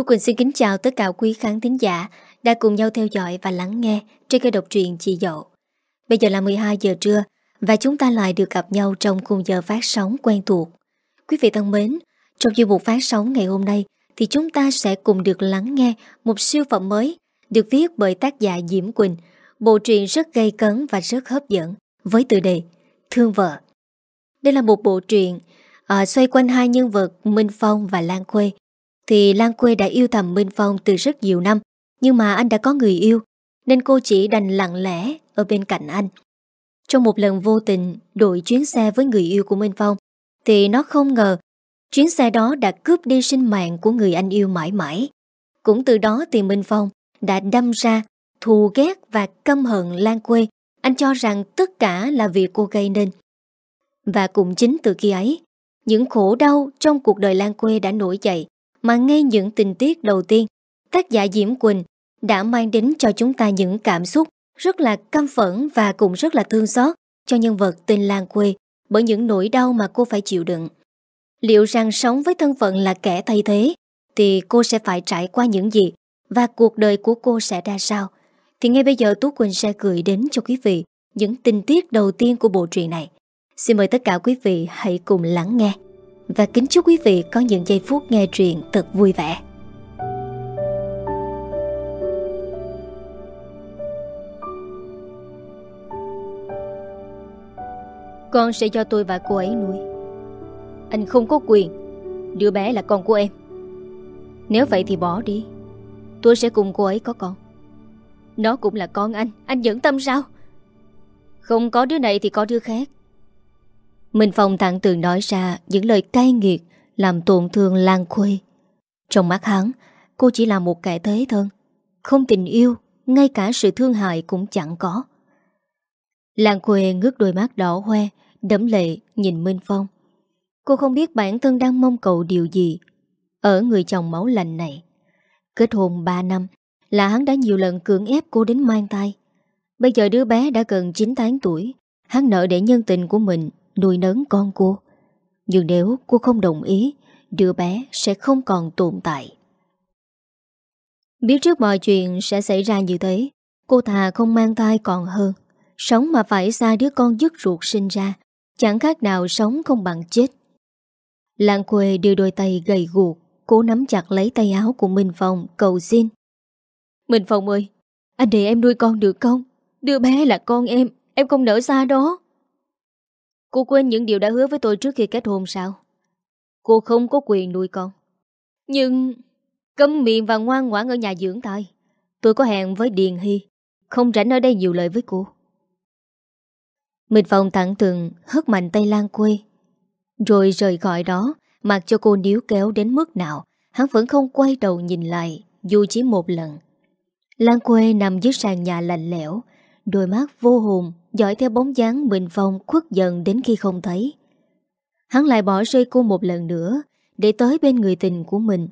Thu Quỳnh xin kính chào tất cả quý khán thính giả đã cùng nhau theo dõi và lắng nghe trên kênh độc truyện Chị Dậu. Bây giờ là 12 giờ trưa và chúng ta lại được gặp nhau trong khung giờ phát sóng quen thuộc. Quý vị thân mến, trong chương mục phát sóng ngày hôm nay thì chúng ta sẽ cùng được lắng nghe một siêu phẩm mới được viết bởi tác giả Diễm Quỳnh, bộ truyện rất gây cấn và rất hấp dẫn với tựa đề Thương Vợ. Đây là một bộ truyện à, xoay quanh hai nhân vật Minh Phong và Lan Khuê. Thì Lan Quê đã yêu thầm Minh Phong từ rất nhiều năm, nhưng mà anh đã có người yêu, nên cô chỉ đành lặng lẽ ở bên cạnh anh. Trong một lần vô tình đổi chuyến xe với người yêu của Minh Phong, thì nó không ngờ chuyến xe đó đã cướp đi sinh mạng của người anh yêu mãi mãi. Cũng từ đó thì Minh Phong đã đâm ra thù ghét và căm hận Lan Quê. Anh cho rằng tất cả là vì cô gây nên. Và cũng chính từ khi ấy, những khổ đau trong cuộc đời Lan Quê đã nổi dậy, mà ngay những tình tiết đầu tiên, tác giả Diễm Quỳnh đã mang đến cho chúng ta những cảm xúc rất là căm phẫn và cũng rất là thương xót cho nhân vật tên Lan Quê bởi những nỗi đau mà cô phải chịu đựng. Liệu rằng sống với thân phận là kẻ thay thế thì cô sẽ phải trải qua những gì và cuộc đời của cô sẽ ra sao? Thì ngay bây giờ Tú Quỳnh sẽ gửi đến cho quý vị những tình tiết đầu tiên của bộ truyện này. Xin mời tất cả quý vị hãy cùng lắng nghe và kính chúc quý vị có những giây phút nghe truyện thật vui vẻ. Con sẽ cho tôi và cô ấy nuôi. Anh không có quyền. Đứa bé là con của em. Nếu vậy thì bỏ đi. Tôi sẽ cùng cô ấy có con. Nó cũng là con anh. Anh dẫn tâm sao? Không có đứa này thì có đứa khác. Minh Phong thẳng tường nói ra Những lời cay nghiệt, Làm tổn thương Lan Khuê. Trong mắt hắn, Cô chỉ là một kẻ thế thân, Không tình yêu, Ngay cả sự thương hại cũng chẳng có. Lan Khuê ngước đôi mắt đỏ hoe, đẫm lệ nhìn Minh Phong. Cô không biết bản thân đang mong cầu điều gì Ở người chồng máu lành này. Kết hôn 3 năm Là hắn đã nhiều lần cưỡng ép cô đến mang tay Bây giờ đứa bé đã gần 9 tháng tuổi, Hắn nợ để nhân tình của mình Nuôi nấng con cô. Nhưng nếu cô không đồng ý, Đứa bé sẽ không còn tồn tại. Biết trước mọi chuyện sẽ xảy ra như thế, Cô thà không mang thai còn hơn. Sống mà phải xa đứa con dứt ruột sinh ra, Chẳng khác nào sống không bằng chết. Làng quê đưa đôi tay gầy guộc, Cố nắm chặt lấy tay áo của Minh Phong, Cầu xin. Minh Phong ơi, Anh để em nuôi con được không? Đứa bé là con em Em không nỡ xa đó. Cô quên những điều đã hứa với tôi trước khi kết hôn sao? Cô không có quyền nuôi con. Nhưng Câm miệng và ngoan ngoãn ở nhà dưỡng thai. Tôi có hẹn với Điền Hy, Không rảnh ở đây nhiều lời với cô. Minh Phong thẳng thừng, hất mạnh tay Lan Quê, Rồi rời khỏi đó, Mặc cho cô níu kéo đến mức nào, Hắn vẫn không quay đầu nhìn lại, Dù chỉ một lần. Lan Quê nằm dưới sàn nhà lạnh lẽo, Đôi mắt vô hồn Dõi theo bóng dáng Minh Phong khuất dần đến khi không thấy Hắn lại bỏ rơi cô một lần nữa Để tới bên người tình của mình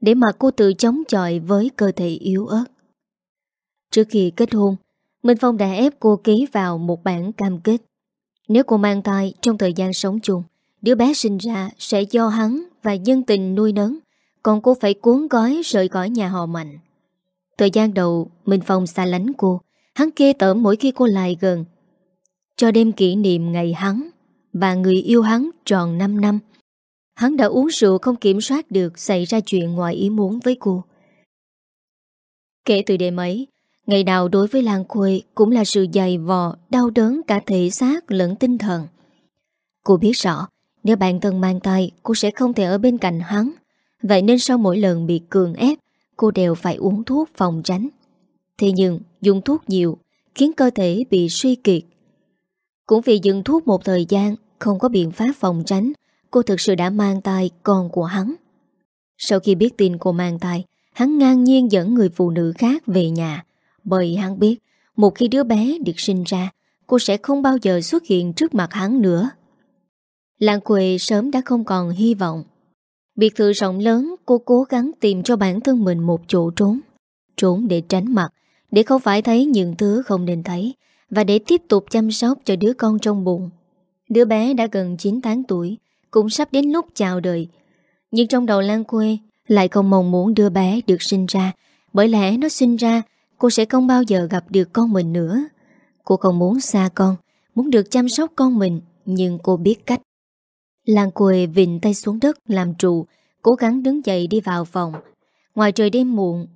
Để mà cô tự chống chọi với cơ thể yếu ớt Trước khi kết hôn Minh Phong đã ép cô ký vào một bản cam kết. Nếu cô mang thai trong thời gian sống chung, đứa bé sinh ra sẽ do hắn và dân tình nuôi nấng, còn cô phải cuốn gói rời khỏi nhà họ mạnh. Thời gian đầu, Minh Phong xa lánh cô, hắn kê tởm mỗi khi cô lại gần. Cho đêm kỷ niệm ngày hắn và người yêu hắn tròn 5 năm. Hắn đã uống rượu không kiểm soát được xảy ra chuyện ngoài ý muốn với cô. Kể từ đêm ấy, Ngày nào đối với Lan Khuê cũng là sự dày vò, đau đớn cả thể xác lẫn tinh thần. Cô biết rõ, nếu bạn thân mang tay, cô sẽ không thể ở bên cạnh hắn. Vậy nên sau mỗi lần bị cường ép, cô đều phải uống thuốc phòng tránh. Thế nhưng, dùng thuốc nhiều, khiến cơ thể bị suy kiệt. Cũng vì dừng thuốc một thời gian, không có biện pháp phòng tránh, cô thực sự đã mang tay con của hắn. Sau khi biết tin cô mang tay, hắn ngang nhiên dẫn người phụ nữ khác về nhà, bởi hắn biết Một khi đứa bé được sinh ra Cô sẽ không bao giờ xuất hiện trước mặt hắn nữa. Lan Quê sớm đã không còn hy vọng. Biệt thự rộng lớn Cô cố gắng tìm cho bản thân mình một chỗ trốn. Trốn để tránh mặt Để không phải thấy những thứ không nên thấy và để tiếp tục chăm sóc cho đứa con trong bụng. Đứa bé đã gần 9 tháng tuổi, Cũng sắp đến lúc chào đời. Nhưng trong đầu Lan Quê Lại không mong muốn đứa bé được sinh ra, Bởi lẽ nó sinh ra, Cô sẽ không bao giờ gặp được con mình nữa. Cô không muốn xa con, Muốn được chăm sóc con mình, Nhưng cô biết cách. Lan quê vịnh tay xuống đất làm trụ, Cố gắng đứng dậy đi vào phòng. Ngoài trời đêm muộn,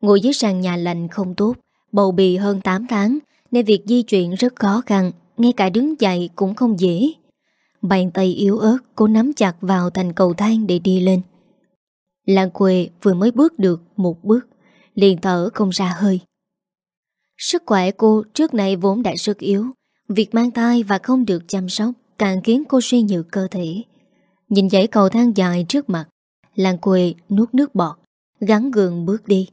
Ngồi dưới sàn nhà lạnh không tốt, Bầu bì hơn 8 tháng nên việc di chuyển rất khó khăn, Ngay cả đứng dậy cũng không dễ. Bàn tay yếu ớt Cô nắm chặt vào thành cầu thang để đi lên. Lan quê vừa mới bước được một bước, liền thở không ra hơi. Sức khỏe cô trước nay vốn đã rất yếu, Việc mang thai và không được chăm sóc Càng khiến cô suy nhược cơ thể. Nhìn dãy cầu thang dài trước mặt, Lan quê nuốt nước bọt Gắn gường bước đi.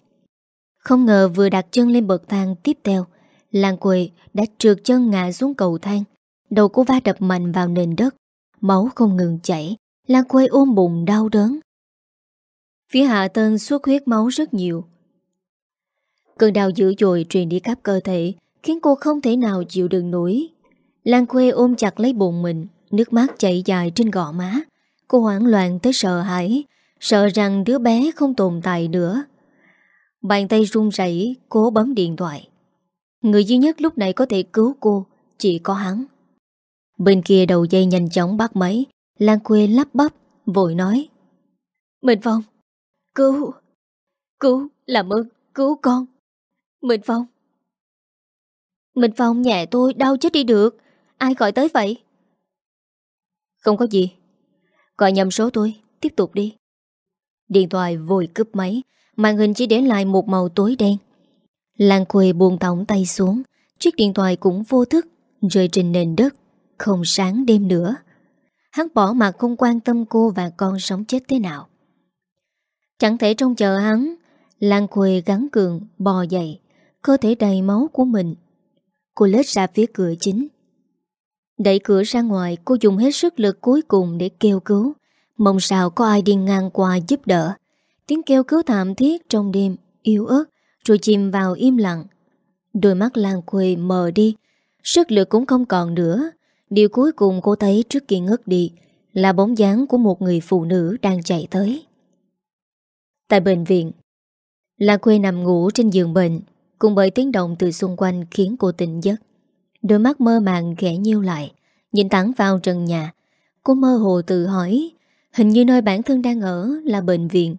Không ngờ vừa đặt chân lên bậc thang tiếp theo Lan quê đã trượt chân ngã xuống cầu thang. Đầu cô va đập mạnh vào nền đất. Máu không ngừng chảy. Lan quê ôm bụng đau đớn. Phía hạ tân xuất huyết máu rất nhiều. Cơn đau dữ dội truyền đi khắp cơ thể, Khiến cô không thể nào chịu đựng nổi. Lan quê ôm chặt lấy bụng mình, Nước mắt chảy dài trên gò má. Cô hoảng loạn tới sợ hãi, Sợ rằng đứa bé không tồn tại nữa. Bàn tay run rẩy, Cố bấm điện thoại. Người duy nhất lúc này có thể cứu cô Chỉ có hắn. Bên kia đầu dây nhanh chóng bắt máy, Lan quê lắp bắp, Vội nói. Minh Phong, Cứu Cứu, Làm ơn, Cứu con. Minh Phong. Minh Phong nhẹ tôi, đau chết đi được. Ai gọi tới vậy? Không có gì. Gọi nhầm số tôi, Tiếp tục đi. Điện thoại vội cướp máy, Màn hình chỉ để lại một màu tối đen. Lan quê buông tổng tay xuống, Chiếc điện thoại cũng vô thức Rơi trên nền đất, Không sáng đêm nữa. Hắn bỏ mặt không quan tâm cô và con sống chết thế nào. Chẳng thể trông chờ hắn, Lan quê gắn cường, bò dậy, Cơ thể đầy máu của mình. Cô lết ra phía cửa chính. Đẩy cửa ra ngoài, Cô dùng hết sức lực cuối cùng để kêu cứu. Mong sao có ai đi ngang qua giúp đỡ. Tiếng kêu cứu thảm thiết trong đêm, Yếu ớt rồi chìm vào im lặng. Đôi mắt Lan quê mờ đi. Sức lực cũng không còn nữa. Điều cuối cùng cô thấy trước khi ngất đi Là bóng dáng của một người phụ nữ đang chạy tới. Tại bệnh viện Lan quê nằm ngủ trên giường bệnh Cùng bởi tiếng động từ xung quanh khiến cô tỉnh giấc. Đôi mắt mơ màng ghẻ nhiêu lại, Nhìn thẳng vào trần nhà. Cô mơ hồ tự hỏi, Hình như nơi bản thân đang ở là bệnh viện.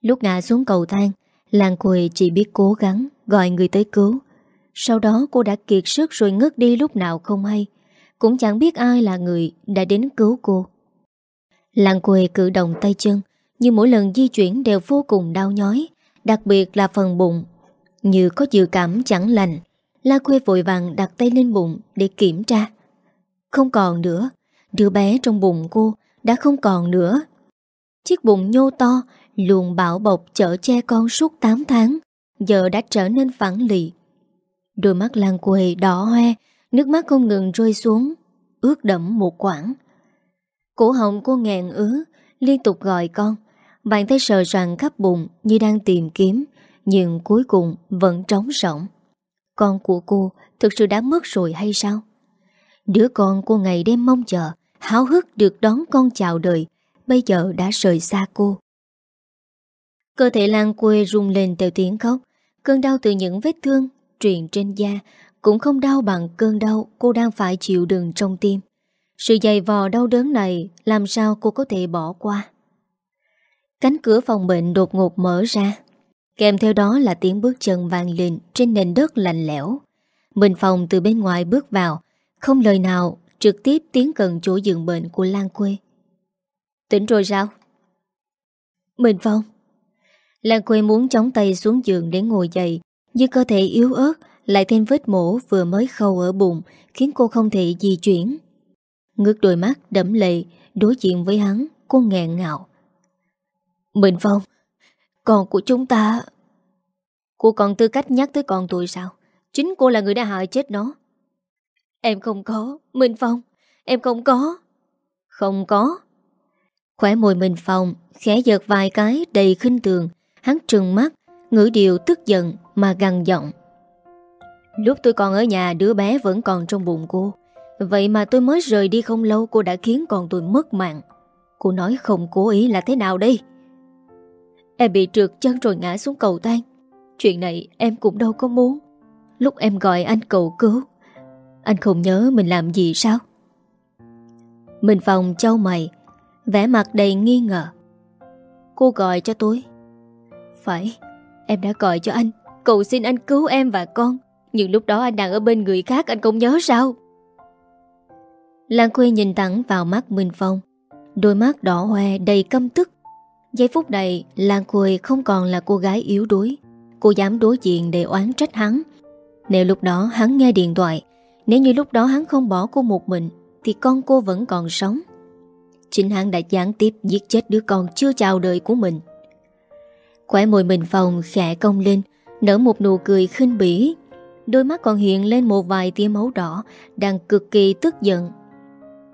Lúc ngã xuống cầu thang Lan Quỳ chỉ biết cố gắng, Gọi người tới cứu. Sau đó cô đã kiệt sức rồi ngất đi lúc nào không hay. Cũng chẳng biết ai là người Đã đến cứu cô. Lan Quỳ cử động tay chân, Nhưng mỗi lần di chuyển đều vô cùng đau nhói, Đặc biệt là phần bụng. Như có dự cảm chẳng lành, La Quê vội vàng đặt tay lên bụng Để kiểm tra. Không còn nữa, Đứa bé trong bụng cô đã không còn nữa. Chiếc bụng nhô to luôn bảo bọc chở che con suốt 8 tháng Giờ đã trở nên phản lì Đôi mắt Lan Quê đỏ hoe Nước mắt không ngừng rơi xuống Ướt đẫm một quãng Cổ họng cô ngàn ứ Liên tục gọi con Bàn tay sờ soạn khắp bụng Như đang tìm kiếm nhưng cuối cùng vẫn trống rỗng. Con của cô thực sự đã mất rồi hay sao? Đứa con cô ngày đêm mong chờ, háo hức được đón con chào đời, bây giờ đã rời xa cô. Cơ thể Lan quê rung lên theo tiếng khóc, cơn đau từ những vết thương truyền trên da cũng không đau bằng cơn đau cô đang phải chịu đựng trong tim. Sự dày vò đau đớn này làm sao cô có thể bỏ qua. Cánh cửa phòng bệnh đột ngột mở ra Kèm theo đó là tiếng bước chân vang lên trên nền đất lạnh lẽo. Bình phòng từ bên ngoài bước vào, không lời nào trực tiếp tiến gần chỗ giường bệnh của Lan Quê. Tỉnh rồi sao? Bình Phong Lan Khuê muốn chống tay xuống giường để ngồi dậy, Nhưng cơ thể yếu ớt, Lại thêm vết mổ vừa mới khâu ở bụng, Khiến cô không thể di chuyển. Ngước đôi mắt đẫm lệ, Đối diện với hắn, Cô nghẹn ngạo Bình Phong, con của chúng ta Cô còn tư cách nhắc tới con tôi sao? Chính cô là người đã hại chết nó. Em không có Minh Phong, Em không có. Không có. Khỏe môi Minh Phong Khẽ giật vài cái đầy khinh tường Hắn trừng mắt, Ngữ điệu tức giận mà gằn giọng. Lúc tôi còn ở nhà, đứa bé vẫn còn trong bụng cô. Vậy mà tôi mới rời đi không lâu, Cô đã khiến con tôi mất mạng. Cô nói không cố ý là thế nào đây? Em bị trượt chân rồi ngã xuống cầu thang. Chuyện này em cũng đâu có muốn. Lúc em gọi anh cầu cứu, Anh không nhớ mình làm gì sao? Mình phòng châu mày, vẻ mặt đầy nghi ngờ. Cô gọi cho tôi. Phải. Em đã gọi cho anh, Cầu xin anh cứu em và con. Nhưng lúc đó anh đang ở bên người khác, Anh không nhớ sao? Lan Khuê nhìn thẳng vào mắt Minh Phong. Đôi mắt đỏ hoe đầy căm tức. Giây phút này, Lan Khuê không còn là cô gái yếu đuối. Cô dám đối diện để oán trách hắn. Nếu lúc đó hắn nghe điện thoại, Nếu như lúc đó hắn không bỏ cô một mình, Thì con cô vẫn còn sống. Chính hắn đã gián tiếp giết chết đứa con chưa chào đời của mình. Khỏe môi mình phòng khẽ cong lên, Nở một nụ cười khinh bỉ. Đôi mắt còn hiện lên một vài tia máu đỏ Đang cực kỳ tức giận.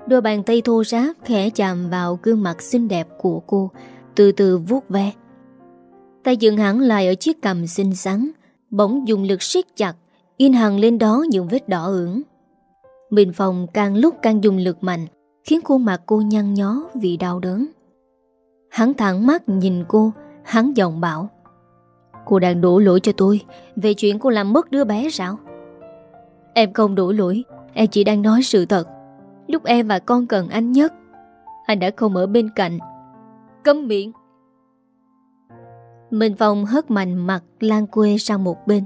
Đôi bàn tay thô ráp khẽ chạm vào gương mặt xinh đẹp của cô, Từ từ vuốt ve. Tay dừng hẳn lại ở chiếc cầm xinh xắn, Bỗng dùng lực siết chặt, In hằng lên đó những vết đỏ ửng. Bình phòng càng lúc càng dùng lực mạnh, Khiến khuôn mặt cô nhăn nhó vì đau đớn. Hắn thẳng mắt nhìn cô Hắn giọng bảo, Cô đang đổ lỗi cho tôi Về chuyện cô làm mất đứa bé sao? Em không đổ lỗi, Em chỉ đang nói sự thật. Lúc em và con cần anh nhất, Anh đã không ở bên cạnh. Câm miệng. Minh Phong hất mạnh mặt Lan quê sang một bên.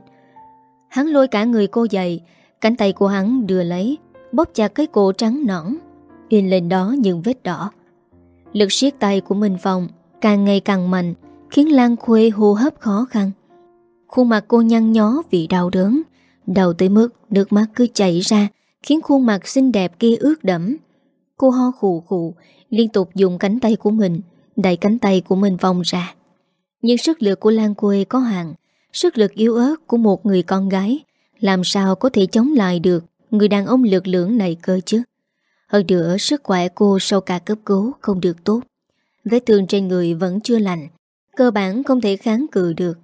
Hắn lôi cả người cô dậy, Cánh tay của hắn đưa lấy, Bóp chặt cái cổ trắng nõn, In lên đó những vết đỏ. Lực siết tay của Minh Phong Càng ngày càng mạnh Khiến Lan Khuê hô hấp khó khăn. Khuôn mặt cô nhăn nhó vì đau đớn, Đầu tới mức nước mắt cứ chảy ra, Khiến khuôn mặt xinh đẹp kia ướt đẫm. Cô ho khụ khụ Liên tục dùng cánh tay của mình, Đẩy cánh tay của mình vòng ra. Nhưng sức lực của Lan Quê có hạn, Sức lực yếu ớt của một người con gái, Làm sao có thể chống lại được Người đàn ông lực lưỡng này cơ chứ? Hơn nữa, sức khỏe cô sau cả cấp cứu không được tốt. Vết thương trên người vẫn chưa lành Cơ bản không thể kháng cự được.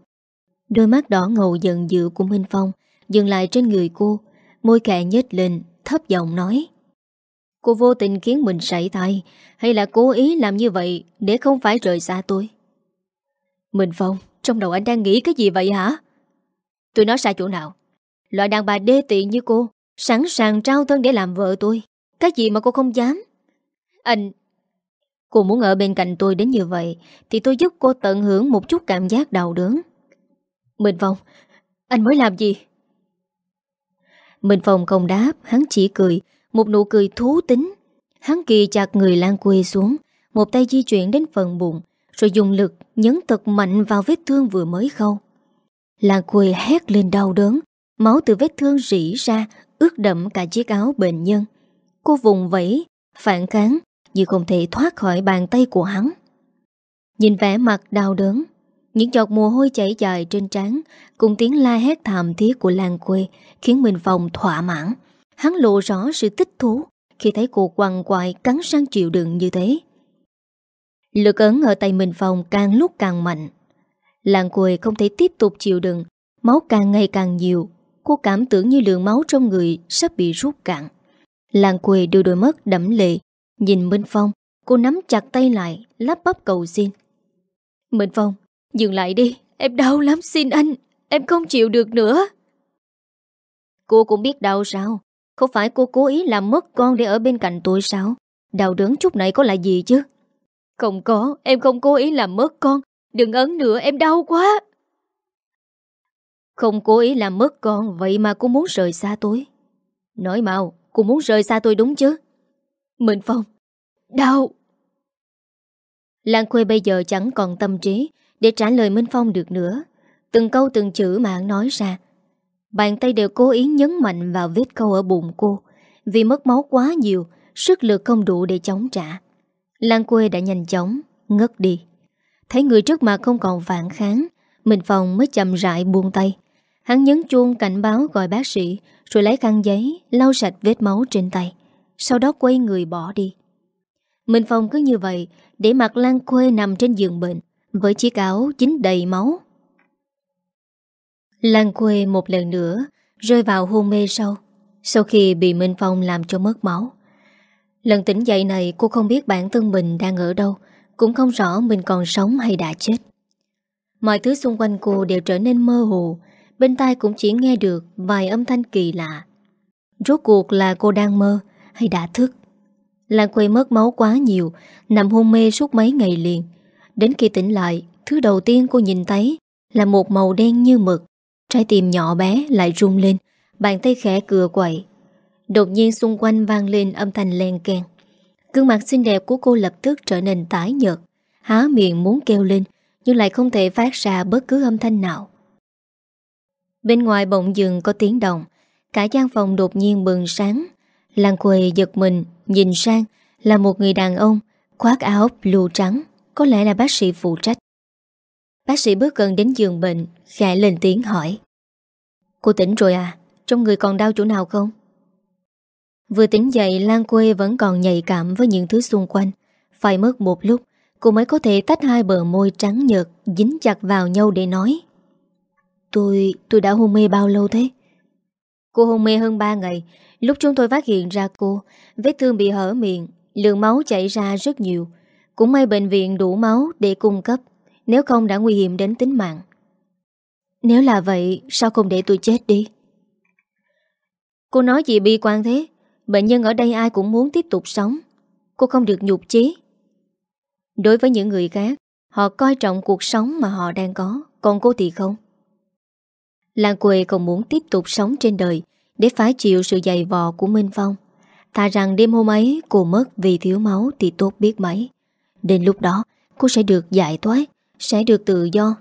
Đôi mắt đỏ ngầu giận dữ của Minh Phong Dừng lại trên người cô, Môi kẹ nhếch lên, Thấp giọng nói. Cô vô tình khiến mình sảy tay Hay là cố ý làm như vậy Để không phải rời xa tôi? Minh Phong, Trong đầu anh đang nghĩ cái gì vậy hả? Tôi nói sai chỗ nào? Loại đàn bà đê tiện như cô, Sẵn sàng trao thân để làm vợ tôi, Cái gì mà cô không dám? Anh Cô muốn ở bên cạnh tôi đến như vậy, Thì tôi giúp cô tận hưởng một chút cảm giác đau đớn. Minh Phong, Anh mới làm gì? Minh Phong không đáp, Hắn chỉ cười, Một nụ cười thú tính. Hắn kỳ chặt người Lan Quê xuống, Một tay di chuyển đến phần bụng, Rồi dùng lực nhấn thật mạnh vào vết thương vừa mới khâu. Lan Quê hét lên đau đớn, Máu từ vết thương rỉ ra, Ướt đậm cả chiếc áo bệnh nhân. Cô vùng vẫy, Phản kháng nhưng không thể thoát khỏi bàn tay của hắn. Nhìn vẻ mặt đau đớn, những giọt mồ hôi chảy dài trên trán Cùng tiếng la hét thảm thiết của làng quê Khiến mình phòng thỏa mãn. Hắn lộ rõ sự tích thú Khi thấy cô quằn quại cắn sang chịu đựng như thế. Lực ấn ở tay mình phòng càng lúc càng mạnh. Làng quê không thể tiếp tục chịu đựng, Máu càng ngày càng nhiều. Cô cảm tưởng như lượng máu trong người Sắp bị rút cạn. Làng quê đưa đôi mắt đẫm lệ Nhìn Minh Phong Cô nắm chặt tay lại Lắp bắp cầu xin Minh Phong Dừng lại đi, em đau lắm xin anh, em không chịu được nữa. Cô cũng biết đau sao? Không phải cô cố ý làm mất con để ở bên cạnh tôi sao? Đau đớn chút này có là gì chứ? Không có, em không cố ý làm mất con. Đừng ấn nữa, em đau quá. Không cố ý làm mất con, vậy mà cô muốn rời xa tôi. Nói mau, cô muốn rời xa tôi đúng chứ? Minh Phong, đau. Lan Khuê bây giờ chẳng còn tâm trí để trả lời Minh Phong được nữa. Từng câu từng chữ mà hắn nói ra. Bàn tay đều cố ý nhấn mạnh vào vết câu ở bụng cô. Vì mất máu quá nhiều, sức lực không đủ để chống trả. Lan Khuê đã nhanh chóng, ngất đi. Thấy người trước mặt không còn phản kháng, Minh Phong mới chậm rãi buông tay. Hắn nhấn chuông cảnh báo gọi bác sĩ, rồi lấy khăn giấy, lau sạch vết máu trên tay. Sau đó quay người bỏ đi. Minh Phong cứ như vậy, để mặt Lan Quê nằm trên giường bệnh, với chiếc áo dính đầy máu. Lan quê một lần nữa rơi vào hôn mê sâu sau khi bị Minh Phong làm cho mất máu. Lần tỉnh dậy này cô không biết bản thân mình đang ở đâu, cũng không rõ mình còn sống hay đã chết. Mọi thứ xung quanh cô đều trở nên mơ hồ Bên tai cũng chỉ nghe được vài âm thanh kỳ lạ Rốt cuộc là cô đang mơ hay đã thức? Lan quê mất máu quá nhiều, Nằm hôn mê suốt mấy ngày liền. Đến khi tỉnh lại, Thứ đầu tiên cô nhìn thấy Là một màu đen như mực. Trái tim nhỏ bé lại rung lên, Bàn tay khẽ cựa quậy. Đột nhiên xung quanh vang lên âm thanh len keng. Cương mặt xinh đẹp của cô lập tức trở nên tái nhợt, Há miệng muốn kêu lên, Nhưng lại không thể phát ra bất cứ âm thanh nào. Bên ngoài bỗng dừng có tiếng động, Cả gian phòng đột nhiên bừng sáng. Lan quê giật mình, Nhìn sang là một người đàn ông, Khoác áo blue trắng, Có lẽ là bác sĩ phụ trách. Bác sĩ bước gần đến giường bệnh, Khẽ lên tiếng hỏi. Cô tỉnh rồi à? Trong người còn đau chỗ nào không? Vừa tỉnh dậy Lan quê vẫn còn nhạy cảm với những thứ xung quanh. Phải mất một lúc, Cô mới có thể tách hai bờ môi trắng nhợt Dính chặt vào nhau để nói. Tôi... tôi đã hôn mê bao lâu thế? Cô hôn mê hơn 3 ngày Lúc chúng tôi phát hiện ra cô, Vết thương bị hở miệng, Lượng máu chảy ra rất nhiều. Cũng may bệnh viện đủ máu để cung cấp, Nếu không đã nguy hiểm đến tính mạng. Nếu là vậy, Sao không để tôi chết đi? Cô nói gì bi quan thế? Bệnh nhân ở đây ai cũng muốn tiếp tục sống. Cô không được nhục chí. Đối với những người khác, Họ coi trọng cuộc sống mà họ đang có, Còn cô thì không. Lan Quê còn muốn tiếp tục sống trên đời để phải chịu sự dày vò của Minh Phong. Thà rằng đêm hôm ấy cô mất vì thiếu máu thì tốt biết mấy. Đến lúc đó, cô sẽ được giải thoát, Sẽ được tự do.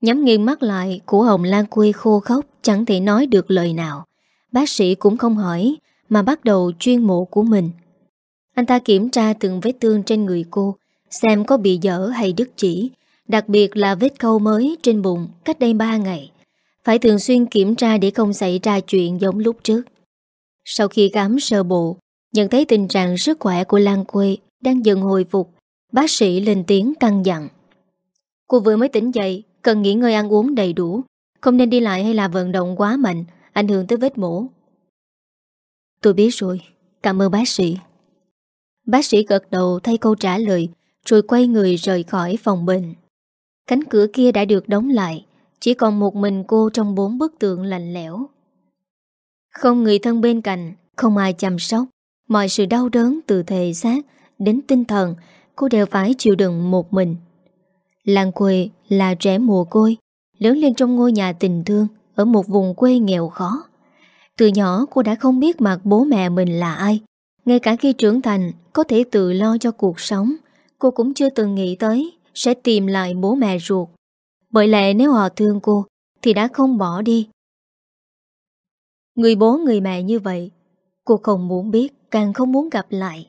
Nhắm nghiêng mắt lại Của Hồng Lan Quê khô khóc Chẳng thể nói được lời nào. Bác sĩ cũng không hỏi, Mà bắt đầu chuyên mộ của mình. Anh ta kiểm tra từng vết thương trên người cô, Xem có bị dở hay đứt chỉ, Đặc biệt là vết câu mới trên bụng Cách đây 3 ngày phải thường xuyên kiểm tra để không xảy ra chuyện giống lúc trước. Sau khi khám sơ bộ, Nhận thấy tình trạng sức khỏe của Lan Quê Đang dần hồi phục, Bác sĩ lên tiếng căng dặn. Cô vừa mới tỉnh dậy, Cần nghỉ ngơi ăn uống đầy đủ, Không nên đi lại hay là vận động quá mạnh, Ảnh hưởng tới vết mổ. Tôi biết rồi, Cảm ơn bác sĩ. Bác sĩ gật đầu thay câu trả lời, Rồi quay người rời khỏi phòng bệnh. Cánh cửa kia đã được đóng lại chỉ còn một mình cô trong bốn bức tượng lạnh lẽo. Không người thân bên cạnh, Không ai chăm sóc. Mọi sự đau đớn từ thể xác Đến tinh thần, Cô đều phải chịu đựng một mình. Lan quê là trẻ mồ côi, Lớn lên trong ngôi nhà tình thương, Ở một vùng quê nghèo khó. Từ nhỏ cô đã không biết mặt bố mẹ mình là ai. Ngay cả khi trưởng thành, Có thể tự lo cho cuộc sống, Cô cũng chưa từng nghĩ tới Sẽ tìm lại bố mẹ ruột bởi lẽ nếu họ thương cô, Thì đã không bỏ đi. Người bố người mẹ như vậy, Cô không muốn biết, Càng không muốn gặp lại.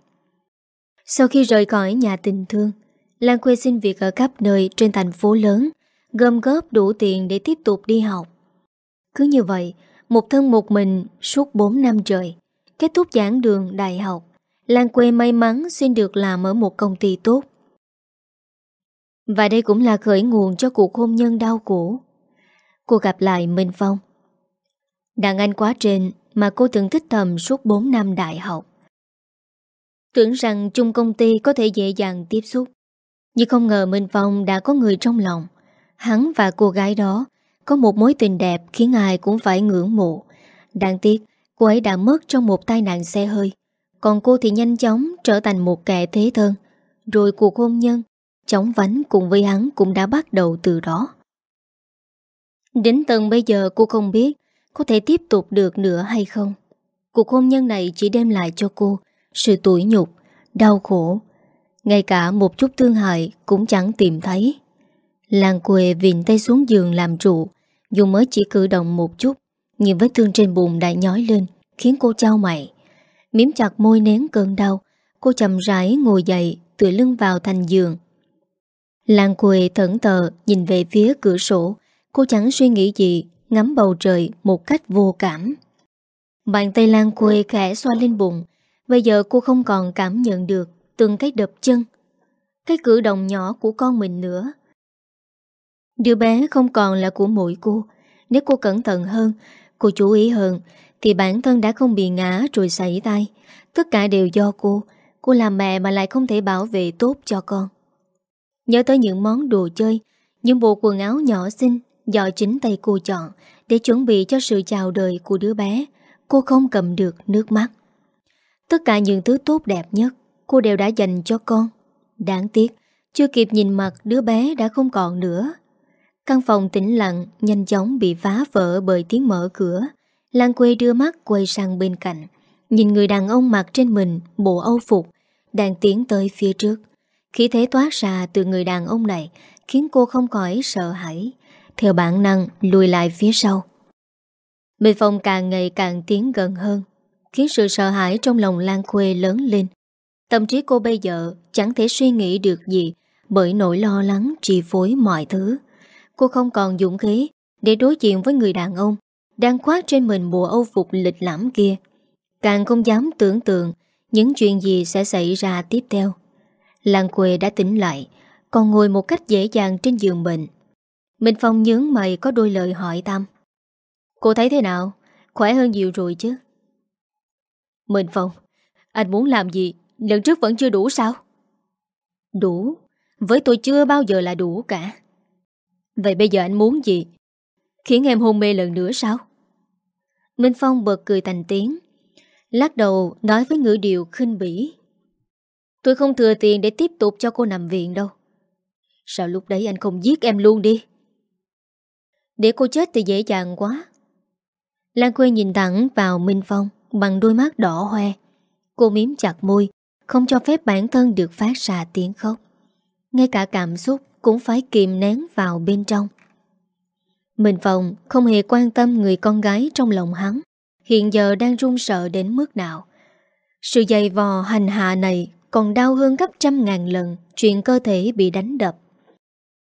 Sau khi rời khỏi nhà tình thương, Lan quê xin việc ở khắp nơi Trên thành phố lớn, Gom góp đủ tiền để tiếp tục đi học. Cứ như vậy, Một thân một mình suốt 4 năm trời, Kết thúc giảng đường đại học, Lan quê may mắn xin được làm ở một công ty tốt và đây cũng là khởi nguồn cho cuộc hôn nhân đau khổ. Cô gặp lại Minh Phong. Đàn anh quá trên Mà cô từng thích thầm suốt 4 năm đại học. Tưởng rằng chung công ty có thể dễ dàng tiếp xúc. Nhưng không ngờ Minh Phong đã có người trong lòng. Hắn và cô gái đó Có một mối tình đẹp khiến ai cũng phải ngưỡng mộ. Đáng tiếc, Cô ấy đã mất trong một tai nạn xe hơi. Còn cô thì nhanh chóng trở thành một kẻ thế thân. Rồi cuộc hôn nhân Chóng vánh cùng với hắn cũng đã bắt đầu từ đó. Đến tận bây giờ cô không biết Có thể tiếp tục được nữa hay không. Cuộc hôn nhân này chỉ đem lại cho cô Sự tủi nhục, Đau khổ. Ngay cả một chút thương hại cũng chẳng tìm thấy. Làng quê vịn tay xuống giường làm trụ, Dù mới chỉ cử động một chút, Nhưng vết thương trên bụng đã nhói lên, Khiến cô trao mày. Miếm chặt môi nén cơn đau, Cô chậm rãi ngồi dậy, Tựa lưng vào thành giường. Làng Quê thẫn tờ nhìn về phía cửa sổ. Cô chẳng suy nghĩ gì, Ngắm bầu trời một cách vô cảm. Bàn tay Lan Quê khẽ xoa lên bụng. Bây giờ cô không còn cảm nhận được Từng cái đập chân, Cái cử động nhỏ của con mình nữa. Đứa bé không còn là của mỗi cô. Nếu cô cẩn thận hơn, Cô chú ý hơn, Thì bản thân đã không bị ngã rồi xảy tay Tất cả đều do cô. Cô làm mẹ mà lại không thể bảo vệ tốt cho con. Nhớ tới những món đồ chơi Những bộ quần áo nhỏ xinh do chính tay cô chọn để chuẩn bị cho sự chào đời của đứa bé, cô không cầm được nước mắt. Tất cả những thứ tốt đẹp nhất cô đều đã dành cho con. Đáng tiếc, chưa kịp nhìn mặt đứa bé đã không còn nữa. Căn phòng tĩnh lặng nhanh chóng bị phá vỡ bởi tiếng mở cửa. Lan quê đưa mắt quay sang bên cạnh. Nhìn người đàn ông mặc trên mình bộ âu phục đang tiến tới phía trước. Khí thế toát ra từ người đàn ông này khiến cô không khỏi sợ hãi. Theo bản năng, lùi lại phía sau. Bên phòng càng ngày càng tiến gần hơn, khiến sự sợ hãi trong lòng Lan Khuê lớn lên. Tâm trí cô bây giờ chẳng thể suy nghĩ được gì bởi nỗi lo lắng trì phối mọi thứ. Cô không còn dũng khí để đối diện với người đàn ông đang khoác trên mình bộ âu phục lịch lãm kia. Càng không dám tưởng tượng những chuyện gì sẽ xảy ra tiếp theo. Lan Quê đã tỉnh lại, còn ngồi một cách dễ dàng trên giường bệnh. Minh Phong nhướng mày có đôi lời hỏi Tam. Cô thấy thế nào? Khỏe hơn nhiều rồi chứ? Minh Phong, anh muốn làm gì? Lần trước vẫn chưa đủ sao? Đủ? Với tôi chưa bao giờ là đủ cả. Vậy bây giờ anh muốn gì? Khiến em hôn mê lần nữa sao? Minh Phong bật cười thành tiếng Lát đầu nói với ngữ điệu khinh bỉ Tôi không thừa tiền để tiếp tục cho cô nằm viện đâu. Sao lúc đấy anh không giết em luôn đi? Để cô chết thì dễ dàng quá. Lan Quê nhìn thẳng vào Minh Phong Bằng đôi mắt đỏ hoe. Cô miếm chặt môi, Không cho phép bản thân được phát ra tiếng khóc. Ngay cả cảm xúc Cũng phải kìm nén vào bên trong. Minh Phong không hề quan tâm người con gái trong lòng hắn, Hiện giờ đang run sợ đến mức nào. Sự dày vò hành hạ này còn đau hơn gấp trăm ngàn lần, Chuyện cơ thể bị đánh đập.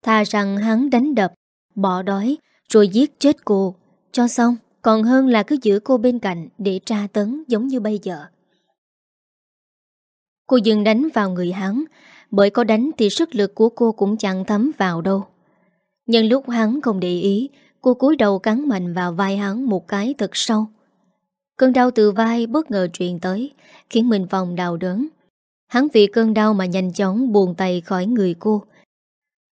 Thà rằng hắn đánh đập, Bỏ đói, Rồi giết chết cô. Cho xong, Còn hơn là cứ giữ cô bên cạnh Để tra tấn giống như bây giờ. Cô dừng đánh vào người hắn, Bởi có đánh thì sức lực của cô cũng chẳng thấm vào đâu. Nhưng lúc hắn không để ý, Cô cúi đầu cắn mạnh vào vai hắn một cái thật sâu. Cơn đau từ vai bất ngờ truyền tới, Khiến mình vòng đau đớn. Hắn vì cơn đau mà nhanh chóng buồn tay khỏi người cô.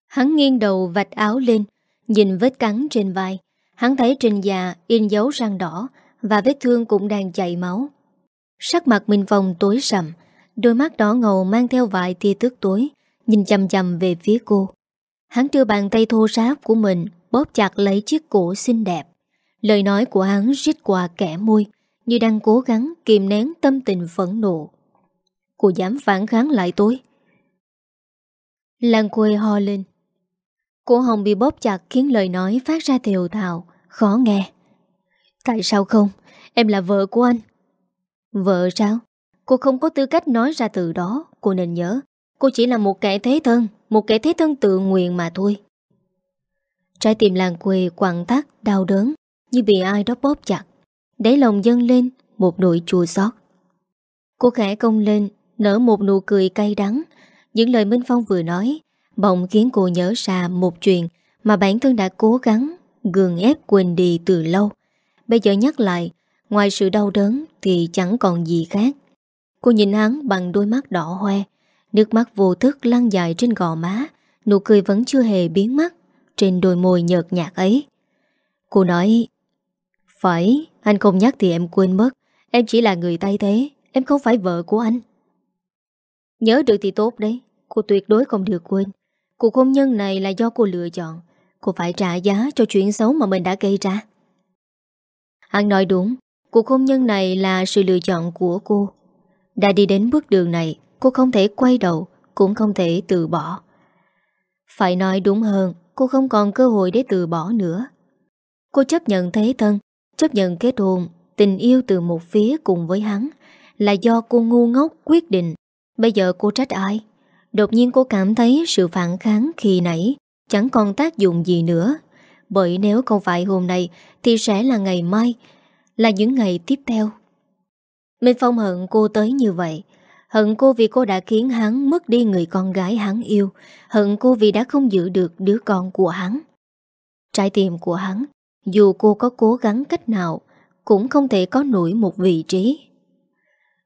Hắn nghiêng đầu vạch áo lên, Nhìn vết cắn trên vai. Hắn thấy trên da in dấu răng đỏ Và vết thương cũng đang chảy máu. Sắc mặt Minh Phong tối sầm, Đôi mắt đỏ ngầu mang theo vài tia tức tối, Nhìn chầm chầm về phía cô. Hắn đưa bàn tay thô ráp của mình, Bóp chặt lấy chiếc cổ xinh đẹp. Lời nói của hắn rít qua kẻ môi, Như đang cố gắng kìm nén tâm tình phẫn nộ. Cô dám phản kháng lại tôi. Lan quê ho lên. Cô Hồng bị bóp chặt khiến lời nói phát ra thều thào, Khó nghe. Tại sao không? Em là vợ của anh. Vợ sao? Cô không có tư cách nói ra từ đó, Cô nên nhớ. Cô chỉ là một kẻ thế thân, Một kẻ thế thân tự nguyện mà thôi. Trái tim làng quê quặn tắt, đau đớn, Như bị ai đó bóp chặt. Đáy lòng dâng lên một nỗi chua xót. Cô khẽ công lên Nở một nụ cười cay đắng. Những lời Minh Phong vừa nói Bỗng khiến cô nhớ ra một chuyện Mà bản thân đã cố gắng Gường ép quên đi từ lâu. Bây giờ nhắc lại Ngoài sự đau đớn thì chẳng còn gì khác. Cô nhìn hắn bằng đôi mắt đỏ hoe Nước mắt vô thức lăn dài trên gò má Nụ cười vẫn chưa hề biến mất Trên đôi môi nhợt nhạt ấy. Cô nói Phải, anh không nhắc thì em quên mất. Em chỉ là người tay thế Em không phải vợ của anh. Nhớ được thì tốt đấy. Cô tuyệt đối không được quên. Cuộc hôn nhân này là do cô lựa chọn. Cô phải trả giá cho chuyện xấu mà mình đã gây ra. Hắn nói đúng. Cuộc hôn nhân này là sự lựa chọn của cô. Đã đi đến bước đường này, Cô không thể quay đầu, Cũng không thể từ bỏ. Phải nói đúng hơn, Cô không còn cơ hội để từ bỏ nữa. Cô chấp nhận thế thân, Chấp nhận kết hôn, Tình yêu từ một phía cùng với hắn Là do cô ngu ngốc quyết định. Bây giờ cô trách ai? Đột nhiên cô cảm thấy sự phản kháng khi nãy Chẳng còn tác dụng gì nữa. Bởi nếu không phải hôm nay Thì sẽ là ngày mai, Là những ngày tiếp theo. Minh Phong hận cô tới như vậy. Hận cô vì cô đã khiến hắn mất đi người con gái hắn yêu. Hận cô vì đã không giữ được đứa con của hắn. Trái tim của hắn, Dù cô có cố gắng cách nào, Cũng không thể có nổi một vị trí.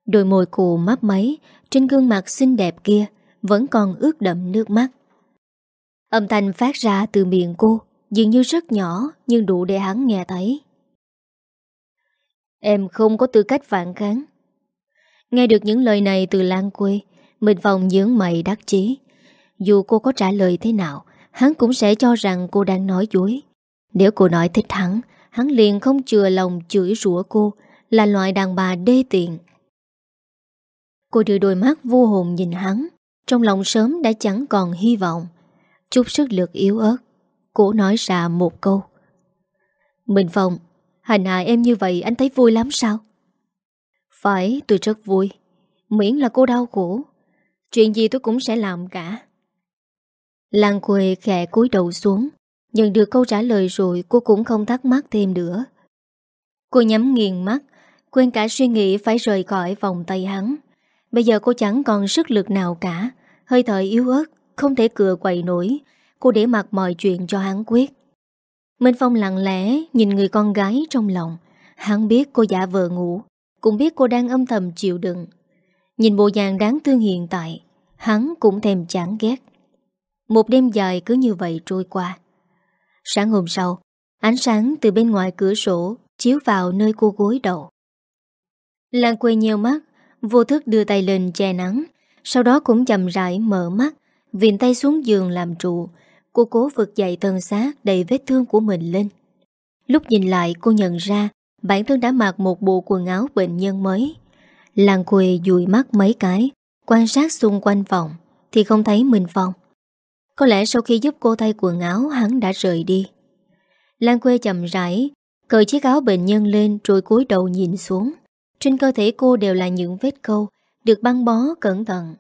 Đôi môi cô mấp máy trên gương mặt xinh đẹp kia Vẫn còn ướt đậm nước mắt. Âm thanh phát ra từ miệng cô Dường như rất nhỏ Nhưng đủ để hắn nghe thấy. Em không có tư cách phản kháng. Nghe được những lời này từ Lan Quê, Mình vòng dướng mày đắc chí. Dù cô có trả lời thế nào, Hắn cũng sẽ cho rằng cô đang nói dối. Nếu cô nói thích hắn Hắn liền không chừa lòng chửi rủa cô, Là loại đàn bà đê tiện Cô đưa đôi mắt vô hồn nhìn hắn, Trong lòng sớm đã chẳng còn hy vọng. Chút sức lực yếu ớt Cô nói ra một câu. Minh Phong, Hành hạ em như vậy anh thấy vui lắm sao? Phải, tôi rất vui, Miễn là cô đau khổ. Chuyện gì tôi cũng sẽ làm cả. Lan Quê khẽ cúi đầu xuống, Nhận được câu trả lời rồi Cô cũng không thắc mắc thêm nữa. Cô nhắm nghiền mắt, Quên cả suy nghĩ phải rời khỏi vòng tay hắn. Bây giờ cô chẳng còn sức lực nào cả. Hơi thở yếu ớt, Không thể cựa quậy nổi. Cô để mặc mọi chuyện cho hắn quyết. Minh Phong lặng lẽ nhìn người con gái trong lòng. Hắn biết cô giả vờ ngủ, Cũng biết cô đang âm thầm chịu đựng. Nhìn bộ dạng đáng thương hiện tại, Hắn cũng thèm chán ghét. Một đêm dài cứ như vậy trôi qua. Sáng hôm sau, Ánh sáng từ bên ngoài cửa sổ Chiếu vào nơi cô gối đầu. Lan quê nhiều mắt Vô thức đưa tay lên che nắng, Sau đó cũng chậm rãi mở mắt Viện tay xuống giường làm trụ. Cô cố vực dậy thân xác đầy vết thương của mình lên. Lúc nhìn lại, cô nhận ra Bản thân đã mặc một bộ quần áo bệnh nhân mới. Lan quê dùi mắt mấy cái, Quan sát xung quanh phòng Thì không thấy Minh Phong Có lẽ sau khi giúp cô thay quần áo, Hắn đã rời đi. Lan quê chậm rãi, Cởi chiếc áo bệnh nhân lên rồi cúi đầu nhìn xuống. Trên cơ thể cô đều là những vết câu, Được băng bó cẩn thận.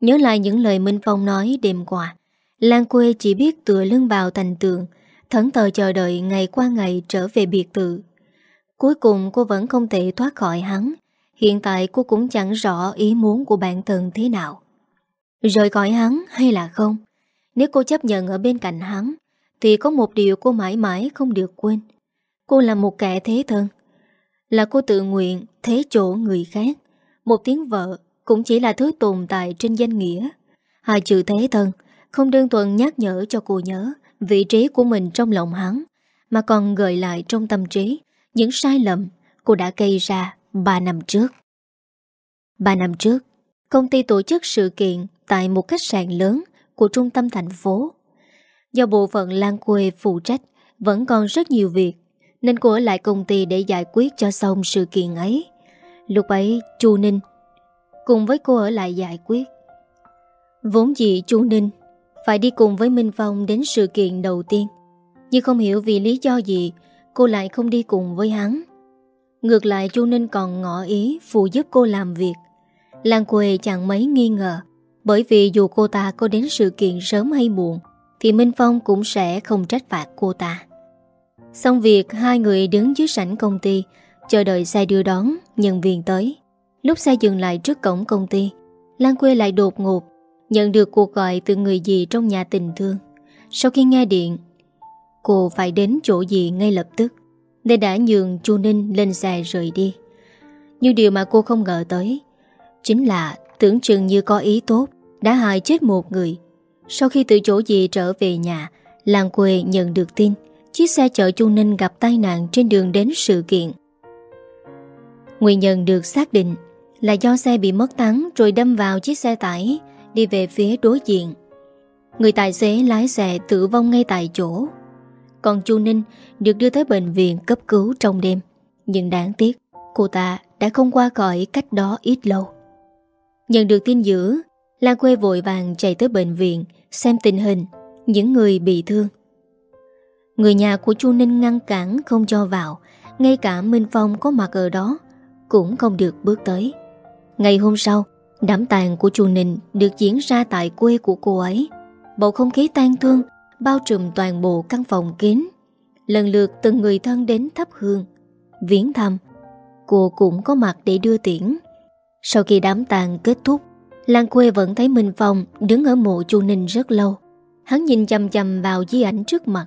Nhớ lại những lời Minh Phong nói đêm qua Lan quê chỉ biết tựa lưng vào thành tường, Thẫn tờ chờ đợi ngày qua ngày trở về biệt tự Cuối cùng cô vẫn không thể thoát khỏi hắn, Hiện tại cô cũng chẳng rõ ý muốn của bản thân thế nào. Rời khỏi hắn hay là không? Nếu cô chấp nhận ở bên cạnh hắn, Thì có một điều cô mãi mãi không được quên. Cô là một kẻ thế thân là cô tự nguyện thế chỗ người khác Một tiếng vợ cũng chỉ là thứ tồn tại trên danh nghĩa Hai chữ thế thân Không đơn thuần nhắc nhở cho cô nhớ Vị trí của mình trong lòng hắn Mà còn gợi lại trong tâm trí Những sai lầm cô đã gây ra 3 năm trước. 3 năm trước, công ty tổ chức sự kiện tại một khách sạn lớn của trung tâm thành phố. Do bộ phận Lan Quê phụ trách vẫn còn rất nhiều việc, nên cô ở lại công ty để giải quyết cho xong sự kiện ấy. Lúc ấy, chu Ninh cùng với cô ở lại giải quyết. Vốn dĩ chú Ninh phải đi cùng với Minh Phong đến sự kiện đầu tiên, nhưng không hiểu vì lý do gì cô lại không đi cùng với hắn. Ngược lại Chu Ninh còn ngỏ ý phụ giúp cô làm việc. Lan Quê chẳng mấy nghi ngờ, bởi vì dù cô ta có đến sự kiện sớm hay muộn, thì Minh Phong cũng sẽ không trách phạt cô ta. Xong việc, hai người đứng dưới sảnh công ty, chờ đợi xe đưa đón, nhân viên tới. Lúc xe dừng lại trước cổng công ty, Lan Quê lại đột ngột, nhận được cuộc gọi từ người gì trong nhà tình thương. Sau khi nghe điện, cô phải đến chỗ gì ngay lập tức. Nên đã nhường chu Ninh lên xe rời đi Nhưng điều mà cô không ngờ tới Chính là tưởng chừng như có ý tốt Đã hại chết một người Sau khi từ chỗ gì trở về nhà Làng quê nhận được tin Chiếc xe chở chu Ninh gặp tai nạn Trên đường đến sự kiện. Nguyên nhân được xác định Là do xe bị mất tắng Rồi đâm vào chiếc xe tải, Đi về phía đối diện. Người tài xế lái xe tử vong ngay tại chỗ. Còn Chu Ninh được đưa tới bệnh viện cấp cứu trong đêm. Nhưng đáng tiếc, Cô ta đã không qua khỏi cách đó ít lâu. Nhận được tin dữ Lan quê vội vàng chạy tới bệnh viện Xem tình hình Những người bị thương. Người nhà của Chu Ninh ngăn cản không cho vào Ngay cả Minh Phong có mặt ở đó Cũng không được bước tới Ngày hôm sau Đám tàn của Chu Ninh được diễn ra tại quê của cô ấy Bầu không khí tan thương bao trùm toàn bộ căn phòng kín. Lần lượt từng người thân đến thắp hương, viếng thăm. Cô cũng có mặt để đưa tiễn. Sau khi đám tàn kết thúc, Lan quê vẫn thấy Minh Phong đứng ở mộ chu Ninh rất lâu. Hắn nhìn chầm chầm vào di ảnh trước mặt,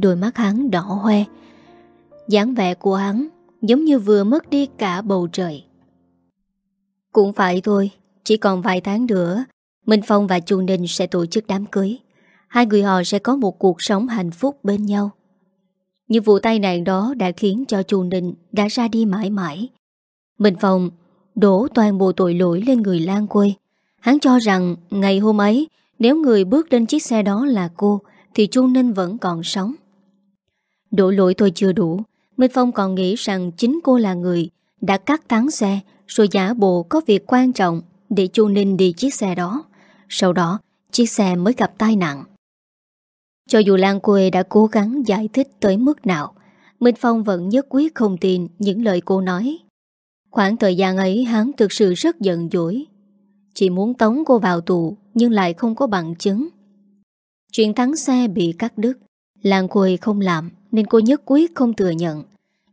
đôi mắt hắn đỏ hoe. dáng vẻ của hắn giống như vừa mất đi cả bầu trời. Cũng phải thôi, chỉ còn vài tháng nữa, Minh Phong và Chu Ninh sẽ tổ chức đám cưới. Hai người họ sẽ có một cuộc sống hạnh phúc bên nhau Nhưng vụ tai nạn đó đã khiến cho chu Ninh đã ra đi mãi mãi Minh Phong đổ toàn bộ tội lỗi lên người Lan quê Hắn cho rằng ngày hôm ấy Nếu người bước lên chiếc xe đó là cô Thì Chu Ninh vẫn còn sống Đổ lỗi tôi chưa đủ. Minh Phong còn nghĩ rằng chính cô là người Đã cắt tán xe, Rồi giả bộ có việc quan trọng Để Chu Ninh đi chiếc xe đó. Sau đó, chiếc xe mới gặp tai nạn. Cho dù Lan Quê đã cố gắng giải thích tới mức nào, Minh Phong vẫn nhất quyết không tin những lời cô nói. Khoảng thời gian ấy, hắn thực sự rất giận dỗi. Chỉ muốn tống cô vào tù, Nhưng lại không có bằng chứng. Chuyện thắng xe bị cắt đứt, Lan Quê không làm. Nên cô nhất quyết không thừa nhận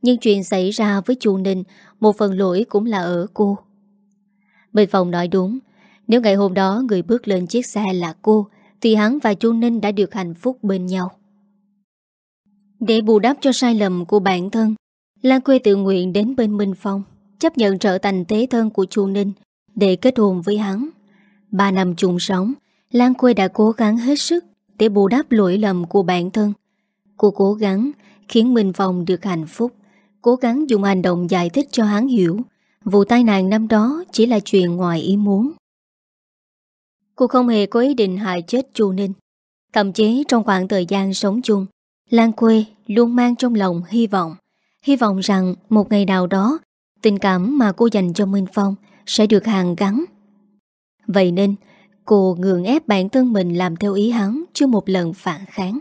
Nhưng chuyện xảy ra với chu Ninh Một phần lỗi cũng là ở cô Bình Phong nói đúng Nếu ngày hôm đó người bước lên chiếc xe là cô Thì hắn và chu Ninh đã được hạnh phúc bên nhau Để bù đắp cho sai lầm của bản thân Lan Quê tự nguyện đến bên Minh Phong chấp nhận trở thành tế thân của Chu Ninh để kết hôn với hắn. Ba năm chung sống, Lan Quê đã cố gắng hết sức để bù đắp lỗi lầm của bản thân. Cô cố gắng khiến Minh Phong được hạnh phúc, cố gắng dùng hành động giải thích cho hắn hiểu vụ tai nạn năm đó chỉ là chuyện ngoài ý muốn. Cô không hề có ý định hại chết Chu Ninh. Thậm chí trong khoảng thời gian sống chung, Lan Quê luôn mang trong lòng hy vọng. Hy vọng rằng một ngày nào đó Tình cảm mà cô dành cho Minh Phong Sẽ được hàng gắn Vậy nên cô ngượng ép bản thân mình Làm theo ý hắn Chưa một lần phản kháng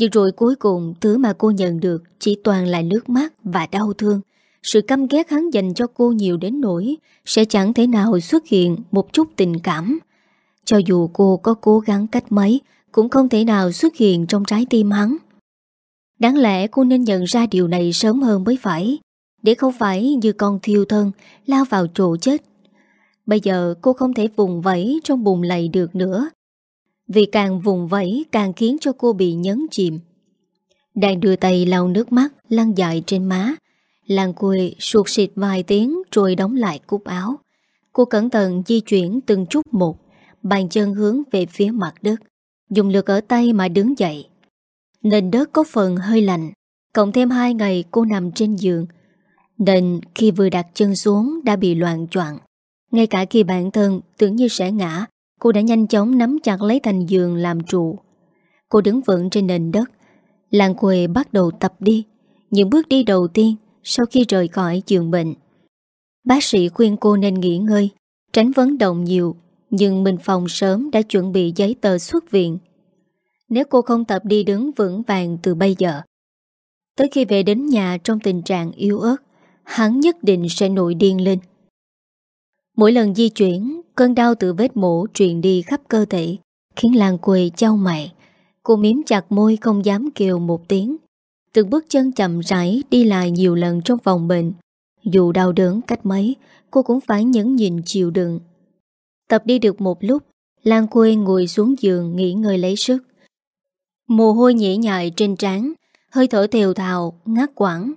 nhưng rồi cuối cùng, Thứ mà cô nhận được Chỉ toàn là nước mắt và đau thương. Sự căm ghét hắn dành cho cô nhiều đến nỗi Sẽ chẳng thể nào xuất hiện Một chút tình cảm. Cho dù cô có cố gắng cách mấy, Cũng không thể nào xuất hiện trong trái tim hắn. Đáng lẽ cô nên nhận ra điều này sớm hơn mới phải, để không phải như con thiêu thân Lao vào chỗ chết. Bây giờ cô không thể vùng vẫy Trong bùn lầy được nữa. Vì càng vùng vẫy, càng khiến cho cô bị nhấn chìm. Đang đưa tay lau nước mắt, Lăn dài trên má Lan quê suột xịt vài tiếng Rồi đóng lại cúc áo. Cô cẩn thận di chuyển từng chút một, Bàn chân hướng về phía mặt đất, Dùng lực ở tay mà đứng dậy. Nền đất có phần hơi lạnh, Cộng thêm hai ngày cô nằm trên giường. Nên khi vừa đặt chân xuống đã bị loạn choạng. Ngay cả khi bản thân tưởng như sẽ ngã Cô đã nhanh chóng nắm chặt lấy thành giường làm trụ. Cô đứng vững trên nền đất. Làng quê bắt đầu tập đi. Những bước đi đầu tiên Sau khi rời khỏi giường bệnh. Bác sĩ khuyên cô nên nghỉ ngơi Tránh vấn động nhiều Nhưng mình phòng sớm đã chuẩn bị giấy tờ xuất viện. Nếu cô không tập đi đứng vững vàng từ bây giờ Tới khi về đến nhà trong tình trạng yếu ớt hắn nhất định sẽ nổi điên lên. Mỗi lần di chuyển, cơn đau từ vết mổ truyền đi khắp cơ thể, khiến làng quỳ trao mày. Cô miếm chặt môi không dám kêu một tiếng. Từng bước chân chậm rãi đi lại nhiều lần trong phòng bệnh. Dù đau đớn cách mấy, cô cũng phải nhấn nhìn chịu đựng. Tập đi được một lúc, Lan quê ngồi xuống giường nghỉ ngơi lấy sức. Mồ hôi nhễ nhại trên trán, hơi thở thều thào, ngát quảng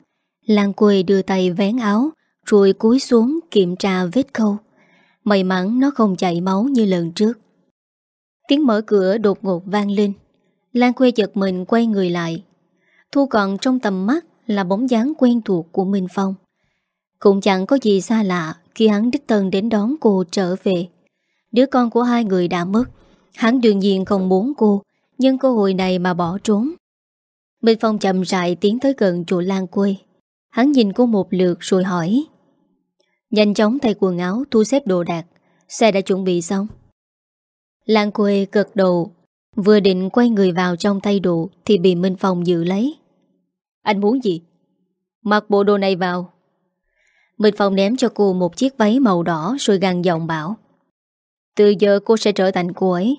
Lan quê đưa tay vén áo Rồi cúi xuống kiểm tra vết khâu May mắn nó không chảy máu như lần trước. Tiếng mở cửa đột ngột vang lên. Lan quê giật mình quay người lại. Thu còn trong tầm mắt Là bóng dáng quen thuộc của Minh Phong. Cũng chẳng có gì xa lạ Khi hắn đích thân đến đón cô trở về. Đứa con của hai người đã mất. Hắn đương nhiên không muốn cô, Nhưng cơ hội này mà bỏ trốn. Minh Phong chậm rãi tiến tới gần chỗ Lan quê Hắn nhìn cô một lượt rồi hỏi Nhanh chóng thay quần áo thu xếp đồ đạc. Xe đã chuẩn bị xong. Lan quê cực đầu. Vừa định quay người vào trong tay đồ Thì bị Minh Phong giữ lấy. Anh muốn gì? Mặc bộ đồ này vào. Minh Phong ném cho cô một chiếc váy màu đỏ Rồi găng giọng bảo. Từ giờ cô sẽ trở thành cô ấy.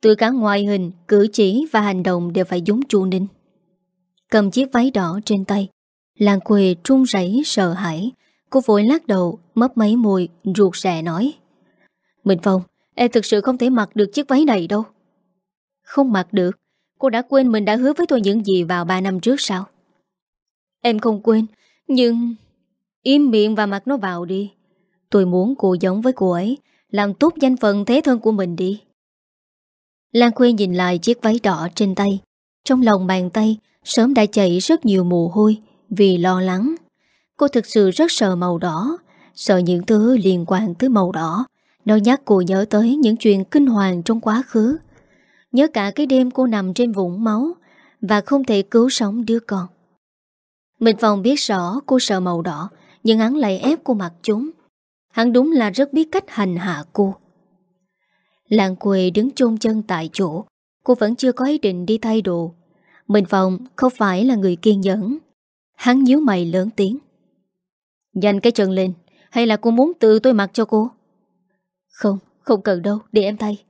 Từ cả ngoại hình, cử chỉ và hành động Đều phải giống chu ninh. Cầm chiếc váy đỏ trên tay Lan quê trung rảy sợ hãi. Cô vội lắc đầu, Mấp mấy mùi ruột rè nói. Minh Phong, Em thực sự không thể mặc được chiếc váy này đâu. Không mặc được? Cô đã quên mình đã hứa với tôi những gì vào 3 năm trước sao? Em không quên, Nhưng Im miệng và mặc nó vào đi. Tôi muốn cô giống với cô ấy, Làm tốt danh phận thế thân của mình đi. Lan Khuê nhìn lại chiếc váy đỏ trên tay. Trong lòng bàn tay, Sớm đã chảy rất nhiều mồ hôi Vì lo lắng. Cô thực sự rất sợ màu đỏ, Sợ những thứ liên quan tới màu đỏ. Nó nhắc cô nhớ tới những chuyện kinh hoàng trong quá khứ. Nhớ cả cái đêm cô nằm trên vũng máu Và không thể cứu sống đứa con. Minh Phong biết rõ cô sợ màu đỏ, Nhưng hắn lại ép cô mặc chúng. Hắn đúng là rất biết cách hành hạ cô. Làng quê đứng chôn chân tại chỗ, Cô vẫn chưa có ý định đi thay đồ. Minh Phong không phải là người kiên nhẫn. Hắn nhíu mày lớn tiếng. Nhanh cái chân lên. Hay là cô muốn tự tôi mặc cho cô? Không, không cần đâu. Để em thay.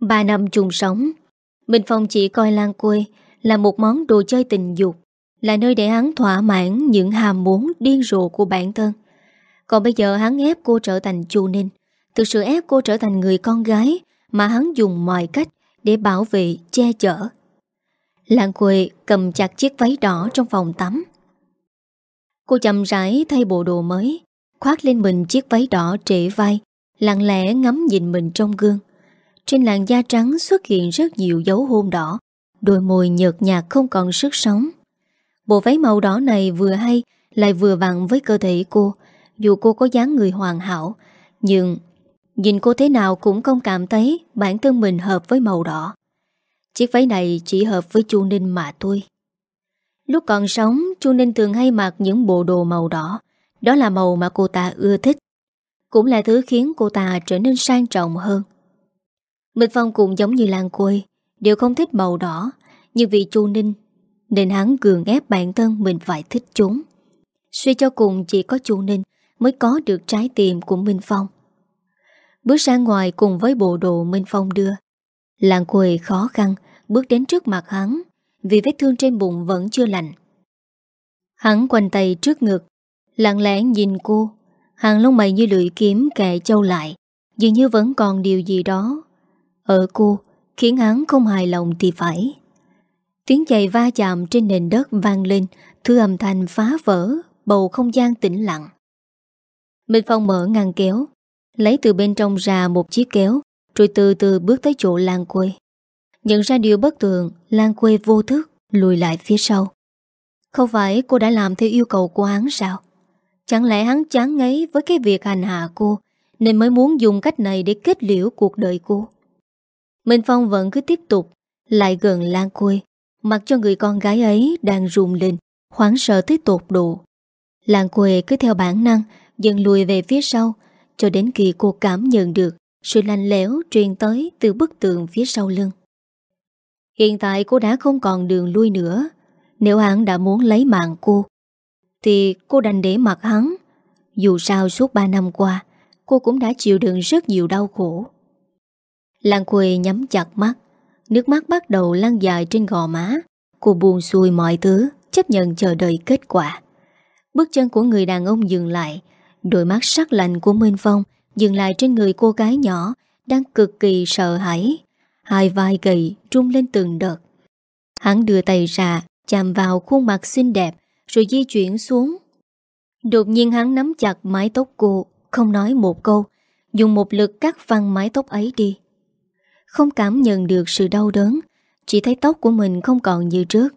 Ba năm chung sống. Minh Phong chỉ coi Lan Quê Là một món đồ chơi tình dục Là nơi để hắn thỏa mãn Những hàm muốn điên rồ của bản thân. Còn bây giờ hắn ép cô trở thành chu ninh. Thực sự ép cô trở thành người con gái Mà hắn dùng mọi cách Để bảo vệ, che chở. Lan Quê cầm chặt chiếc váy đỏ Trong phòng tắm. Cô chậm rãi thay bộ đồ mới Khoát lên mình chiếc váy đỏ trễ vai, Lặng lẽ ngắm nhìn mình trong gương. Trên làn da trắng xuất hiện rất nhiều dấu hôn đỏ, Đôi môi nhợt nhạt không còn sức sống. Bộ váy màu đỏ này vừa hay, Lại vừa vặn với cơ thể cô, Dù cô có dáng người hoàn hảo, Nhưng Nhìn cô thế nào cũng không cảm thấy Bản thân mình hợp với màu đỏ. Chiếc váy này chỉ hợp với chu Ninh mà thôi. Lúc còn sống chu Ninh thường hay mặc những bộ đồ màu đỏ. Đó là màu mà cô ta ưa thích. Cũng là thứ khiến cô ta trở nên sang trọng hơn. Minh Phong cũng giống như Lan Côi, Đều không thích màu đỏ. Nhưng vì chu Ninh Nên hắn cường ép bản thân mình phải thích chúng. Suy cho cùng chỉ có chu Ninh Mới có được trái tim của Minh Phong. Bước ra ngoài cùng với bộ đồ Minh Phong đưa Làng quê khó khăn Bước đến trước mặt hắn vì vết thương trên bụng vẫn chưa lành. Hắn quanh tay trước ngực, Lặng lẽ nhìn cô. Hàng lông mày như lưỡi kiếm kẹ châu lại, Dường như vẫn còn điều gì đó. Ở cô, Khiến hắn không hài lòng thì phải. Tiếng giày va chạm trên nền đất vang lên Thư âm thanh phá vỡ, Bầu không gian tĩnh lặng. Minh Phong mở ngăn kéo, Lấy từ bên trong ra một chiếc kéo, Rồi từ từ bước tới chỗ Lan Quê. Nhận ra điều bất thường Lan Quê vô thức, lùi lại phía sau. Không phải cô đã làm theo yêu cầu của hắn sao? Chẳng lẽ hắn chán ngấy Với cái việc hành hạ cô, Nên mới muốn dùng cách này để kết liễu cuộc đời cô? Minh Phong vẫn cứ tiếp tục, Lại gần Lan Quê Mặc cho người con gái ấy đang rùng lên, Hoảng sợ tới tột độ. Lan Quê cứ theo bản năng, Dần lùi về phía sau, cho đến khi cô cảm nhận được sự lành lẽo truyền tới từ bức tường phía sau lưng. Hiện tại cô đã không còn đường lui nữa. Nếu hắn đã muốn lấy mạng cô, thì cô đành để mặc hắn. Dù sao suốt 3 năm qua, cô cũng đã chịu đựng rất nhiều đau khổ. Lan Quê nhắm chặt mắt, nước mắt bắt đầu lăn dài trên gò má. Cô buồn xuôi mọi thứ, chấp nhận chờ đợi kết quả. Bước chân của người đàn ông dừng lại, Đôi mắt sắc lạnh của Minh Phong dừng lại trên người cô gái nhỏ đang cực kỳ sợ hãi. Hai vai gầy rung lên từng đợt. Hắn đưa tay ra, chạm vào khuôn mặt xinh đẹp rồi di chuyển xuống. Đột nhiên hắn nắm chặt mái tóc cô, không nói một câu, dùng một lực cắt văng mái tóc ấy đi. Không cảm nhận được sự đau đớn, chỉ thấy tóc của mình không còn như trước.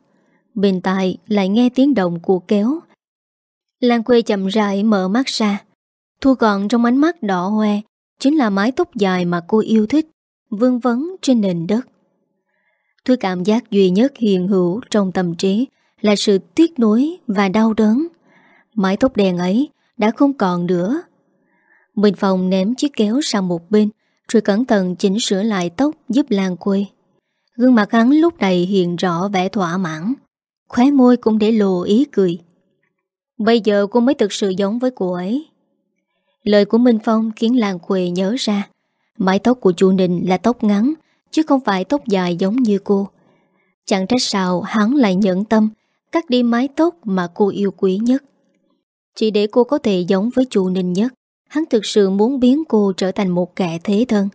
Bên tai lại nghe tiếng động của kéo Lan quê chậm rãi mở mắt ra Thu gọn trong ánh mắt đỏ hoe Chính là mái tóc dài mà cô yêu thích Vương vấn trên nền đất. Thứ cảm giác duy nhất hiện hữu trong tâm trí Là sự tiếc nuối và đau đớn. Mái tóc đen ấy đã không còn nữa. Bình phòng ném chiếc kéo sang một bên, Rồi cẩn thận chỉnh sửa lại tóc giúp Lan quê Gương mặt hắn lúc này hiện rõ vẻ thỏa mãn, Khóe môi cũng để lộ ý cười. Bây giờ cô mới thực sự giống với cô ấy. Lời của Minh Phong khiến làng Quê nhớ ra Mái tóc của chu Ninh là tóc ngắn, Chứ không phải tóc dài giống như cô. Chẳng trách sao, hắn lại nhẫn tâm, Cắt đi mái tóc mà cô yêu quý nhất. Chỉ để cô có thể giống với chu Ninh nhất, Hắn thực sự muốn biến cô trở thành một kẻ thế thân.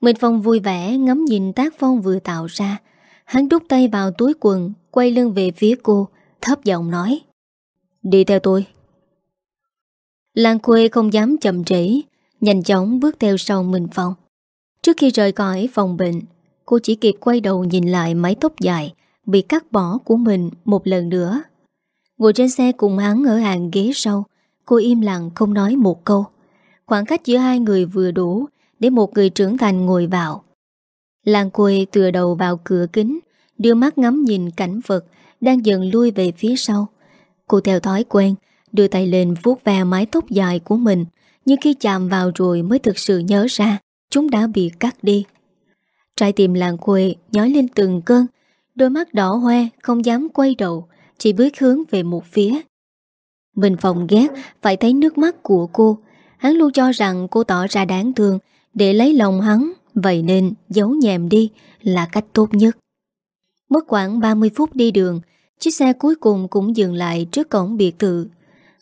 Minh Phong vui vẻ ngắm nhìn tác phong vừa tạo ra. Hắn đút tay vào túi quần, Quay lưng về phía cô, Thấp giọng nói, Đi theo tôi. Lan quê không dám chậm trễ Nhanh chóng bước theo sau Minh Phong. Trước khi rời khỏi phòng bệnh, Cô chỉ kịp quay đầu nhìn lại mái tóc dài Bị cắt bỏ của mình một lần nữa. Ngồi trên xe cùng hắn ở hàng ghế sau, Cô im lặng không nói một câu. Khoảng cách giữa hai người vừa đủ Để một người trưởng thành ngồi vào. Lan quê tựa đầu vào cửa kính, Đưa mắt ngắm nhìn cảnh vật Đang dần lui về phía sau. Cô theo thói quen, Đưa tay lên vuốt ve mái tóc dài của mình nhưng khi chạm vào rồi mới thực sự nhớ ra, Chúng đã bị cắt đi. Trái tim làng quê nhói lên từng cơn, Đôi mắt đỏ hoe, không dám quay đầu, Chỉ bước hướng về một phía. Mình phòng ghét, Phải thấy nước mắt của cô. Hắn luôn cho rằng cô tỏ ra đáng thương. Để lấy lòng hắn, Vậy nên giấu nhẹm đi Là cách tốt nhất. Mất khoảng 30 phút đi đường, Chiếc xe cuối cùng cũng dừng lại trước cổng biệt thự.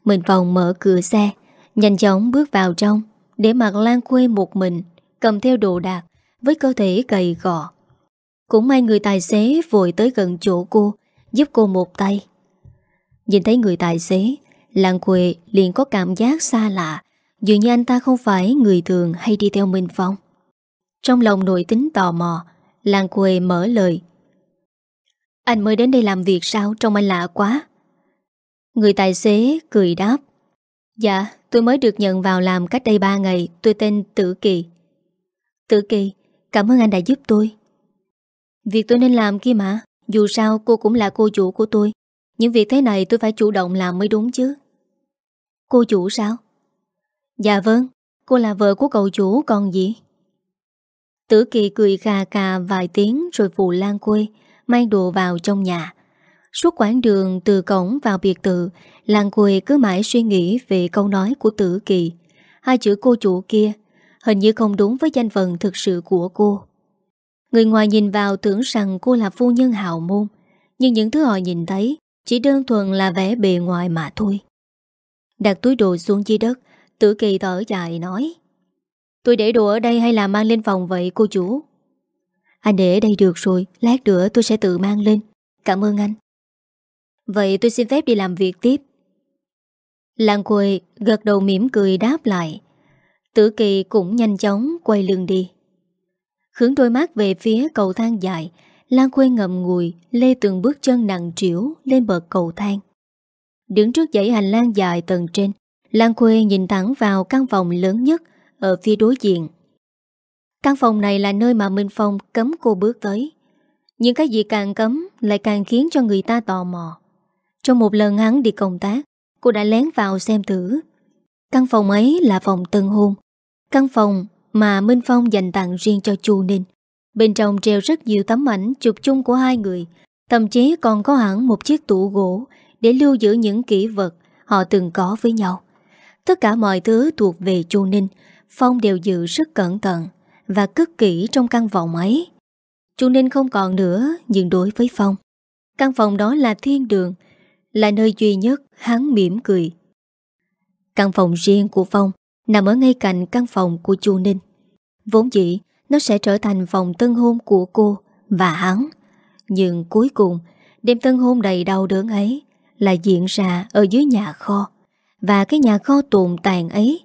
Mình phòng mở cửa xe. Nhanh chóng bước vào trong, Để mặc Lan quê một mình, Cầm theo đồ đạc, Với cơ thể gầy gò. Cũng may người tài xế vội tới gần chỗ cô, Giúp cô một tay. Nhìn thấy người tài xế, Lan quê liền có cảm giác xa lạ, Dường như anh ta không phải người thường hay đi theo Minh Phong. Trong lòng nội tính tò mò, Lan quê mở lời. Anh mới đến đây làm việc sao? Trông anh lạ quá. Người tài xế cười đáp. Dạ tôi mới được nhận vào làm cách đây 3 ngày, Tôi tên Tử Kỳ. Tử Kỳ, Cảm ơn anh đã giúp tôi. Việc tôi nên làm kia mà, Dù sao cô cũng là cô chủ của tôi. Những việc thế này tôi phải chủ động làm mới đúng chứ. Cô chủ sao? Dạ vâng Cô là vợ của cậu chủ còn gì? Tử Kỳ cười khà khà vài tiếng Rồi phụ Lan quê Mang đồ vào trong nhà. Suốt quãng đường từ cổng vào biệt tự Làng quê cứ mãi suy nghĩ Về câu nói của Tử Kỳ. Hai chữ cô chủ kia Hình như không đúng với danh phận thực sự của cô. Người ngoài nhìn vào tưởng rằng cô là phu nhân hào môn, Nhưng những thứ họ nhìn thấy Chỉ đơn thuần là vẻ bề ngoài mà thôi. Đặt túi đồ xuống dưới đất, Tử kỳ thở dài nói, Tôi để đồ ở đây hay là mang lên phòng vậy, cô chủ? Anh để ở đây được rồi, Lát nữa tôi sẽ tự mang lên. Cảm ơn anh. Vậy tôi xin phép đi làm việc tiếp. Lan Quê gật đầu mỉm cười đáp lại. Tử kỳ cũng nhanh chóng quay lưng đi. Hướng đôi mắt về phía cầu thang dài, Lan Quê ngậm ngùi, Lê từng bước chân nặng trĩu Lên bậc cầu thang. Đứng trước dãy hành lang dài tầng trên, Lan Quê nhìn thẳng vào căn phòng lớn nhất Ở phía đối diện. Căn phòng này là nơi mà Minh Phong cấm cô bước tới. Nhưng cái gì càng cấm Lại càng khiến cho người ta tò mò. Trong một lần hắn đi công tác Cô đã lén vào xem thử. Căn phòng ấy là phòng tân hôn. Căn phòng mà Minh Phong dành tặng riêng cho Chu Ninh. Bên trong treo rất nhiều tấm ảnh chụp chung của hai người. Thậm chí còn có hẳn một chiếc tủ gỗ Để lưu giữ những kỷ vật họ từng có với nhau. Tất cả mọi thứ thuộc về Chu Ninh. Phong đều giữ rất cẩn thận Và cất kỹ trong căn phòng ấy. Chu Ninh không còn nữa, Nhưng đối với Phong, Căn phòng đó là thiên đường là nơi duy nhất hắn mỉm cười. Căn phòng riêng của Phong Nằm ở ngay cạnh căn phòng của Chu Ninh. Vốn dĩ, Nó sẽ trở thành phòng tân hôn của cô Và hắn. Nhưng cuối cùng, Đêm tân hôn đầy đau đớn ấy Là diễn ra ở dưới nhà kho. Và cái nhà kho tồn tàn ấy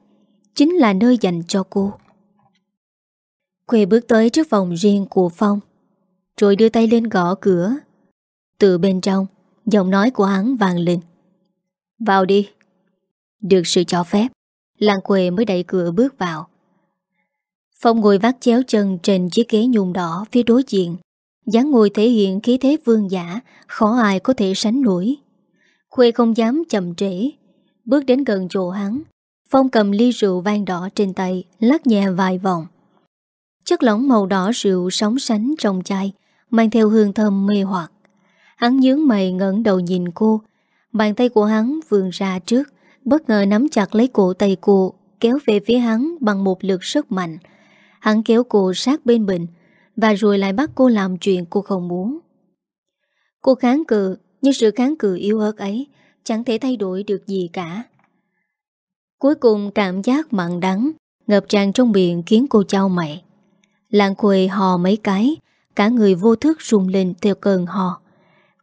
Chính là nơi dành cho cô. Quê bước tới trước phòng riêng của Phong, Rồi đưa tay lên gõ cửa. Từ bên trong Giọng nói của hắn vàng lên. Vào đi. Được sự cho phép, Làng quê mới đẩy cửa bước vào. Phong ngồi vắt chéo chân trên chiếc ghế nhung đỏ phía đối diện. Dáng ngồi thể hiện khí thế vương giả, Khó ai có thể sánh nổi. Khuê không dám chậm trễ. Bước đến gần chỗ hắn, Phong cầm ly rượu vang đỏ trên tay, Lắc nhẹ vài vòng. Chất lỏng màu đỏ rượu sóng sánh trong chai, Mang theo hương thơm mê hoặc. Hắn nhướng mày ngẩn đầu nhìn cô. Bàn tay của hắn vươn ra trước, Bất ngờ nắm chặt lấy cổ tay cô, Kéo về phía hắn bằng một lực rất mạnh. Hắn kéo cô sát bên mình, Và rồi lại bắt cô làm chuyện cô không muốn. Cô kháng cự, Nhưng sự kháng cự yếu ớt ấy Chẳng thể thay đổi được gì cả. Cuối cùng cảm giác mặn đắng Ngập tràn trong miệng khiến cô trao mày. Lạng khuê hò mấy cái, Cả người vô thức rung lên theo cơn hò.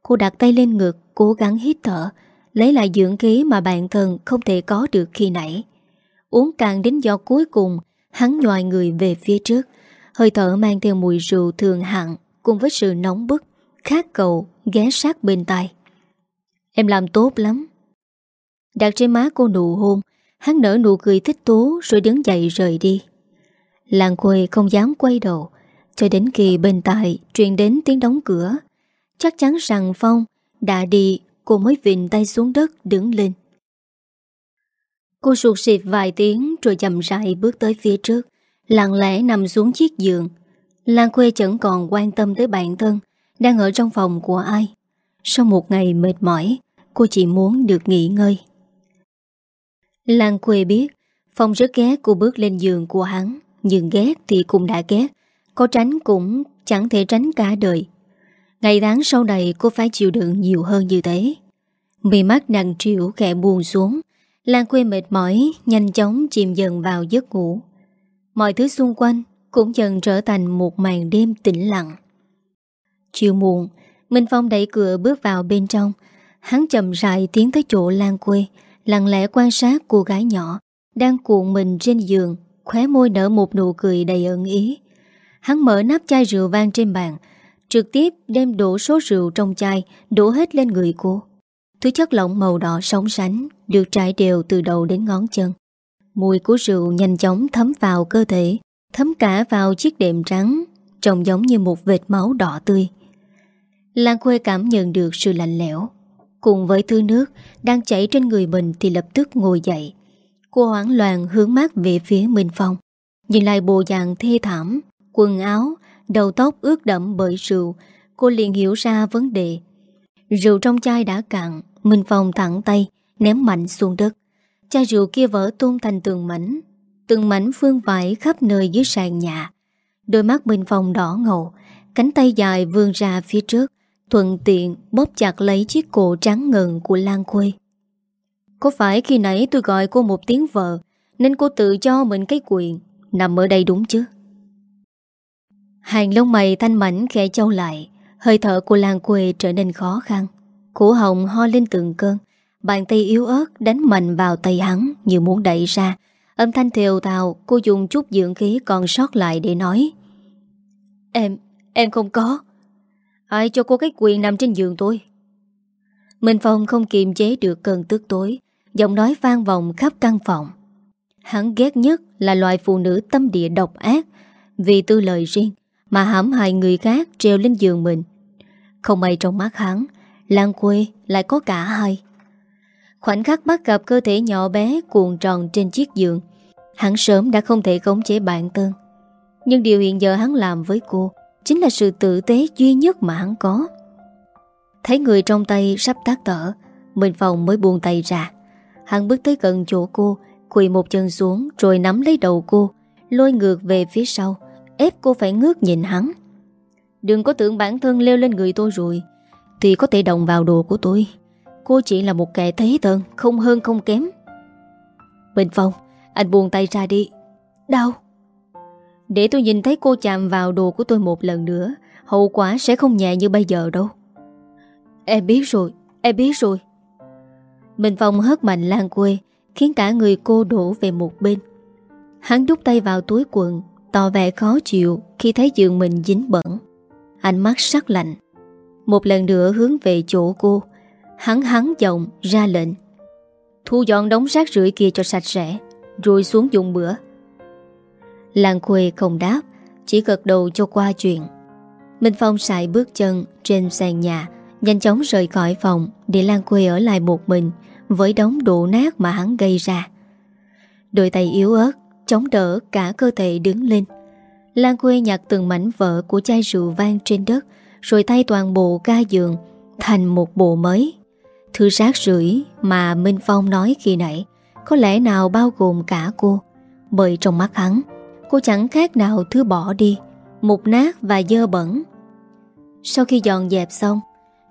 Cô đặt tay lên ngực, Cố gắng hít thở, Lấy lại dưỡng khí mà bản thân không thể có được khi nãy. Uống càng đến giọt cuối cùng, Hắn nhòi người về phía trước. Hơi thở mang theo mùi rượu thường hạn Cùng với sự nóng bức, Khát cầu, ghé sát bên tai. Em làm tốt lắm. Đặt trên má cô nụ hôn, Hắn nở nụ cười thích tố Rồi đứng dậy rời đi. Làng quê không dám quay đầu, Cho đến khi bên tai Truyền đến tiếng đóng cửa Chắc chắn rằng Phong đã đi, Cô mới vịn tay xuống đất, đứng lên. Cô sụt xịt vài tiếng Rồi chậm rãi bước tới phía trước, Lặng lẽ nằm xuống chiếc giường. Lan quê chẳng còn quan tâm tới bản thân Đang ở trong phòng của ai. Sau một ngày mệt mỏi, Cô chỉ muốn được nghỉ ngơi. Lan quê biết Phong rất ghét cô bước lên giường của hắn, Nhưng ghét thì cũng đã ghét, Có tránh cũng chẳng thể tránh cả đời. Ngày tháng sau này cô phải chịu đựng nhiều hơn như thế. Mì mắt nặng triệu kẹ buồn xuống Lan quê mệt mỏi, Nhanh chóng chìm dần vào giấc ngủ. Mọi thứ xung quanh Cũng dần trở thành một màn đêm tĩnh lặng. Chiều muộn, Minh Phong đẩy cửa bước vào bên trong. Hắn chậm rãi tiến tới chỗ Lan quê, Lặng lẽ quan sát cô gái nhỏ Đang cuộn mình trên giường, Khóe môi nở một nụ cười đầy ẩn ý. Hắn mở nắp chai rượu vang trên bàn Trực tiếp đem đổ số rượu trong chai, Đổ hết lên người cô. Thứ chất lỏng màu đỏ sóng sánh Được trải đều từ đầu đến ngón chân. Mùi của rượu nhanh chóng thấm vào cơ thể, Thấm cả vào chiếc đệm trắng, Trông giống như một vệt máu đỏ tươi. Lan Khuê cảm nhận được sự lạnh lẽo. Cùng với thứ nước Đang chảy trên người mình Thì lập tức ngồi dậy. Cô hoảng loạn hướng mắt về phía Minh Phong Nhìn lại bộ dạng thê thảm, Quần áo Đầu tóc ướt đẫm bởi rượu. Cô liền hiểu ra vấn đề. Rượu trong chai đã cạn, Minh Phong thẳng tay, Ném mạnh xuống đất. Chai rượu kia vỡ tung thành tường mảnh, Từng mảnh phương vải khắp nơi dưới sàn nhà. Đôi mắt Minh Phong đỏ ngầu, Cánh tay dài vươn ra phía trước, Thuận tiện bóp chặt lấy chiếc cổ trắng ngần của Lan Khuê. Có phải khi nãy tôi gọi cô một tiếng vợ, Nên cô tự cho mình cái quyền, Nằm ở đây đúng chứ? Hàng lông mày thanh mảnh khẽ trâu lại Hơi thở của Lan Quê trở nên khó khăn. Cổ hồng ho lên từng cơn Bàn tay yếu ớt đánh mạnh vào tay hắn Như muốn đẩy ra. Âm thanh thều tào Cô dùng chút dưỡng khí còn sót lại để nói. Em, em không có. Ai cho cô cái quyền nằm trên giường tôi? Minh Phong không kiềm chế được cơn tức tối Giọng nói vang vọng khắp căn phòng. Hắn ghét nhất là loại phụ nữ tâm địa độc ác Vì tư lời riêng. Mà hãm hại người khác treo lên giường mình. Không may trong mắt hắn Lan quê lại có cả hai. Khoảnh khắc bắt gặp cơ thể nhỏ bé cuộn tròn trên chiếc giường, Hắn sớm đã không thể khống chế bản thân. Nhưng điều hiện giờ hắn làm với cô Chính là sự tử tế duy nhất mà hắn có. Thấy người trong tay sắp tắt thở Minh Phòng mới buông tay ra. Hắn bước tới gần chỗ cô, Quỳ một chân xuống rồi nắm lấy đầu cô, Lôi ngược về phía sau. Ép cô phải ngước nhìn hắn. Đừng có tưởng bản thân leo lên người tôi rồi, Thì có thể động vào đồ của tôi. Cô chỉ là một kẻ thế thân Không hơn không kém. Bình Phong, Anh buông tay ra đi. Đau. Để tôi nhìn thấy cô chạm vào đồ của tôi một lần nữa, Hậu quả sẽ không nhẹ như bây giờ đâu. Em biết rồi, Em biết rồi. Bình Phong hất mạnh lan quê, Khiến cả người cô đổ về một bên. Hắn đút tay vào túi quần Tỏ vẻ khó chịu Khi thấy giường mình dính bẩn. Ánh mắt sắc lạnh. Một lần nữa hướng về chỗ cô, Hắn hắn giọng ra lệnh. Thu dọn đống rác rưởi kia cho sạch sẽ, Rồi xuống dùng bữa. Lan quê không đáp, Chỉ gật đầu cho qua chuyện. Minh Phong xài bước chân trên sàn nhà, Nhanh chóng rời khỏi phòng Để Lan Quê ở lại một mình Với đống đổ nát mà hắn gây ra. Đôi tay yếu ớt Chống đỡ cả cơ thể đứng lên. Lan Quê nhặt từng mảnh vỡ Của chai rượu vang trên đất, Rồi thay toàn bộ ga giường Thành một bộ mới. Thứ rác rưởi mà Minh Phong nói khi nãy Có lẽ nào bao gồm cả cô, Bởi trong mắt hắn, Cô chẳng khác nào thứ bỏ đi, Mục nát và dơ bẩn. Sau khi dọn dẹp xong,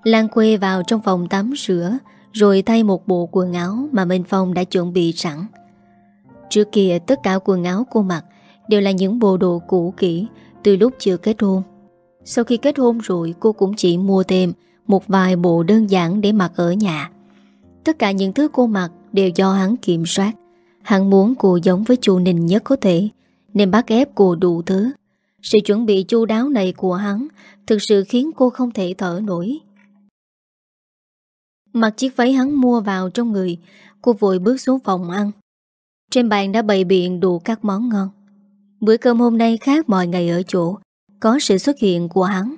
Lan quê vào trong phòng tắm rửa, Rồi thay một bộ quần áo Mà Minh Phong đã chuẩn bị sẵn. Trước kia tất cả quần áo cô mặc Đều là những bộ đồ cũ kỹ Từ lúc chưa kết hôn Sau khi kết hôn rồi cô cũng chỉ mua thêm một vài bộ đơn giản để mặc ở nhà. Tất cả những thứ cô mặc đều do hắn kiểm soát. Hắn muốn cô giống với chu Ninh nhất có thể, nên bắt ép cô đủ thứ. Sự chuẩn bị chu đáo này của hắn Thực sự khiến cô không thể thở nổi Mặc chiếc váy hắn mua vào trong người Cô vội bước xuống phòng ăn trên bàn đã bày biện đủ các món ngon. Bữa cơm hôm nay khác mọi ngày ở chỗ, Có sự xuất hiện của hắn.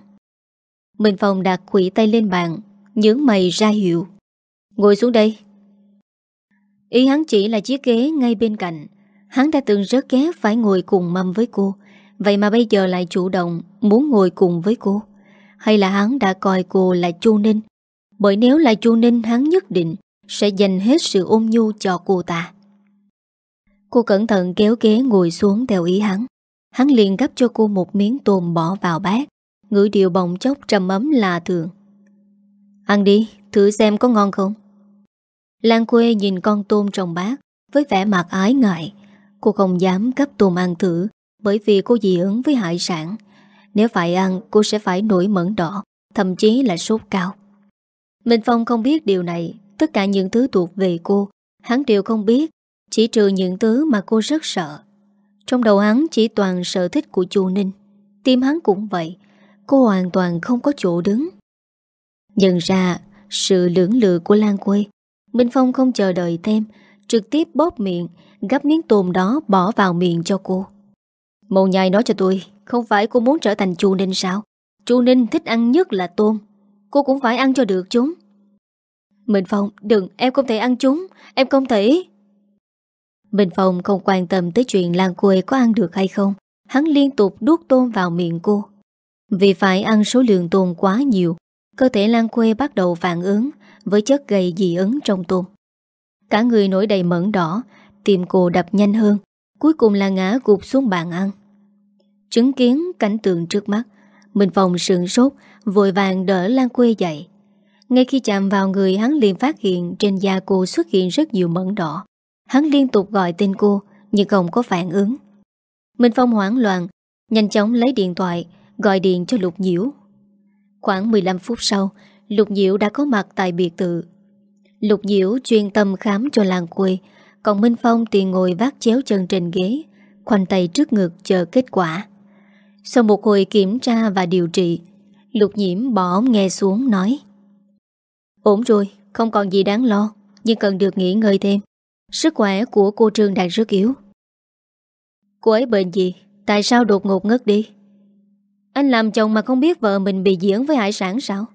Minh Phong đặt quỷ tay lên bàn, Nhướng mày ra hiệu. Ngồi xuống đây. Ý hắn chỉ là chiếc ghế ngay bên cạnh. Hắn đã từng rất ghét phải ngồi cùng mâm với cô. Vậy mà bây giờ lại chủ động Muốn ngồi cùng với cô. Hay là hắn đã coi cô là Chu Ninh? Bởi nếu là Chu Ninh, hắn nhất định Sẽ dành hết sự ôn nhu cho cô ta. Cô cẩn thận kéo ghế ngồi xuống theo ý hắn. Hắn liền gấp cho cô một miếng tôm bỏ vào bát. Ngữ điệu bồng chốc trầm ấm là thường. Ăn đi, thử xem có ngon không? Lan quê nhìn con tôm trong bát Với vẻ mặt ái ngại. Cô không dám cấp tôm ăn thử Bởi vì cô dị ứng với hải sản. Nếu phải ăn cô sẽ phải nổi mẩn đỏ Thậm chí là sốt cao. Minh Phong không biết điều này Tất cả những thứ thuộc về cô Hắn đều không biết. Chỉ trừ những thứ mà cô rất sợ. Trong đầu hắn chỉ toàn sở thích của chú Ninh. Tim hắn cũng vậy. Cô hoàn toàn không có chỗ đứng. Nhận ra sự lưỡng lự của Lan Quê, Minh Phong không chờ đợi thêm, Trực tiếp bóp miệng, Gắp miếng tôm đó bỏ vào miệng cho cô. Màu nhai nói cho tôi, Không phải cô muốn trở thành chú Ninh sao? Chú Ninh thích ăn nhất là tôm. Cô cũng phải ăn cho được chúng. Minh Phong, đừng, em không thể ăn chúng. Em không thể Minh Phong không quan tâm tới chuyện Lan Quê có ăn được hay không. Hắn liên tục đút tôm vào miệng cô. Vì phải ăn số lượng tôm quá nhiều, Cơ thể Lan Quê bắt đầu phản ứng Với chất gây dị ứng trong tôm. Cả người nổi đầy mẩn đỏ, Tim cô đập nhanh hơn, Cuối cùng là ngã gục xuống bàn ăn. Chứng kiến cảnh tượng trước mắt, Minh Phong sườn sốt, Vội vàng đỡ Lan Quê dậy. Ngay khi chạm vào người, hắn liền phát hiện Trên da cô xuất hiện rất nhiều mẩn đỏ. Hắn liên tục gọi tên cô Nhưng không có phản ứng. Minh Phong hoảng loạn Nhanh chóng lấy điện thoại Gọi điện cho Lục Nhiễu. Khoảng 15 phút sau Lục Nhiễu đã có mặt tại biệt tự Lục Diễu chuyên tâm khám cho làng quê Còn Minh Phong thì ngồi vác chéo chân trên ghế Khoanh tay trước ngực chờ kết quả. Sau một hồi kiểm tra và điều trị Lục Nhiễm bỏ ống nghe xuống nói Ổn rồi, không còn gì đáng lo Nhưng cần được nghỉ ngơi thêm. Sức khỏe của cô Trương đang rất yếu Cô ấy bệnh gì? Tại sao đột ngột ngất đi? Anh làm chồng mà không biết vợ mình bị diễn với hải sản sao?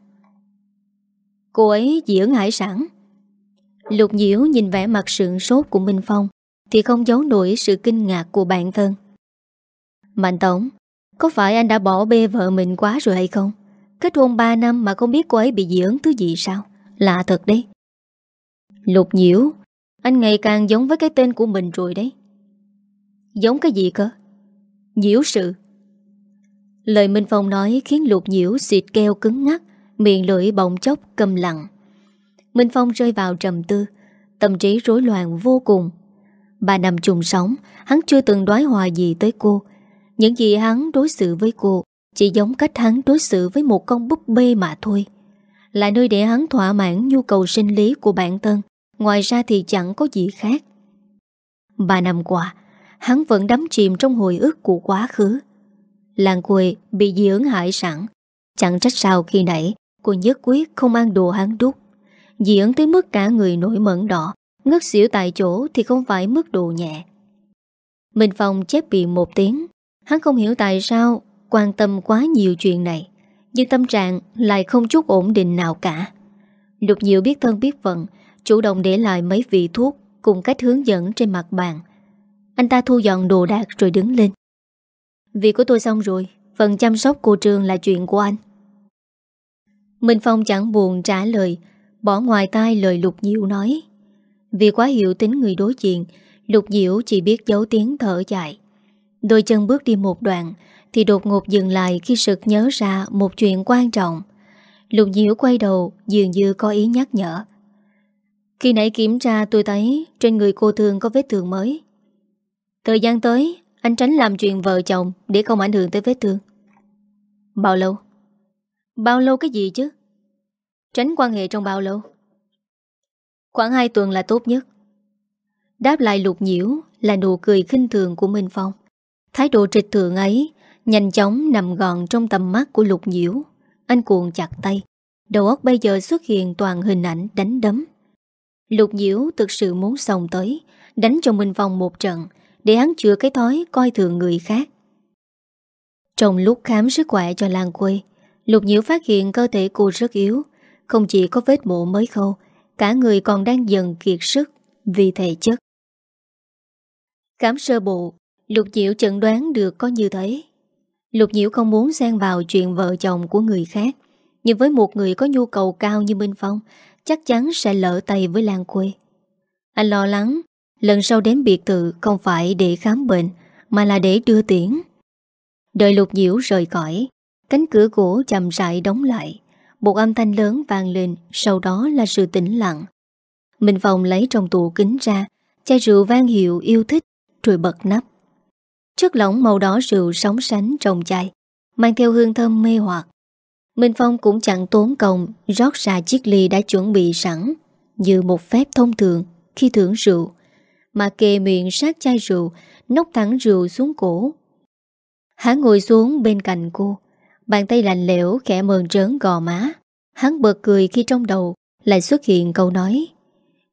Cô ấy diễn hải sản Lục Diễu nhìn vẻ mặt sượng sốt của Minh Phong Thì không giấu nổi sự kinh ngạc của bản thân Mạnh Tổng, Có phải anh đã bỏ bê vợ mình quá rồi hay không Kết hôn 3 năm mà không biết cô ấy bị dị ứng thứ gì sao Lạ thật đấy Lục Diễu anh ngày càng giống với cái tên của mình rồi đấy. Giống cái gì cơ? Nhiễu sự. Lời Minh Phong nói khiến Lục nhiễu xịt keo cứng ngắt Miệng lưỡi bỗng chốc cầm lặng. Minh Phong rơi vào trầm tư, Tâm trí rối loạn vô cùng. Ba năm chung sống, Hắn chưa từng đoái hòa gì tới cô. Những gì hắn đối xử với cô Chỉ giống cách hắn đối xử với một con búp bê mà thôi. Là nơi để hắn thỏa mãn nhu cầu sinh lý của bản thân. Ngoài ra thì chẳng có gì khác. Ba năm qua, Hắn vẫn đắm chìm trong hồi ức của quá khứ. Làng quê bị dị ứng hại sẵn Chẳng trách sao khi nãy, Cô nhất quyết không ăn đồ hắn đút Diễn tới mức cả người nổi mẩn đỏ, Ngất xỉu tại chỗ thì không phải mức độ nhẹ. Minh Phong chép miệng một tiếng, Hắn không hiểu tại sao Quan tâm quá nhiều chuyện này, Nhưng tâm trạng lại không chút ổn định nào cả. Lục Diệu biết thân biết phận Chủ động để lại mấy vị thuốc Cùng cách hướng dẫn trên mặt bàn. Anh ta thu dọn đồ đạc rồi đứng lên. Việc của tôi xong rồi, Phần chăm sóc cô Trương là chuyện của anh. Minh Phong chẳng buồn trả lời, Bỏ ngoài tai lời Lục Diệu nói. Vì quá hiểu tính người đối diện, Lục Diệu chỉ biết giấu tiếng thở dài. Đôi chân bước đi một đoạn, Thì đột ngột dừng lại khi sực nhớ ra Một chuyện quan trọng. Lục Diệu quay đầu, Dường như có ý nhắc nhở. Khi nãy kiểm tra tôi thấy Trên người cô thương có vết thương mới. Thời gian tới, Anh tránh làm chuyện vợ chồng Để không ảnh hưởng tới vết thương. Bao lâu? Bao lâu cái gì chứ? Tránh quan hệ trong bao lâu? Khoảng 2 tuần là tốt nhất. Đáp lại lục nhiễu là nụ cười khinh thường của Minh Phong. Thái độ trịch thượng ấy Nhanh chóng nằm gọn trong tầm mắt của lục nhiễu. Anh cuộn chặt tay. Đầu óc bây giờ xuất hiện toàn hình ảnh đánh đấm. Lục nhiễu thực sự muốn sòng tới, Đánh cho Minh Phong một trận, Để hắn chữa cái thói coi thường người khác. Trong lúc khám sức khỏe cho Lan Quê, Lục nhiễu phát hiện cơ thể cô rất yếu, Không chỉ có vết mộ mới khâu, Cả người còn đang dần kiệt sức Vì thể chất. Khám sơ bộ, Lục nhiễu chẩn đoán được có như thế. Lục nhiễu không muốn xen vào chuyện vợ chồng của người khác, Nhưng với một người có nhu cầu cao như Minh Phong Chắc chắn sẽ lỡ tay với Lan Quê Anh lo lắng, Lần sau đến biệt tự không phải để khám bệnh, Mà là để đưa tiễn. Đợi lục diễu rời khỏi, Cánh cửa gỗ chậm rãi đóng lại. Một âm thanh lớn vang lên, Sau đó là sự tĩnh lặng. Minh Phong lấy trong tủ kính ra, Chai rượu vang hiệu yêu thích, Rồi bật nắp. Chất lỏng màu đỏ rượu sóng sánh trong chai, Mang theo hương thơm mê hoặc. Minh Phong cũng chẳng tốn công rót ra chiếc ly đã chuẩn bị sẵn như một phép thông thường khi thưởng rượu mà kề miệng sát chai rượu nốc thẳng rượu xuống cổ. Hắn ngồi xuống bên cạnh cô bàn tay lạnh lẽo khẽ mờn trớn gò má. Hắn bật cười khi trong đầu lại xuất hiện câu nói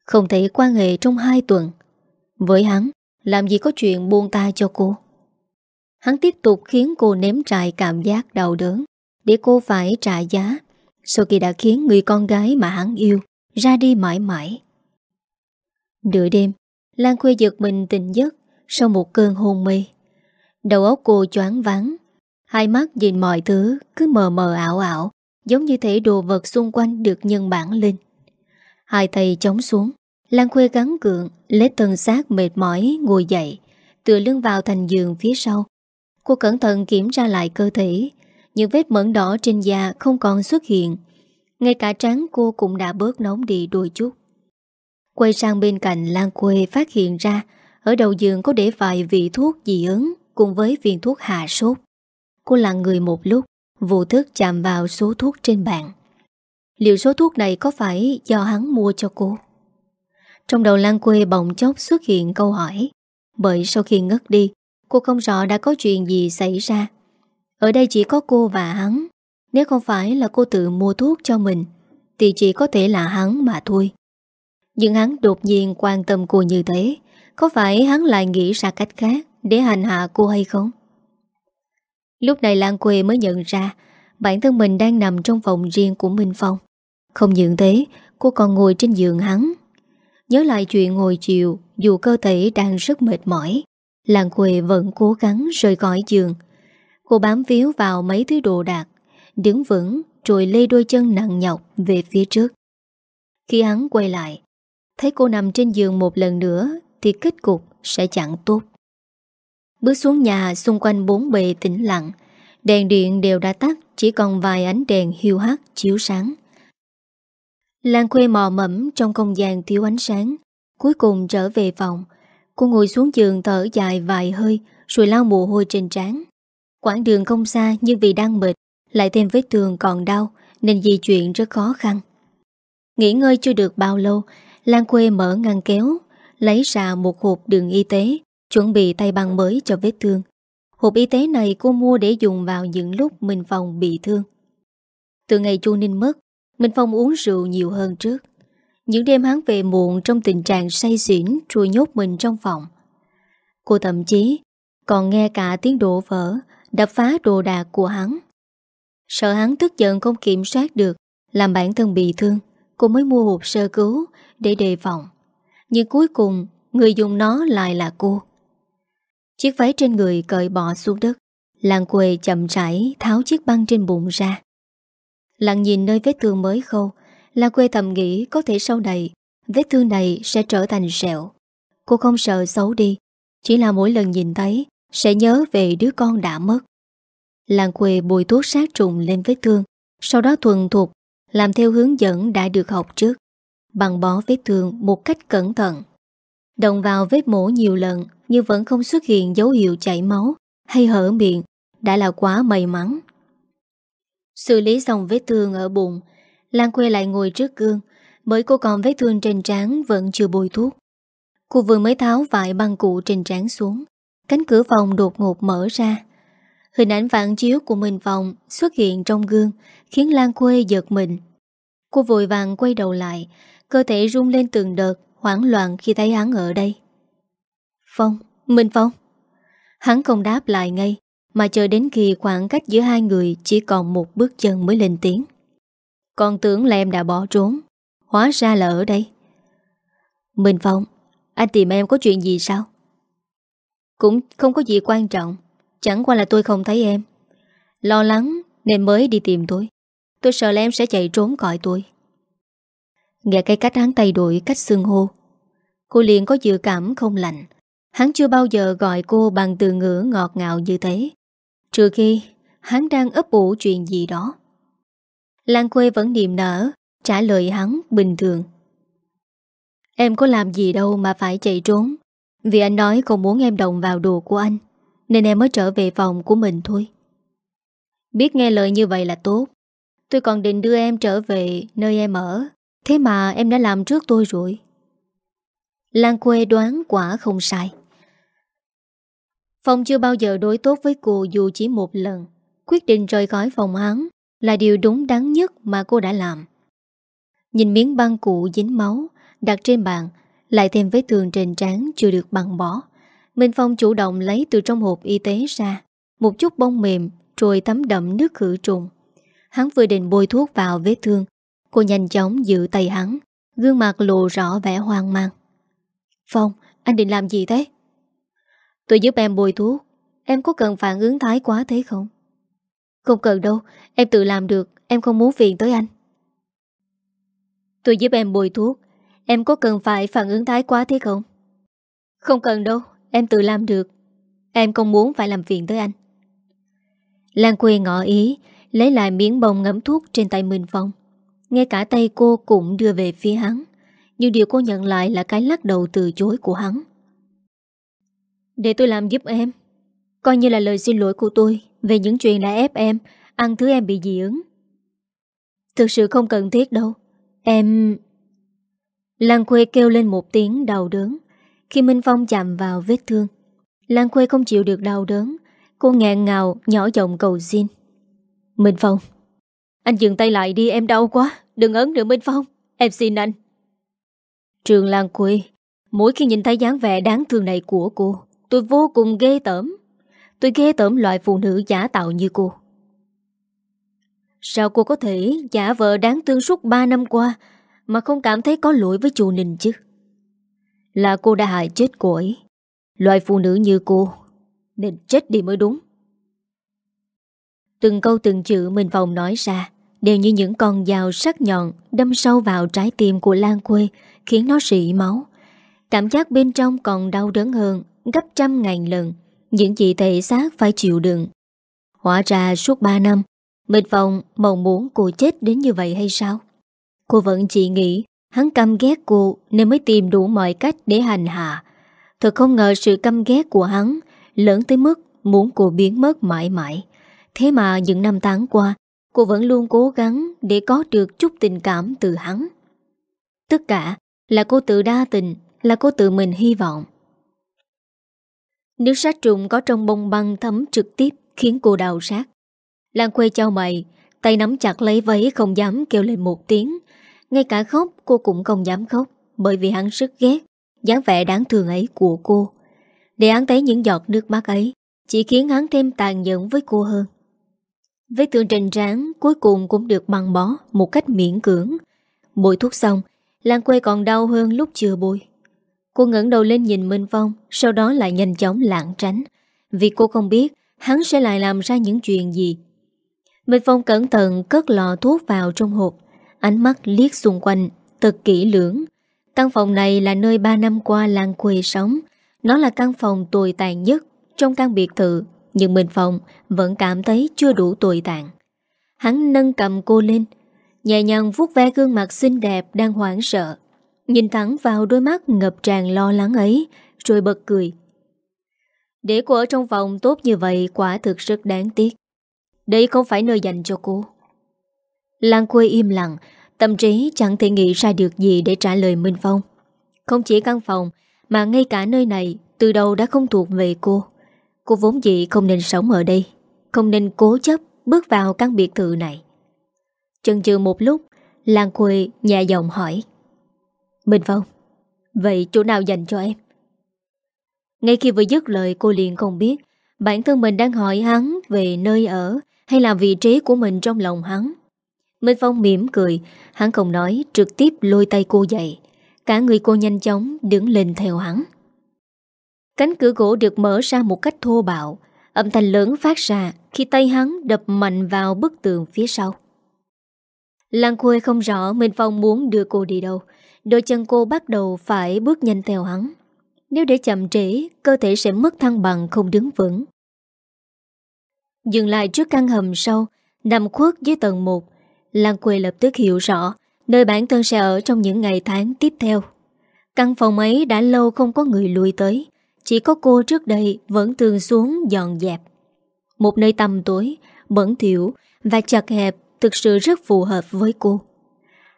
không thể quan hệ trong hai tuần. Với hắn, làm gì có chuyện buông ta cho cô. Hắn tiếp tục khiến cô nếm trải cảm giác đau đớn để cô phải trả giá sau khi đã khiến người con gái mà hắn yêu ra đi mãi mãi. Nửa đêm, Lan Khuê giật mình tỉnh giấc sau một cơn hôn mê. Đầu óc cô choáng vắng, hai mắt nhìn mọi thứ cứ mờ mờ ảo ảo, giống như thể đồ vật xung quanh được nhân bản lên. Hai tay chống xuống, Lan Khuê gắn gượng, lấy thân xác mệt mỏi ngồi dậy, tựa lưng vào thành giường phía sau. Cô cẩn thận kiểm tra lại cơ thể, những vết mẩn đỏ trên da không còn xuất hiện. Ngay cả trán cô cũng đã bớt nóng đi đôi chút. Quay sang bên cạnh Lan Quê phát hiện ra, Ở đầu giường có để vài vị thuốc dị ứng Cùng với viên thuốc hạ sốt. Cô lặng người một lúc, Vô thức chạm vào số thuốc trên bàn. Liệu số thuốc này có phải do hắn mua cho cô? Trong đầu Lan Quê bỗng chốc xuất hiện câu hỏi, Bởi sau khi ngất đi, Cô không rõ đã có chuyện gì xảy ra ở đây chỉ có cô và hắn. Nếu không phải là cô tự mua thuốc cho mình, Thì chỉ có thể là hắn mà thôi. Nhưng hắn đột nhiên quan tâm cô như thế, Có phải hắn lại nghĩ ra cách khác Để hành hạ cô hay không? Lúc này Lan Quê mới nhận ra, Bản thân mình đang nằm trong phòng riêng của Minh Phong. Không những thế, Cô còn ngồi trên giường hắn. Nhớ lại chuyện ngồi chiều, Dù cơ thể đang rất mệt mỏi, Lan Quê vẫn cố gắng rời khỏi giường Cô bám víu vào mấy thứ đồ đạc, Đứng vững rồi lê đôi chân nặng nhọc về phía trước. Khi hắn quay lại, Thấy cô nằm trên giường một lần nữa Thì kết cục sẽ chẳng tốt. Bước xuống nhà xung quanh bốn bề tĩnh lặng, Đèn điện đều đã tắt, Chỉ còn vài ánh đèn hiu hắt chiếu sáng. Lan khuê mò mẫm trong không gian thiếu ánh sáng, Cuối cùng trở về phòng. Cô ngồi xuống giường thở dài vài hơi, Rồi lau mồ hôi trên trán. Quãng đường không xa nhưng vì đang mệt, Lại thêm vết thương còn đau, Nên di chuyển rất khó khăn. Nghỉ ngơi chưa được bao lâu, Lan Quê mở ngăn kéo, Lấy ra một hộp đường y tế, Chuẩn bị tay băng mới cho vết thương. Hộp y tế này cô mua để dùng vào những lúc Minh Phong bị thương. Từ ngày Chu Ninh mất, Minh Phong uống rượu nhiều hơn trước. Những đêm hắn về muộn trong tình trạng say xỉn Rồi nhốt mình trong phòng. Cô thậm chí còn nghe cả tiếng đổ vỡ đập phá đồ đạc của hắn. Sợ hắn tức giận không kiểm soát được, làm bản thân bị thương, cô mới mua hộp sơ cứu để đề phòng. Nhưng cuối cùng, người dùng nó lại là cô. Chiếc váy trên người cởi bỏ xuống đất, làng quề chậm rãi tháo chiếc băng trên bụng ra. Lặng nhìn nơi vết thương mới khâu, làng quê thầm nghĩ có thể sau này vết thương này sẽ trở thành sẹo. Cô không sợ xấu đi, chỉ là mỗi lần nhìn thấy sẽ nhớ về đứa con đã mất. Làng quê bùi thuốc sát trùng lên vết thương, Sau đó thuần thuộc Làm theo hướng dẫn đã được học trước. Bằng bó vết thương một cách cẩn thận. Động vào vết mổ nhiều lần, Nhưng vẫn không xuất hiện dấu hiệu chảy máu Hay hở miệng, Đã là quá may mắn. Xử lý xong vết thương ở bụng Lan quê lại ngồi trước gương, Bởi cô còn vết thương trên trán Vẫn chưa bôi thuốc. Cô vừa mới tháo vài băng cụ trên trán xuống Cánh cửa phòng đột ngột mở ra Hình ảnh phản chiếu của mình phòng xuất hiện trong gương khiến Lan khuê giật mình. Cô vội vàng quay đầu lại, cơ thể rung lên từng đợt, hoảng loạn khi thấy hắn ở đây. Phong, Minh Phong. Hắn không đáp lại ngay, mà chờ đến khi khoảng cách giữa hai người chỉ còn một bước chân mới lên tiếng. Con tưởng là em đã bỏ trốn, hóa ra là ở đây. Minh Phong, anh tìm em có chuyện gì sao? Cũng không có gì quan trọng, chẳng qua là tôi không thấy em. Lo lắng nên mới đi tìm tôi. Tôi sợ là em sẽ chạy trốn cõi tôi. Nghe cái cách hắn tay đổi cách xương hô, cô liền có dự cảm không lành. Hắn chưa bao giờ gọi cô bằng từ ngữ ngọt ngào như thế. Trừ khi hắn đang ấp ủ chuyện gì đó. Lan Quê vẫn niềm nở, trả lời hắn bình thường. Em có làm gì đâu mà phải chạy trốn. Vì anh nói không muốn em đồng vào đồ của anh, nên em mới trở về phòng của mình thôi. Biết nghe lời như vậy là tốt. Tôi còn định đưa em trở về nơi em ở, thế mà em đã làm trước tôi rồi. Lan Quê đoán quả không sai. Phong chưa bao giờ đối tốt với cô dù chỉ một lần. Quyết định rời khỏi phòng hắn là điều đúng đắn nhất mà cô đã làm. Nhìn miếng băng cụ dính máu đặt trên bàn, lại thêm vết thương trên trán chưa được bằng bỏ Minh Phong chủ động lấy từ trong hộp y tế ra một chút bông mềm rồi tắm đậm nước khử trùng. Hắn vừa định bôi thuốc vào vết thương, cô nhanh chóng giữ tay hắn, gương mặt lộ rõ vẻ hoang mang. Phong, anh định làm gì thế? Tôi giúp em bôi thuốc Em có cần phản ứng thái quá thế không? Không cần đâu Em tự làm được Em không muốn phiền tới anh Tôi giúp em bôi thuốc Em có cần phải phản ứng thái quá thế không? Không cần đâu, Em tự làm được. Em không muốn phải làm phiền tới anh. Lan quê ngỏ ý, Lấy lại miếng bông ngấm thuốc trên tay Minh Phong. Ngay cả tay cô cũng đưa về phía hắn, Nhưng điều cô nhận lại là cái lắc đầu từ chối của hắn. Để tôi làm giúp em. Coi như là lời xin lỗi của tôi, Về những chuyện đã ép em, Ăn thứ em bị dị ứng. Thực sự không cần thiết đâu. Em... Lan Khuê kêu lên một tiếng đau đớn. Khi Minh Phong chạm vào vết thương, Lan Khuê không chịu được đau đớn. Cô ngẹn ngào, nhỏ giọng cầu xin. Minh Phong, Anh dừng tay lại đi, em đau quá. Đừng ấn nữa, Minh Phong. Em xin anh. Trường Lan Khuê, Mỗi khi nhìn thấy dáng vẻ đáng thương này của cô, Tôi vô cùng ghê tởm. Tôi ghê tởm loại phụ nữ giả tạo như cô. Sao cô có thể giả vợ đáng thương suốt 3 năm qua? Mà không cảm thấy có lỗi với chú Ninh chứ? Là cô đã hại chết cô ấy. Loại phụ nữ như cô Nên chết đi mới đúng. Từng câu từng chữ mình vòng nói ra Đều như những con dao sắc nhọn Đâm sâu vào trái tim của Lan Quê Khiến nó rỉ máu. Cảm giác bên trong còn đau đớn hơn gấp trăm ngàn lần. Những gì thể xác phải chịu đựng. Hóa ra suốt 3 năm, mình Phong mong muốn cô chết đến như vậy hay sao? Cô vẫn chỉ nghĩ hắn căm ghét cô nên mới tìm đủ mọi cách để hành hạ. Thật không ngờ sự căm ghét của hắn lớn tới mức muốn cô biến mất mãi mãi. Thế mà những năm tháng qua, cô vẫn luôn cố gắng để có được chút tình cảm từ hắn. Tất cả là cô tự đa tình, là cô tự mình hy vọng. Nước sát trùng có trong bông băng thấm trực tiếp khiến cô đào sát. Lan quê trao mày, tay nắm chặt lấy váy không dám kêu lên một tiếng. Ngay cả khóc cô cũng không dám khóc bởi vì hắn rất ghét dáng vẻ đáng thương ấy của cô. Để hắn thấy những giọt nước mắt ấy chỉ khiến hắn thêm tàn nhẫn với cô hơn. Vết thương trình tráng cuối cùng cũng được băng bó một cách miễn cưỡng. Bôi thuốc xong, Lan quê còn đau hơn lúc chưa bôi. Cô ngẩng đầu lên nhìn Minh Phong Sau đó lại nhanh chóng lạng tránh Vì cô không biết hắn sẽ lại làm ra những chuyện gì Minh Phong cẩn thận cất lọ thuốc vào trong hộp Ánh mắt liếc xung quanh, Thật kỹ lưỡng. Căn phòng này là nơi 3 năm qua Lan quê sống. Nó là căn phòng tồi tàn nhất Trong căn biệt thự, Nhưng Minh Phong vẫn cảm thấy chưa đủ tồi tàn. Hắn nâng cầm cô lên, Nhẹ nhàng vuốt ve gương mặt xinh đẹp đang hoảng sợ. Nhìn thẳng vào đôi mắt ngập tràn lo lắng ấy, Rồi bật cười. Để cô ở trong phòng tốt như vậy Quả thực rất đáng tiếc. Đây không phải nơi dành cho cô. Lan quê im lặng Tâm trí chẳng thể nghĩ ra được gì Để trả lời Minh Phong Không chỉ căn phòng Mà ngay cả nơi này Từ đầu đã không thuộc về cô Cô vốn dĩ không nên sống ở đây không nên cố chấp bước vào căn biệt thự này. Chần chừ một lúc, Lan Quê nhẹ giọng hỏi. Minh Phong, vậy chỗ nào dành cho em? Ngay khi vừa dứt lời cô liền không biết bản thân mình đang hỏi hắn về nơi ở hay là vị trí của mình trong lòng hắn. Minh Phong mỉm cười, hắn không nói, trực tiếp lôi tay cô dậy. Cả người cô nhanh chóng đứng lên theo hắn. Cánh cửa gỗ được mở ra một cách thô bạo, âm thanh lớn phát ra khi tay hắn đập mạnh vào bức tường phía sau. Lan Khuê không rõ Minh Phong muốn đưa cô đi đâu, đôi chân cô bắt đầu phải bước nhanh theo hắn. Nếu để chậm trễ, cơ thể sẽ mất thăng bằng không đứng vững. Dừng lại trước căn hầm sâu, nằm khuất dưới tầng 1, Lan Quê lập tức hiểu rõ nơi bản thân sẽ ở trong những ngày tháng tiếp theo. Căn phòng ấy đã lâu không có người lui tới, chỉ có cô trước đây vẫn thường xuống dọn dẹp. Một nơi tầm tối, bẩn thiểu và chặt hẹp thực sự rất phù hợp với cô.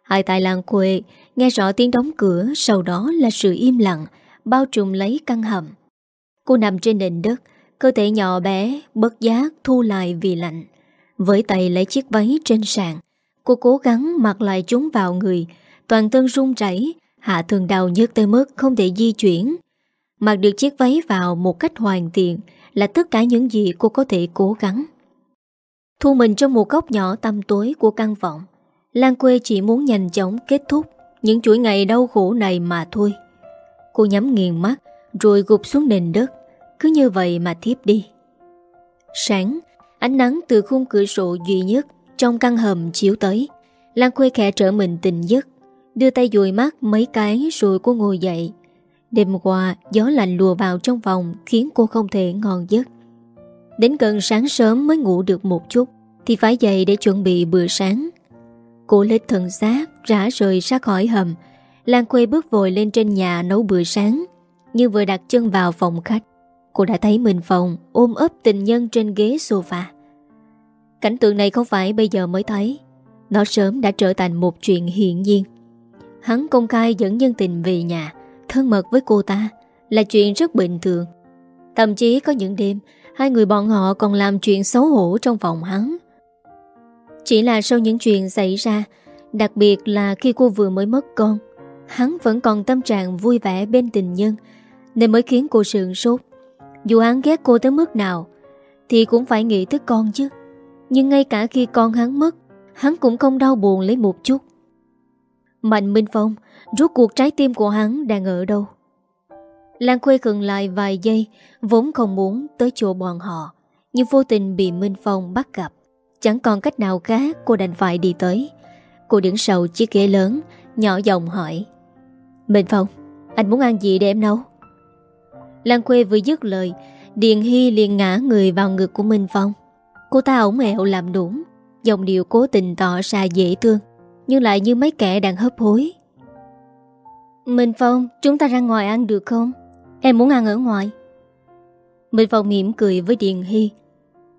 Hai tại làng quê nghe rõ tiếng đóng cửa, sau đó là sự im lặng, bao trùm lấy căn hầm. Cô nằm trên nền đất, cơ thể nhỏ bé, bất giác thu lại vì lạnh. Với tay lấy chiếc váy trên sàn, cô cố gắng mặc lại chúng vào người, toàn thân run rẩy, hạ thường đau nhức tới mức không thể di chuyển. Mặc được chiếc váy vào một cách hoàn thiện là tất cả những gì cô có thể cố gắng. Thu mình trong một góc nhỏ tăm tối của căn phòng, Lan Quê chỉ muốn nhanh chóng kết thúc những chuỗi ngày đau khổ này mà thôi. Cô nhắm nghiền mắt Rồi gục xuống nền đất Cứ như vậy mà thiếp đi Sáng Ánh nắng từ khung cửa sổ duy nhất trong căn hầm chiếu tới. Lan Khuê khẽ trở mình tình giấc, Đưa tay dùi mắt mấy cái rồi cô ngồi dậy. Đêm qua, gió lạnh lùa vào trong phòng Khiến cô không thể ngon giấc. Đến gần sáng sớm mới ngủ được một chút, Thì phải dậy để chuẩn bị bữa sáng. Cô lết thần xác, Rã rời ra khỏi hầm. Lan Khuê bước vội lên trên nhà nấu bữa sáng. Nhưng vừa đặt chân vào phòng khách, Cô đã thấy mình phòng ôm ấp tình nhân trên ghế sofa. Cảnh tượng này không phải bây giờ mới thấy. Nó sớm đã trở thành một chuyện hiện nhiên. Hắn công khai dẫn nhân tình về nhà, Thân mật với cô ta, Là chuyện rất bình thường. Thậm chí có những đêm, Hai người bọn họ còn làm chuyện xấu hổ trong phòng hắn. Chỉ là sau những chuyện xảy ra, Đặc biệt là khi cô vừa mới mất con, Hắn vẫn còn tâm trạng vui vẻ bên tình nhân, Nên mới khiến cô sượng sốt. Dù hắn ghét cô tới mức nào, Thì cũng phải nghĩ tới con chứ. Nhưng ngay cả khi con hắn mất, Hắn cũng không đau buồn lấy một chút. Mạnh Minh Phong, Rốt cuộc trái tim của hắn đang ở đâu? Lan Khuê khừng lại vài giây, Vốn không muốn tới chỗ bọn họ, Nhưng vô tình bị Minh Phong bắt gặp. Chẳng còn cách nào khác, cô đành phải đi tới. Cô đứng sau chiếc ghế lớn, Nhỏ giọng hỏi. Minh Phong, Anh muốn ăn gì để em nấu? Lan Khuê vừa dứt lời, Điền Hy liền ngã người vào ngực của Minh Phong. Cô ta ổng ẹo làm đúng Dòng điệu cố tình tỏ ra dễ thương, Nhưng lại như mấy kẻ đang hấp hối. Minh Phong, Chúng ta ra ngoài ăn được không? Em muốn ăn ở ngoài. Minh Phong mỉm cười với Điền Hy,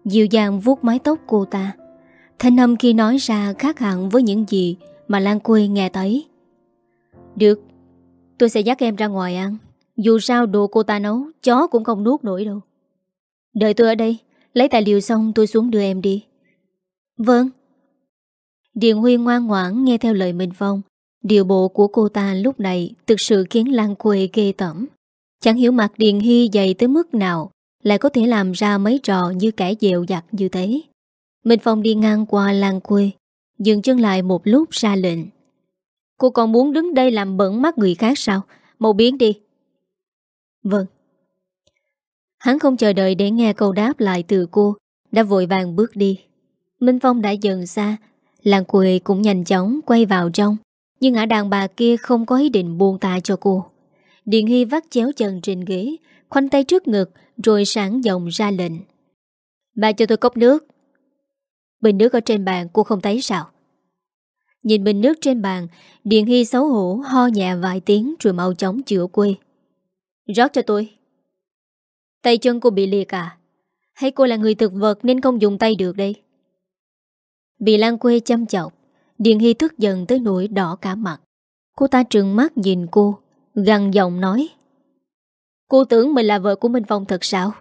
Dịu dàng vuốt mái tóc cô ta. Thanh âm khi nói ra khác hẳn với những gì Mà Lan Quê nghe thấy. Được, Tôi sẽ dắt em ra ngoài ăn. Dù sao đồ cô ta nấu, Chó cũng không nuốt nổi đâu. Đợi tôi ở đây. Lấy tài liệu xong tôi xuống đưa em đi. Vâng. Điền Huy ngoan ngoãn nghe theo lời Minh Phong. Điều bộ của cô ta lúc này Thực sự khiến Lan Quê ghê tẩm Chẳng hiểu mặt Điền Hy dày tới mức nào, Lại có thể làm ra mấy trò Như kẻ dẹo dặt như thế. Minh Phong đi ngang qua Lan Quê, Dừng chân lại một lúc ra lệnh. Cô còn muốn đứng đây làm bẩn mắt người khác sao? Mau biến đi. Vâng. Hắn không chờ đợi để nghe câu đáp lại từ cô, Đã vội vàng bước đi. Minh Phong đã dần xa, Làng quê cũng nhanh chóng quay vào trong, Nhưng ả đàn bà kia không có ý định buông tay cho cô. Điện Hy vắt chéo chân trên ghế, Khoanh tay trước ngực, Rồi sáng giọng ra lệnh. Bà cho tôi cốc nước. Bình nước ở trên bàn cô không thấy sao? Nhìn bình nước trên bàn, Điện Hy xấu hổ ho nhẹ vài tiếng Rồi mau chóng chữa quê. Rót cho tôi. Tay chân cô bị liệt à Hay cô là người thực vật nên không dùng tay được đây. Bị Lan quê chăm chọc. Điện Hy tức giận tới nỗi đỏ cả mặt. Cô ta trừng mắt nhìn cô Găng giọng nói. Cô tưởng mình là vợ của Minh Phong thật sao?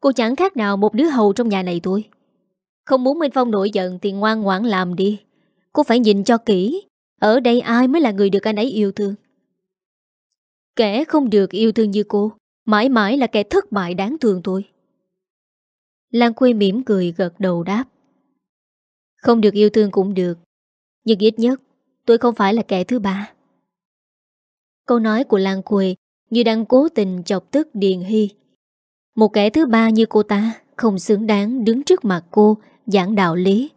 Cô chẳng khác nào một đứa hầu trong nhà này thôi. Không muốn Minh Phong nổi giận thì ngoan ngoãn làm đi. Cô phải nhìn cho kỹ. Ở đây ai mới là người được anh ấy yêu thương. Kẻ không được yêu thương như cô, mãi mãi là kẻ thất bại đáng thương tôi. Lan Khuê mỉm cười gật đầu đáp. Không được yêu thương cũng được. Nhưng ít nhất, tôi không phải là kẻ thứ ba. Câu nói của Lan Khuê như đang cố tình chọc tức Điền Hy. Một kẻ thứ ba như cô ta không xứng đáng đứng trước mặt cô giảng đạo lý.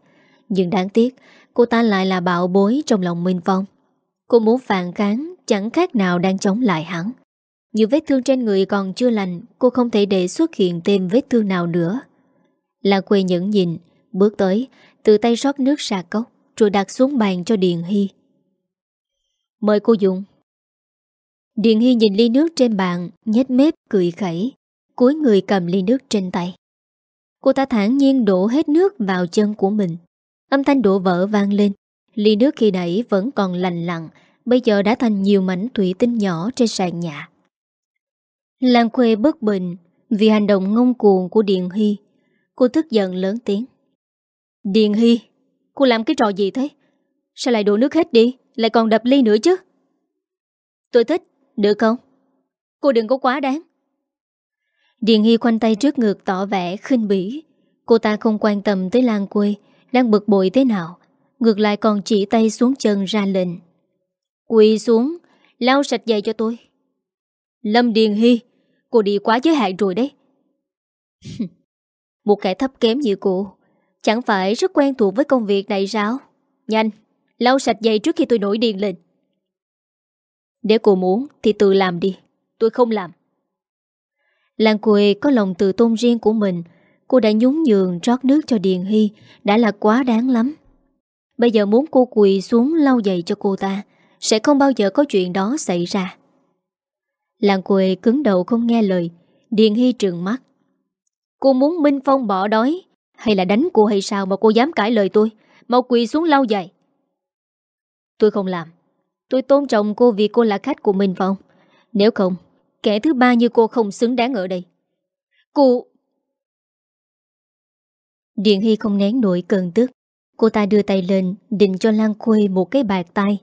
Nhưng đáng tiếc, cô ta lại là bạo bối trong lòng Minh Phong. Cô muốn phản kháng chẳng khác nào đang chống lại hắn. Nhiều vết thương trên người còn chưa lành, cô không thể để xuất hiện thêm vết thương nào nữa. Là quê nhẫn nhìn, bước tới, từ tay rót nước sạc cốc, rồi đặt xuống bàn cho Điền Hy. Mời cô dùng. Điền Hy nhìn ly nước trên bàn, nhét mép cười khẩy, cúi người cầm ly nước trên tay. Cô ta thản nhiên đổ hết nước vào chân của mình. Âm thanh đổ vỡ vang lên. Ly nước khi nãy vẫn còn lành lặng, bây giờ đã thành nhiều mảnh thủy tinh nhỏ trên sàn nhà. Lan Khuê bất bình vì hành động ngông cuồng của Điền Hy. Cô tức giận lớn tiếng. Điền Hy, cô làm cái trò gì thế? Sao lại đổ nước hết đi, lại còn đập ly nữa chứ? Tôi thích, được không? Cô đừng có quá đáng. Điền Hy khoanh tay trước ngực tỏ vẻ khinh bỉ. Cô ta không quan tâm tới Lan Quê, đang bực bội thế nào. Ngược lại còn chỉ tay xuống chân ra lệnh. Quỳ xuống, lau sạch giày cho tôi. Lâm Điền Hy, cô đi quá giới hạn rồi đấy. Một kẻ thấp kém như cô, chẳng phải rất quen thuộc với công việc này sao? Nhanh, lau sạch giày trước khi tôi nổi điền lên. Nếu cô muốn thì tự làm đi, tôi không làm. Lan Quê có lòng tự tôn riêng của mình Cô đã nhún nhường trót nước cho Điền Hy Đã là quá đáng lắm Bây giờ muốn cô quỳ xuống lau giày cho cô ta Sẽ không bao giờ có chuyện đó xảy ra Làng Quê cứng đầu không nghe lời, Điền Hy trừng mắt. Cô muốn Minh Phong bỏ đói, Hay là đánh cô hay sao mà cô dám cãi lời tôi Mau quỳ xuống lau dậy Tôi không làm. Tôi tôn trọng cô vì cô là khách của Minh Phong. Nếu không, Kẻ thứ ba như cô không xứng đáng ở đây. Cô Điện Hy không nén nổi cơn tức. Cô ta đưa tay lên, Định cho Lan Khuê một cái bạc tay.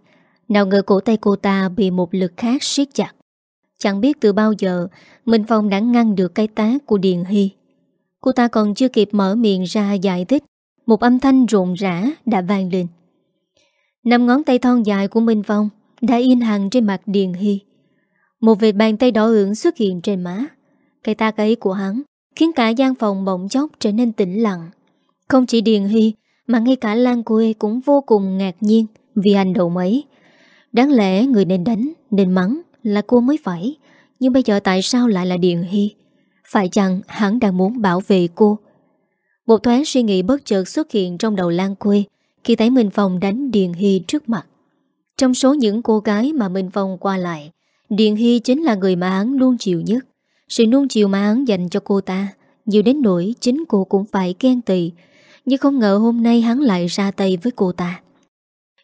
Nào ngờ cổ tay cô ta bị một lực khác siết chặt. Chẳng biết từ bao giờ, Minh Phong đã ngăn được cái tá của Điền Hy. Cô ta còn chưa kịp mở miệng ra giải thích, Một âm thanh rộn rã đã vang lên. Năm ngón tay thon dài của Minh Phong Đã in hằng trên mặt Điền Hy. Một vệt bàn tay đỏ ửng xuất hiện trên má. Cái ta ấy của hắn Khiến cả gian phòng bỗng chốc trở nên tĩnh lặng. Không chỉ Điền Hy, Mà ngay cả Lan Quê cũng vô cùng ngạc nhiên Vì hành động ấy. Đáng lẽ người nên đánh, Nên mắng là cô mới phải. Nhưng bây giờ tại sao lại là Điền Hy? Phải chăng hắn đang muốn bảo vệ cô? Một thoáng suy nghĩ bất chợt xuất hiện trong đầu Lan Quê Khi thấy Minh Phong đánh Điền Hy trước mặt. Trong số những cô gái mà Minh Phong qua lại, Điền Hy chính là người mà hắn luôn chịu nhất. Sự nuông chiều mà hắn dành cho cô ta, Nhiều đến nỗi chính cô cũng phải ghen tị. Nhưng không ngờ hôm nay hắn lại ra tay với cô ta.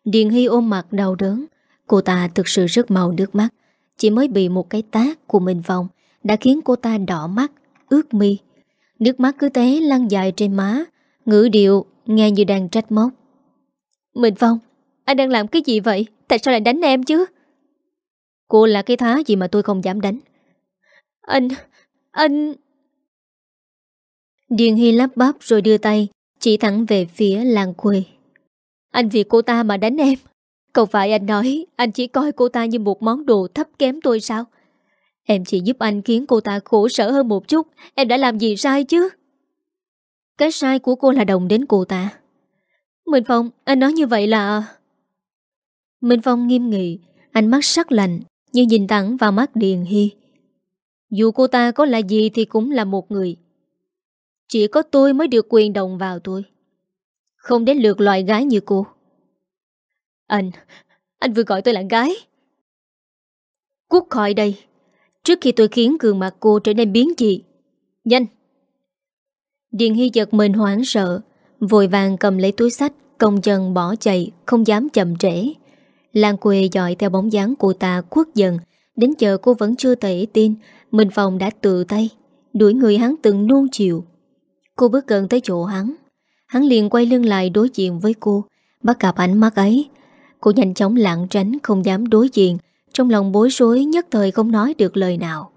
Điền Hy ôm mặt đau đớn. Cô ta thực sự rất màu nước mắt. Chỉ mới bị một cái tác của mình vòng Đã khiến cô ta đỏ mắt, Ướt mi. Nước mắt cứ thế lăn dài trên má, Ngữ điệu nghe như đang trách móc. Mình Phong Anh đang làm cái gì vậy? Tại sao lại đánh em chứ? Cô là cái thá gì mà tôi không dám đánh? Anh Anh Điền Hy lắp bắp rồi đưa tay, Chỉ thẳng về phía làng quê. Anh vì cô ta mà đánh em. Không phải anh nói, Anh chỉ coi cô ta như một món đồ thấp kém tôi sao? Em chỉ giúp anh khiến cô ta khổ sở hơn một chút, Em đã làm gì sai chứ? Cái sai của cô là đồng đến cô ta. Minh Phong, Anh nói như vậy là Minh Phong nghiêm nghị, Ánh mắt sắc lạnh, như nhìn thẳng vào mắt Điền Hy. Dù cô ta có là gì thì cũng là một người. Chỉ có tôi mới được quyền đồng vào tôi Không đến lượt loại gái như cô. Anh Anh vừa gọi tôi là gái. Cút khỏi đây. Trước khi tôi khiến gương mặt cô trở nên biến dị. Nhanh. Điền Hy giật mình hoảng sợ, Vội vàng cầm lấy túi sách, Công chân bỏ chạy, Không dám chậm trễ. Lan quê dọi theo bóng dáng cô ta khuất dần. Đến giờ cô vẫn chưa thể tin Minh Phong đã tự tay, Đuổi người hắn từng nuông chịu. Cô bước gần tới chỗ hắn. Hắn liền quay lưng lại đối diện với cô, Bắt gặp ánh mắt ấy. Cô nhanh chóng lặng tránh, không dám đối diện. Trong lòng bối rối, nhất thời không nói được lời nào.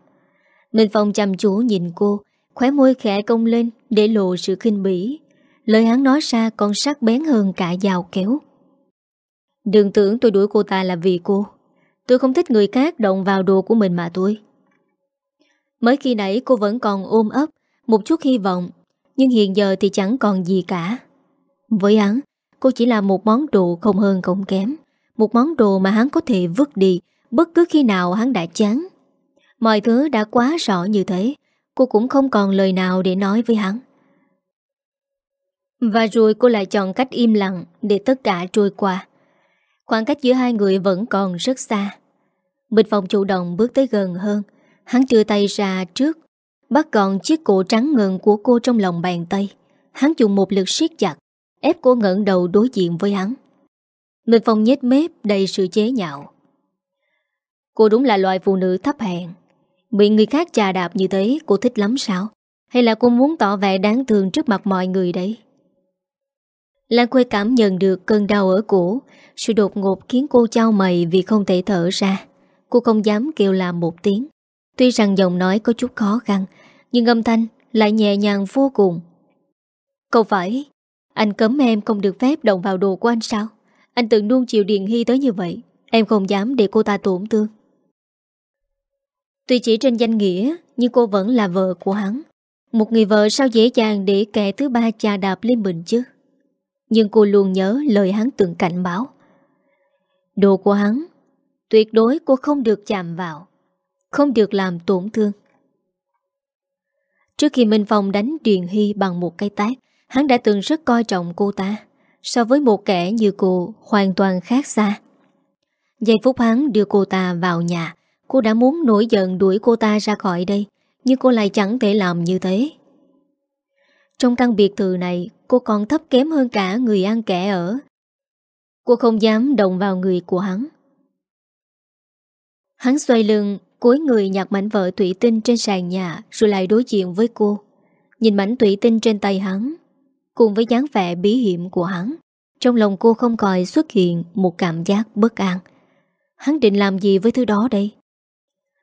Minh Phong chăm chú nhìn cô, Khóe môi khẽ công lên Để lộ sự khinh bỉ. Lời hắn nói ra còn sắc bén hơn cả dao kéo. Đừng tưởng tôi đuổi cô ta là vì cô. Tôi không thích người khác động vào đồ của mình mà tôi Mới khi nãy cô vẫn còn ôm ấp, Một chút hy vọng, Nhưng hiện giờ thì chẳng còn gì cả. Với hắn Cô chỉ là một món đồ không hơn không kém, Một món đồ mà hắn có thể vứt đi Bất cứ khi nào hắn đã chán. Mọi thứ đã quá rõ như thế, Cô cũng không còn lời nào để nói với hắn. Và rồi cô lại chọn cách im lặng Để tất cả trôi qua. Khoảng cách giữa hai người vẫn còn rất xa. Bình Phong chủ động bước tới gần hơn, Hắn đưa tay ra trước, Bắt gọn chiếc cổ trắng ngần của cô trong lòng bàn tay. Hắn dùng một lực siết chặt Ép cô ngẩng đầu đối diện với hắn. Minh Phong nhếch mép đầy sự chế nhạo. Cô đúng là loại phụ nữ thấp hèn. Bị người khác chà đạp như thế, Cô thích lắm sao? Hay là cô muốn tỏ vẻ đáng thương trước mặt mọi người đấy? Lan Khuê cảm nhận được cơn đau ở cổ. Sự đột ngột khiến cô trao mày Vì không thể thở ra. Cô không dám kêu làm một tiếng. Tuy rằng giọng nói có chút khó khăn, Nhưng âm thanh lại nhẹ nhàng vô cùng. Không phải anh cấm em không được phép động vào đồ của anh sao? Anh từng luôn chịu Điền Hy tới như vậy, Em không dám để cô ta tổn thương. Tuy chỉ trên danh nghĩa, Nhưng cô vẫn là vợ của hắn. Một người vợ sao dễ dàng để kẻ thứ ba chà đạp lên mình chứ? Nhưng cô luôn nhớ lời hắn từng cảnh báo. Đồ của hắn, Tuyệt đối cô không được chạm vào, Không được làm tổn thương. Trước khi Minh Phong đánh Điền Hy bằng một cây tát Hắn đã từng rất coi trọng cô ta, So với một kẻ như cô Hoàn toàn khác xa. Giây phút hắn đưa cô ta vào nhà, Cô đã muốn nổi giận đuổi cô ta ra khỏi đây, Nhưng cô lại chẳng thể làm như thế. Trong căn biệt thự này, Cô còn thấp kém hơn cả người ăn kẻ ở. Cô không dám động vào người của hắn. Hắn xoay lưng, cúi người nhặt mảnh vỡ thủy tinh trên sàn nhà, Rồi lại đối diện với cô. Nhìn mảnh thủy tinh trên tay hắn Cùng với dáng vẻ bí hiểm của hắn. Trong lòng cô không còi xuất hiện Một cảm giác bất an. Hắn định làm gì với thứ đó đây?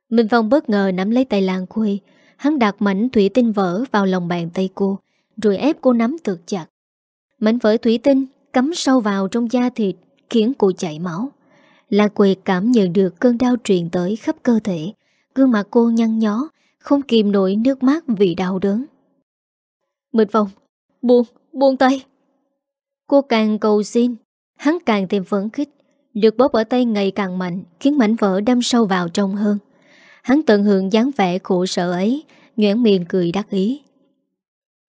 Minh Phong bất ngờ nắm lấy tay làng quê Hắn đặt mảnh thủy tinh vỡ vào lòng bàn tay cô Rồi ép cô nắm thật chặt. Mảnh vỡ thủy tinh cắm sâu vào trong da thịt Khiến cô chảy máu. Lan Quê cảm nhận được cơn đau truyền tới khắp cơ thể. Gương mặt cô nhăn nhó Không kìm nổi nước mắt vì đau đớn. Minh Phong Buông, buông tay. Cô càng cầu xin, Hắn càng thêm phấn khích, Được bóp ở tay ngày càng mạnh, Khiến mảnh vỡ đâm sâu vào trong hơn. Hắn tận hưởng dáng vẻ khổ sở ấy Nhoảng miệng cười đắc ý.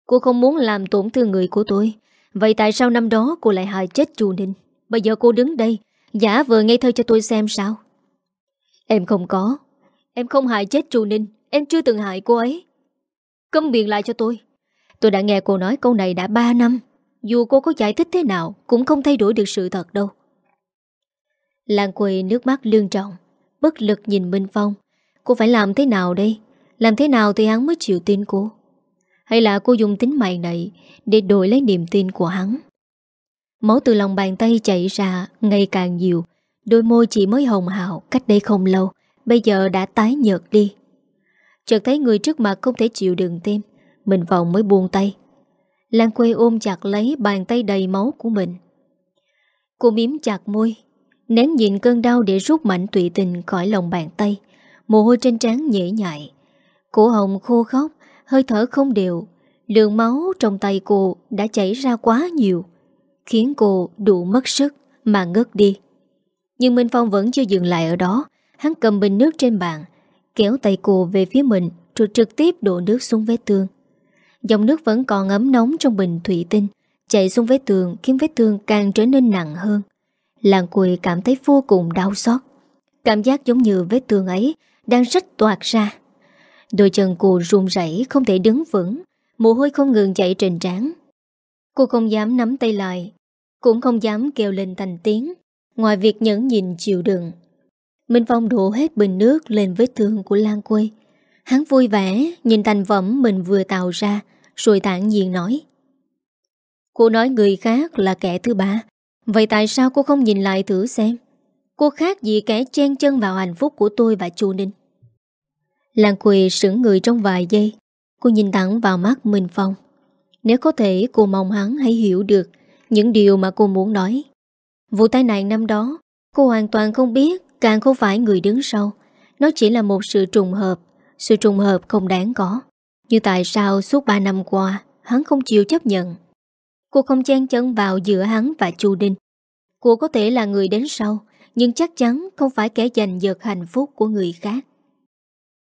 Cô không muốn làm tổn thương người của tôi, Vậy tại sao năm đó cô lại hại chết chu Ninh? Bây giờ cô đứng đây, Giả vờ ngây thơ cho tôi xem sao? Em không có. Em không hại chết chu Ninh, Em chưa từng hại cô ấy. Câm miệng lại cho tôi. Tôi đã nghe cô nói câu này đã 3 năm. Dù cô có giải thích thế nào, Cũng không thay đổi được sự thật đâu. Lan quỳ nước mắt lương trọng, Bất lực nhìn Minh Phong. Cô phải làm thế nào đây? Làm thế nào thì hắn mới chịu tin cô? Hay là cô dùng tính mày này Để đổi lấy niềm tin của hắn? Máu từ lòng bàn tay chảy ra Ngày càng nhiều. Đôi môi chỉ mới hồng hào, cách đây không lâu, Bây giờ đã tái nhợt đi. Chợt thấy người trước mặt không thể chịu đựng thêm. Mình vòng mới buông tay. Lan quê ôm chặt lấy bàn tay đầy máu của mình. Cô miếm chặt môi, Nén nhịn cơn đau để rút mảnh tụy tình khỏi lòng bàn tay. Mồ hôi trên trán nhễ nhại. Cổ hồng khô khóc, Hơi thở không đều. Lượng máu trong tay cô đã chảy ra quá nhiều, Khiến cô đủ mất sức Mà ngất đi. Nhưng Minh Phong vẫn chưa dừng lại ở đó. Hắn cầm bình nước trên bàn, Kéo tay cô về phía mình, Rồi trực tiếp đổ nước xuống vết thương. Dòng nước vẫn còn ấm nóng trong bình thủy tinh Chạy xuống vết tường Khiến vết thương càng trở nên nặng hơn Làng quỳ cảm thấy vô cùng đau xót Cảm giác giống như vết thương ấy đang rách toạt ra. Đôi chân cô run rẩy không thể đứng vững, mồ hôi không ngừng chảy trên trán. Cô không dám nắm tay lại, cũng không dám kêu lên thành tiếng, ngoài việc nhẫn nhìn chịu đựng. Minh Phong đổ hết bình nước lên vết thương của Lan Quê. Hắn vui vẻ nhìn thành phẩm mình vừa tạo ra, rồi tản nhiên nói. Cô nói người khác là kẻ thứ ba. Vậy tại sao cô không nhìn lại thử xem? Cô khác gì kẻ chen chân vào hạnh phúc của tôi và chu Ninh? Lan Quỳ sững người trong vài giây. Cô nhìn thẳng vào mắt Minh Phong. Nếu có thể, cô mong hắn hãy hiểu được Những điều mà cô muốn nói. Vụ tai nạn năm đó, Cô hoàn toàn không biết Càng không phải người đứng sau. Nó chỉ là một sự trùng hợp. Sự trùng hợp không đáng có. Như tại sao suốt 3 năm qua, Hắn không chịu chấp nhận? Cô không chen chân vào giữa hắn và Chu Đinh. Cô có thể là người đến sau, Nhưng chắc chắn không phải kẻ giành giật hạnh phúc của người khác.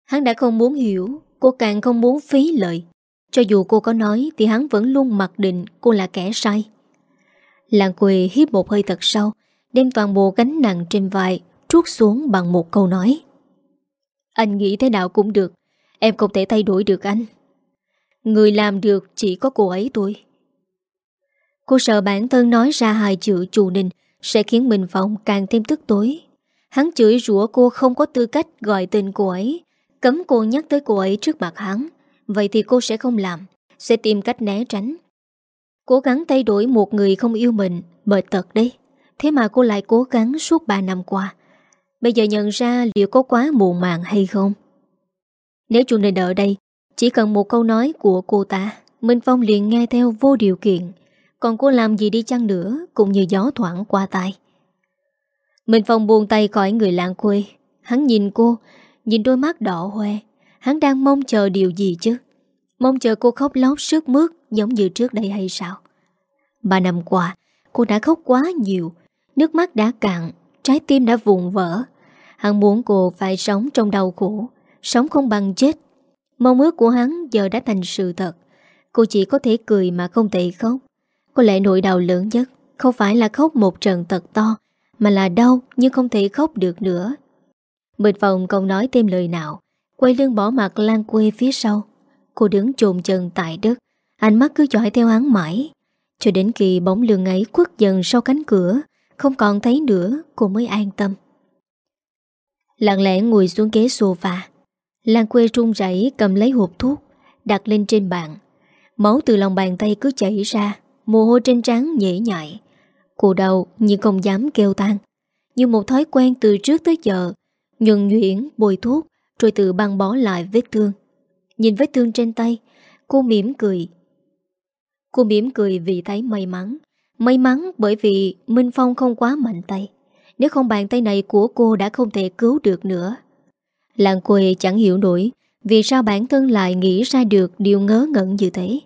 Hắn đã không muốn hiểu, Cô càng không muốn phí lợi Cho dù cô có nói Thì hắn vẫn luôn mặc định cô là kẻ sai. Làng quê hiếp một hơi thật sâu, Đem toàn bộ gánh nặng trên vai Trút xuống bằng một câu nói. Anh nghĩ thế nào cũng được Em không thể thay đổi được anh. Người làm được chỉ có cô ấy thôi. Cô sợ bản thân nói ra hai chữ chủ ninh Sẽ khiến mình Phong càng thêm tức tối. Hắn chửi rủa cô không có tư cách gọi tên cô ấy, Cấm cô nhắc tới cô ấy trước mặt hắn. Vậy thì cô sẽ không làm, Sẽ tìm cách né tránh. Cố gắng thay đổi một người không yêu mình Mệt tật đấy. Thế mà cô lại cố gắng suốt 3 năm qua. Bây giờ nhận ra liệu có quá muộn màng hay không? Nếu chủ nên ở đây, Chỉ cần một câu nói của cô ta, Minh Phong liền nghe theo vô điều kiện. Còn cô làm gì đi chăng nữa, Cũng như gió thoảng qua tay Minh Phong buông tay khỏi người làng quê. Hắn nhìn cô, Nhìn đôi mắt đỏ hoe. Hắn đang mong chờ điều gì chứ? Mong chờ cô khóc lóc sức mướt Giống như trước đây hay sao? Ba năm qua, Cô đã khóc quá nhiều. Nước mắt đã cạn, Trái tim đã vụn vỡ. Hắn muốn cô phải sống trong đau khổ. Sống không bằng chết. Mong ước của hắn giờ đã thành sự thật. Cô chỉ có thể cười mà không thể khóc. Có lẽ nỗi đau lớn nhất Không phải là khóc một trận thật to, Mà là đau nhưng không thể khóc được nữa. Bình phòng không nói thêm lời nào, Quay lưng bỏ mặt lan quê phía sau. Cô đứng trồn chân tại đất, Ánh mắt cứ dõi theo hắn mãi. Cho đến khi bóng lưng ấy quất dần sau cánh cửa, Không còn thấy nữa, Cô mới an tâm. Lặng lẽ ngồi xuống ghế sofa. Lan quê trung rảy cầm lấy hộp thuốc, Đặt lên trên bàn. Máu từ lòng bàn tay cứ chảy ra, Mồ hôi trên trán nhễ nhại. Cô đầu nhưng không dám kêu tan Như một thói quen từ trước tới giờ Nhuận nhuyễn bồi thuốc, Rồi tự băng bó lại vết thương. Nhìn vết thương trên tay, Cô mỉm cười. Cô mỉm cười vì thấy may mắn. May mắn bởi vì Minh Phong không quá mạnh tay. Nếu không bàn tay này của cô đã không thể cứu được nữa. Làng quê chẳng hiểu nổi, Vì sao bản thân lại nghĩ ra được điều ngớ ngẩn như thế?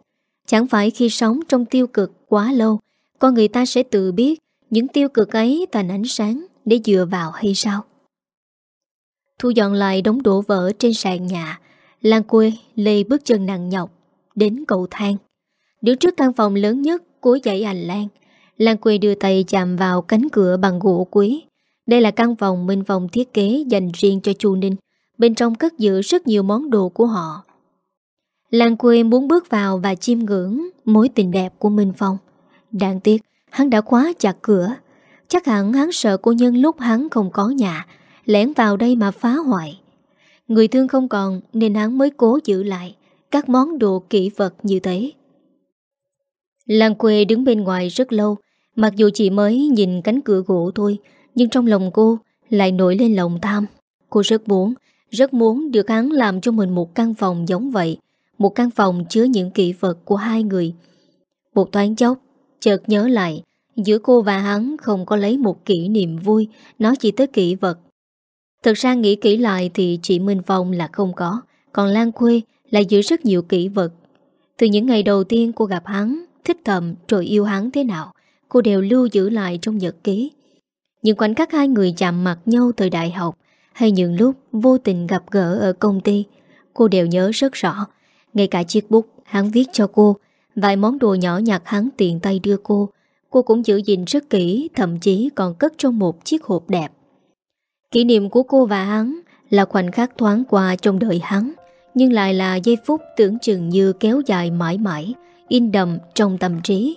Chẳng phải khi sống trong tiêu cực quá lâu, Con người ta sẽ tự biết Những tiêu cực ấy thành ánh sáng Để dựa vào hay sao? Thu dọn lại đống đổ vỡ trên sàn nhà Lan quê lê bước chân nặng nhọc Đến cầu thang. Đứng trước căn phòng lớn nhất của dãy hành lang Lan quê đưa tay chạm vào cánh cửa bằng gỗ quý. Đây là căn phòng Minh phòng thiết kế dành riêng cho Chu Ninh. Bên trong cất giữ rất nhiều món đồ của họ. Lan quê muốn bước vào và chiêm ngưỡng mối tình đẹp của Minh Phong. Đáng tiếc, hắn đã khóa chặt cửa. Chắc hẳn hắn sợ cô nhân lúc hắn không có nhà Lén vào đây mà phá hoại. Người thương không còn Nên hắn mới cố giữ lại Các món đồ kỹ vật như thế. Lan quê đứng bên ngoài rất lâu, Mặc dù chỉ mới nhìn cánh cửa gỗ thôi, Nhưng trong lòng cô Lại nổi lên lòng tham. Cô rất muốn rất muốn được hắn làm cho mình một căn phòng giống vậy, Một căn phòng chứa những kỷ vật của hai người. Một toán chốc, Chợt nhớ lại, Giữa cô và hắn không có lấy một kỷ niệm vui, Nó chỉ tới kỷ vật. Thật ra nghĩ kỹ lại thì chị Minh Phong là không có, Còn Lan Khuê là giữ rất nhiều kỷ vật. Từ những ngày đầu tiên cô gặp hắn, Thích thầm rồi yêu hắn thế nào, Cô đều lưu giữ lại trong nhật ký. Những khoảnh khắc hai người chạm mặt nhau từ đại học hay những lúc vô tình gặp gỡ ở công ty Cô đều nhớ rất rõ Ngay cả chiếc bút hắn viết cho cô Vài món đồ nhỏ nhặt hắn tiện tay đưa cô Cô cũng giữ gìn rất kỹ Thậm chí còn cất trong một chiếc hộp đẹp Kỷ niệm của cô và hắn là khoảnh khắc thoáng qua trong đời hắn, nhưng lại là giây phút tưởng chừng như kéo dài mãi mãi, in đậm trong tâm trí.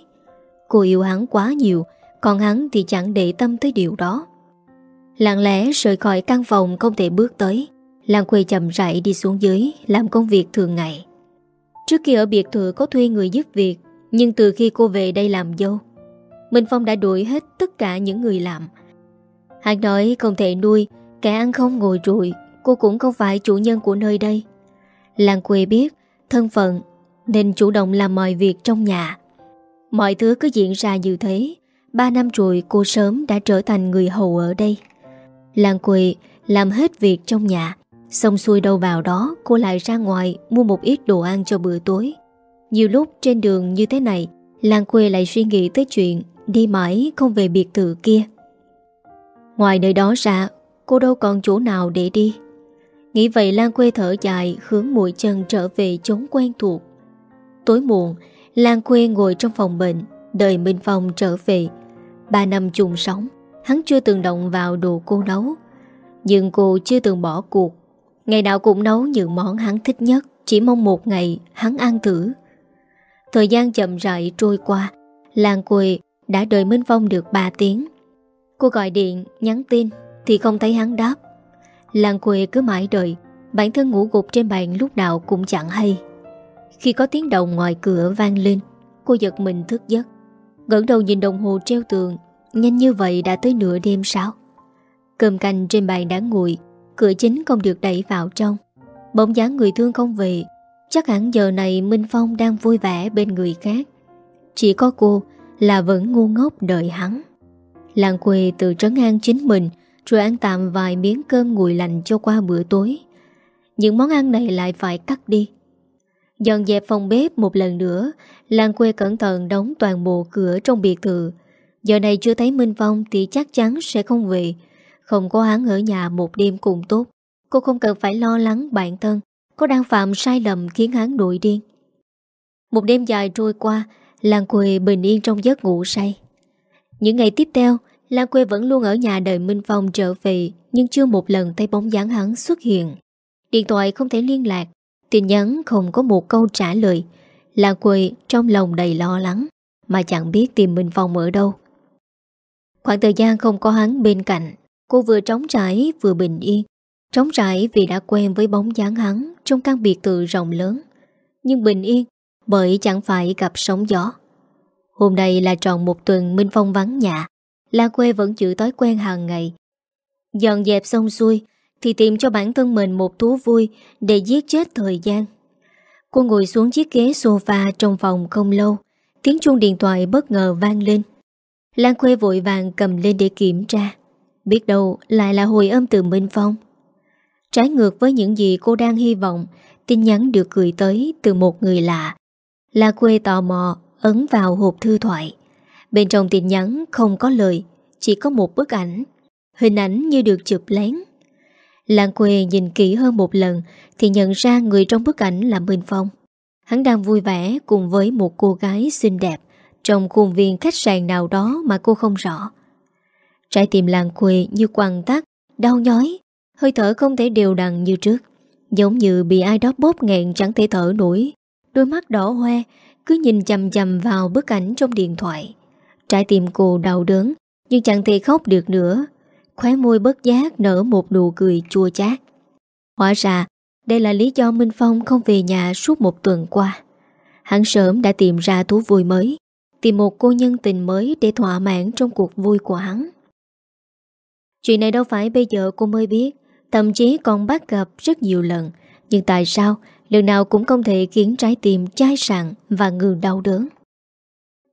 Cô yêu hắn quá nhiều, còn hắn thì chẳng để tâm tới điều đó. Lặng lẽ rời khỏi căn phòng không thể bước tới, Lan Khuê chậm rãi đi xuống dưới làm công việc thường ngày. Trước kia ở biệt thự có thuê người giúp việc, Nhưng từ khi cô về đây làm dâu Minh Phong đã đuổi hết tất cả những người làm. Hắn nói không thể nuôi Kẻ ăn không ngồi rụi Cô cũng không phải chủ nhân của nơi đây. Lan quê biết Thân phận Nên chủ động làm mọi việc trong nhà. Mọi thứ cứ diễn ra như thế Ba năm rồi cô sớm đã trở thành người hầu ở đây. Làng quê làm hết việc trong nhà. Xong xuôi đâu vào đó, Cô lại ra ngoài mua một ít đồ ăn cho bữa tối. Nhiều lúc trên đường như thế này Làng quê lại suy nghĩ tới chuyện Đi mãi không về biệt thự kia. Ngoài nơi đó ra, Cô đâu còn chỗ nào để đi. Nghĩ vậy Lan quê thở dài, Hướng mũi chân trở về chốn quen thuộc. Tối muộn, Lan quê ngồi trong phòng bệnh, Đợi Minh Phong trở về. Ba năm chung sống Hắn chưa từng động vào đồ cô nấu Nhưng cô chưa từng bỏ cuộc. Ngày nào cũng nấu những món hắn thích nhất Chỉ mong một ngày hắn ăn thử. Thời gian chậm rãi trôi qua Lan Quỳ đã đợi Minh Phong được 3 tiếng. Cô gọi điện, nhắn tin Thì không thấy hắn đáp. Lan Quỳ cứ mãi đợi Bản thân ngủ gục trên bàn lúc nào cũng chẳng hay. Khi có tiếng động ngoài cửa vang lên Cô giật mình thức giấc. Ngẩng đầu nhìn đồng hồ treo tường Nhanh như vậy đã tới nửa đêm sao? Cơm canh trên bàn đã nguội, Cửa chính không được đẩy vào trong. Bỗng dáng người thương không về, Chắc hẳn giờ này Minh Phong đang vui vẻ bên người khác. Chỉ có cô là vẫn ngu ngốc đợi hắn. Làng quê tự trấn an chính mình, Rồi ăn tạm vài miếng cơm nguội lạnh cho qua bữa tối. Những món ăn này lại phải cắt đi. Dọn dẹp phòng bếp một lần nữa, Làng quê cẩn thận đóng toàn bộ cửa trong biệt thự. Giờ này chưa thấy Minh Phong Thì chắc chắn sẽ không về. Không có hắn ở nhà một đêm cùng tốt. Cô không cần phải lo lắng bản thân. Có đang phạm sai lầm khiến hắn nổi điên. Một đêm dài trôi qua, Làng quê bình yên trong giấc ngủ say. Những ngày tiếp theo Lan quê vẫn luôn ở nhà đợi Minh Phong trở về, Nhưng chưa một lần thấy bóng dáng hắn xuất hiện. Điện thoại không thể liên lạc, Tin nhắn không có một câu trả lời. Lan quê trong lòng đầy lo lắng, Mà chẳng biết tìm Minh Phong ở đâu. Khoảng thời gian không có hắn bên cạnh, Cô vừa trống trải vừa bình yên. Trống trải vì đã quen với bóng dáng hắn Trong căn biệt thự rộng lớn. Nhưng bình yên Bởi chẳng phải gặp sóng gió. Hôm nay là tròn một tuần Minh Phong vắng nhà. La quê vẫn giữ thói quen hàng ngày. Dọn dẹp xong xuôi Thì tìm cho bản thân mình một thú vui Để giết chết thời gian. Cô ngồi xuống chiếc ghế sofa Trong phòng không lâu. Tiếng chuông điện thoại bất ngờ vang lên. Lan Khuê vội vàng cầm lên để kiểm tra. Biết đâu lại là hồi âm từ Minh Phong. Trái ngược với những gì cô đang hy vọng, Tin nhắn được gửi tới từ một người lạ. Lan Khuê tò mò, ấn vào hộp thư thoại. Bên trong tin nhắn không có lời, Chỉ có một bức ảnh. Hình ảnh như được chụp lén. Lan quê nhìn kỹ hơn một lần Thì nhận ra người trong bức ảnh là Minh Phong. Hắn đang vui vẻ cùng với một cô gái xinh đẹp. Trong khuôn viên khách sạn nào đó mà cô không rõ. Trái tim làng quê như quằn tắt, Đau nhói, Hơi thở không thể đều đặn như trước, Giống như bị ai đó bóp nghẹn chẳng thể thở nổi. Đôi mắt đỏ hoe, Cứ nhìn chầm chầm vào bức ảnh trong điện thoại. Trái tim cô đau đớn, Nhưng chẳng thể khóc được nữa. Khóe môi bất giác nở một nụ cười chua chát. Hóa ra, Đây là lý do Minh Phong không về nhà suốt một tuần qua. Hắn sớm đã tìm ra thú vui mới. Tìm một cô nhân tình mới Để thỏa mãn trong cuộc vui của hắn Chuyện này đâu phải bây giờ cô mới biết, Thậm chí còn bắt gặp rất nhiều lần, Nhưng tại sao Lần nào cũng không thể khiến trái tim chai sạn Và ngừng đau đớn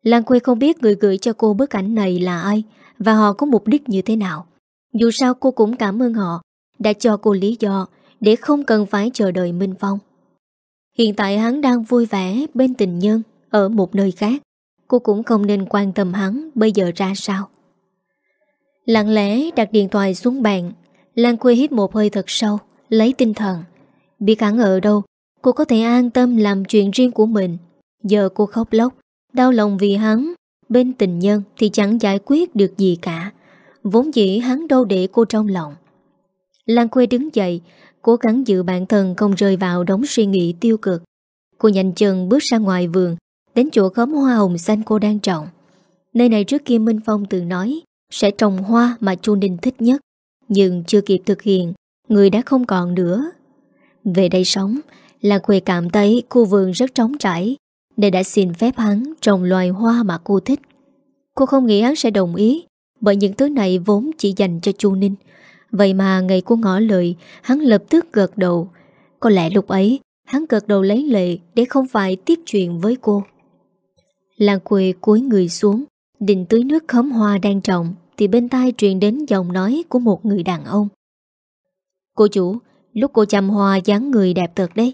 Lan Quê không biết người gửi cho cô bức ảnh này là ai và họ có mục đích như thế nào. Dù sao cô cũng cảm ơn họ, đã cho cô lý do để không cần phải chờ đợi Minh Phong. Hiện tại hắn đang vui vẻ bên tình nhân ở một nơi khác. Cô cũng không nên quan tâm hắn bây giờ ra sao. Lặng lẽ đặt điện thoại xuống bàn, Lan Quê hít một hơi thật sâu, Lấy tinh thần. Biết hắn ở đâu, Cô có thể an tâm làm chuyện riêng của mình. Giờ cô khóc lóc, Đau lòng vì hắn, Bên tình nhân thì chẳng giải quyết được gì cả. Vốn dĩ hắn đâu để cô trong lòng. Lan Quê đứng dậy, Cố gắng giữ bản thân không rơi vào đống suy nghĩ tiêu cực. Cô nhanh chân bước ra ngoài vườn Đến chỗ khóm hoa hồng xanh cô đang trồng. Nơi này trước kia Minh Phong từng nói Sẽ trồng hoa mà Chu Ninh thích nhất, Nhưng chưa kịp thực hiện, Người đã không còn nữa. Về đây sống là khuê cảm thấy khu vườn rất trống trải, Nên đã xin phép hắn trồng loài hoa mà cô thích. Cô không nghĩ hắn sẽ đồng ý, Bởi những thứ này vốn chỉ dành cho chu Ninh. Vậy mà ngày cô ngỏ lời, Hắn lập tức gật đầu. Có lẽ lúc ấy, Hắn gật đầu lấy lệ Để không phải tiếp chuyện với cô. Lan quê cúi người xuống Định tưới nước khóm hoa đang trồng Thì bên tai truyền đến giọng nói Của một người đàn ông. Cô chủ Lúc cô chăm hoa dáng người đẹp thật đấy.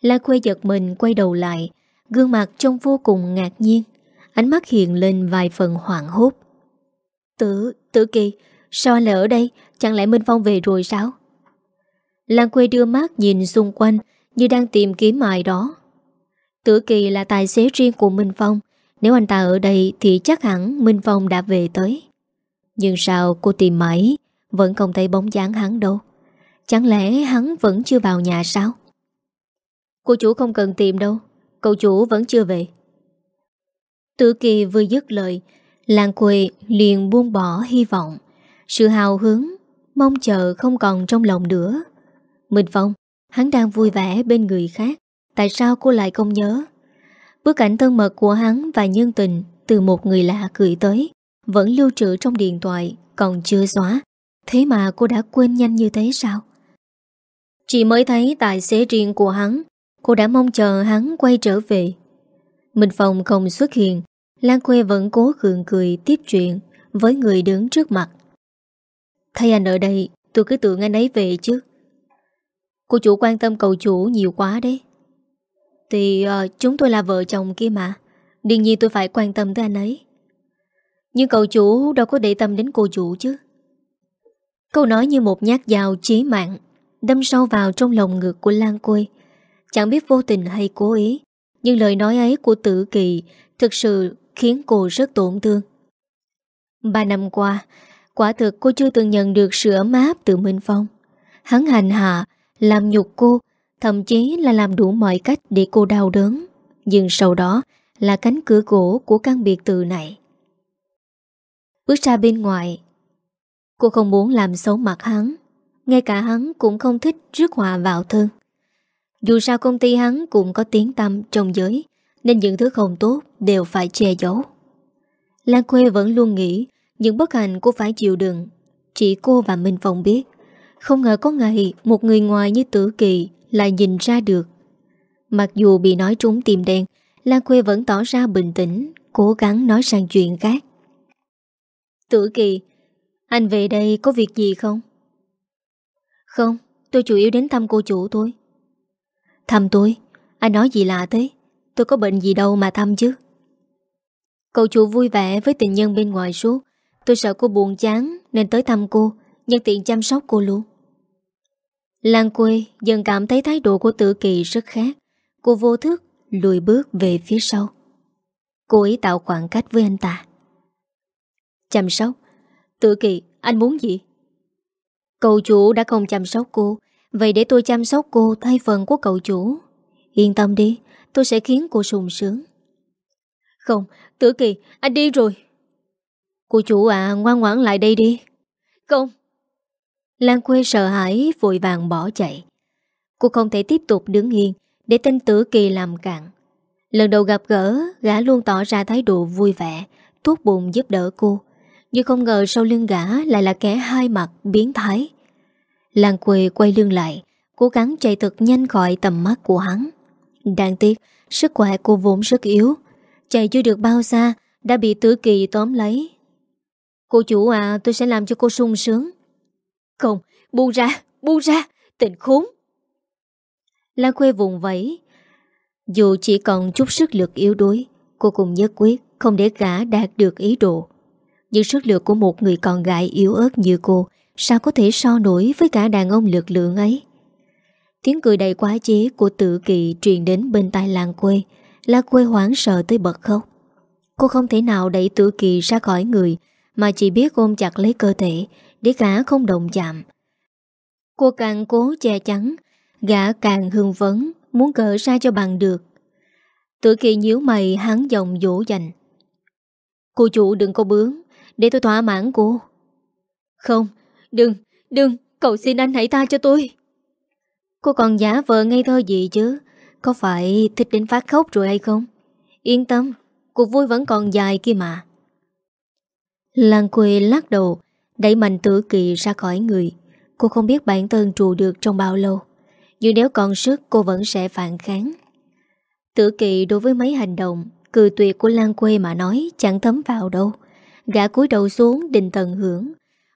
La Khuê giật mình quay đầu lại Gương mặt trông vô cùng ngạc nhiên Ánh mắt hiện lên vài phần hoảng hốt. Tử, tử kỳ Sao anh lại ở đây? Chẳng lẽ Minh Phong về rồi sao? Lan Khuê đưa mắt nhìn xung quanh Như đang tìm kiếm ai đó. Tử kỳ là tài xế riêng của Minh Phong. Nếu anh ta ở đây Thì chắc hẳn Minh Phong đã về tới. Nhưng sao cô tìm mãi, Vẫn không thấy bóng dáng hắn đâu? Chẳng lẽ hắn vẫn chưa vào nhà sao? Cô chủ không cần tìm đâu, Cậu chủ vẫn chưa về. Tử kỳ vừa dứt lời, Làng quê liền buông bỏ hy vọng. Sự hào hứng, Mong chờ không còn trong lòng nữa. Minh Phong, Hắn đang vui vẻ bên người khác. Tại sao cô lại không nhớ? Bức ảnh thân mật của hắn và nhân tình Từ một người lạ gửi tới Vẫn lưu trữ trong điện thoại, Còn chưa xóa. Thế mà cô đã quên nhanh như thế sao? Chị mới thấy tài xế riêng của hắn. Cô đã mong chờ hắn quay trở về. Minh Phong không xuất hiện. Lan Khuê vẫn cố gượng cười tiếp chuyện Với người đứng trước mặt. Thấy anh ở đây, Tôi cứ tưởng anh ấy về chứ. Cô chủ quan tâm cậu chủ nhiều quá đấy. Thì uh, chúng tôi là vợ chồng kia mà. Đương nhiên tôi phải quan tâm tới anh ấy. Nhưng cậu chủ đâu có để tâm đến cô chủ chứ. Câu nói như một nhát dao chí mạng Đâm sâu vào trong lòng ngực của Lan Quê. Chẳng biết vô tình hay cố ý Nhưng lời nói ấy của tử kỳ Thực sự khiến cô rất tổn thương. Ba năm qua Quả thực cô chưa từng nhận được sự ấm áp từ Minh Phong. Hắn hành hạ Làm nhục cô Thậm chí là làm đủ mọi cách để cô đau đớn, Nhưng sau đó Là cánh cửa gỗ của căn biệt thự này. Bước ra bên ngoài, Cô không muốn làm xấu mặt hắn, Ngay cả hắn cũng không thích rước họa vào thân. Dù sao công ty hắn cũng có tiếng tâm trong giới, Nên những thứ không tốt đều phải che giấu. Lan Khuê vẫn luôn nghĩ Những bất hạnh cô phải chịu đựng, Chỉ cô và Minh Phong biết. Không ngờ có ngày Một người ngoài như tử kỳ là nhìn ra được Mặc dù bị nói trúng tìm đen Lan Khuê vẫn tỏ ra bình tĩnh, Cố gắng nói sang chuyện khác Tử kỳ, Anh về đây có việc gì không? Không, Tôi chủ yếu đến thăm cô chủ thôi Thăm tôi? Anh nói gì lạ thế? Tôi có bệnh gì đâu mà thăm chứ Cậu chủ vui vẻ với tình nhân bên ngoài suốt Tôi sợ cô buồn chán Nên tới thăm cô, Nhân tiện chăm sóc cô luôn Lan quê dần cảm thấy thái độ của tự kỳ rất khác. Cô vô thức lùi bước về phía sau. Cô ý tạo khoảng cách với anh ta. Chăm sóc. Tự kỳ anh muốn gì? Cậu chủ đã không chăm sóc cô. Vậy để tôi chăm sóc cô thay phần của cậu chủ. Yên tâm đi Tôi sẽ khiến cô sùng sướng. Không, Tử Kỳ, anh đi rồi. Cô chủ à, ngoan ngoãn lại đây đi. Không. Lan quê sợ hãi, vội vàng bỏ chạy. Cô không thể tiếp tục đứng yên Để tên Tử Kỳ làm cạn. Lần đầu gặp gỡ, Gã luôn tỏ ra thái độ vui vẻ, Tốt bụng giúp đỡ cô. Nhưng không ngờ sau lưng gã lại là kẻ hai mặt biến thái. Lan quê quay lưng lại, Cố gắng chạy thật nhanh khỏi tầm mắt của hắn. Đáng tiếc, Sức khỏe cô vốn rất yếu, Chạy chưa được bao xa, Đã bị tử kỳ tóm lấy. Cô chủ à tôi sẽ làm cho cô sung sướng. Không buông ra Buông ra, Tình khốn Lan Khuê vùng vẫy. Dù chỉ còn chút sức lực yếu đuối, Cô cũng nhất quyết Không để gã đạt được ý đồ. Nhưng sức lực của một người con gái yếu ớt như cô, Sao có thể so nổi với cả đàn ông lực lượng ấy? Tiếng cười đầy quá chế của tự kỳ truyền đến bên tai làng quê. Lan quê hoảng sợ tới bật khóc. Cô không thể nào đẩy tự kỳ ra khỏi người, Mà chỉ biết ôm chặt lấy cơ thể để gã không động chạm. Cô càng cố che chắn Gã càng hương vấn Muốn cỡ ra cho bằng được. Tự kỳ nhíu mày hắn giọng dỗ dành. Cô chủ đừng có bướng Để tôi thỏa mãn cô. Không, đừng, đừng Cậu xin anh hãy tha cho tôi. Cô còn giả vờ ngây thơ gì chứ? Có phải thích đến phát khóc rồi hay không? Yên tâm, cuộc vui vẫn còn dài kia mà. Lan quê lắc đầu, đẩy mạnh tử kỳ ra khỏi người. Cô không biết bản thân trụ được trong bao lâu. Nhưng nếu còn sức cô vẫn sẽ phản kháng. Tử kỳ đối với mấy hành động, cười tuyệt của Lan quê mà nói chẳng thấm vào đâu. Gã cúi đầu xuống định tận hưởng.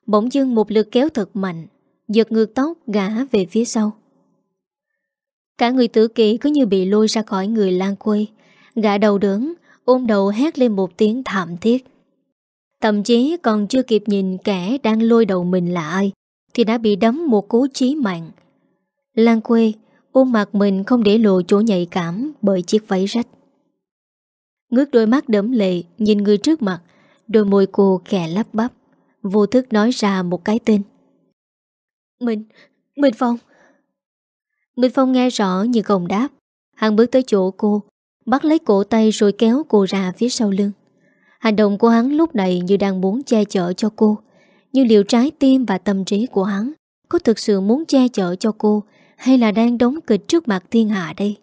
Bỗng dưng một lực kéo thật mạnh, giật ngược tóc gã về phía sau. Cả người tử kỳ cứ như bị lôi ra khỏi người Lan quê. Gã đầu đớn, ôm đầu hét lên một tiếng thảm thiết. Thậm chí còn chưa kịp nhìn kẻ đang lôi đầu mình là ai Thì đã bị đấm một cú chí mạng. Lan quê Ôm mặt mình không để lộ chỗ nhạy cảm Bởi chiếc váy rách. Ngước đôi mắt đẫm lệ Nhìn người trước mặt Đôi môi cô khẽ lắp bắp Vô thức nói ra một cái tên. Mình, Minh Phong. Minh Phong nghe rõ nhưng không đáp Hắn bước tới chỗ cô Bắt lấy cổ tay rồi kéo cô ra phía sau lưng. Hành động của hắn lúc này như đang muốn che chở cho cô. Nhưng liệu trái tim và tâm trí của hắn Có thực sự muốn che chở cho cô Hay là đang đóng kịch trước mặt thiên hạ đây?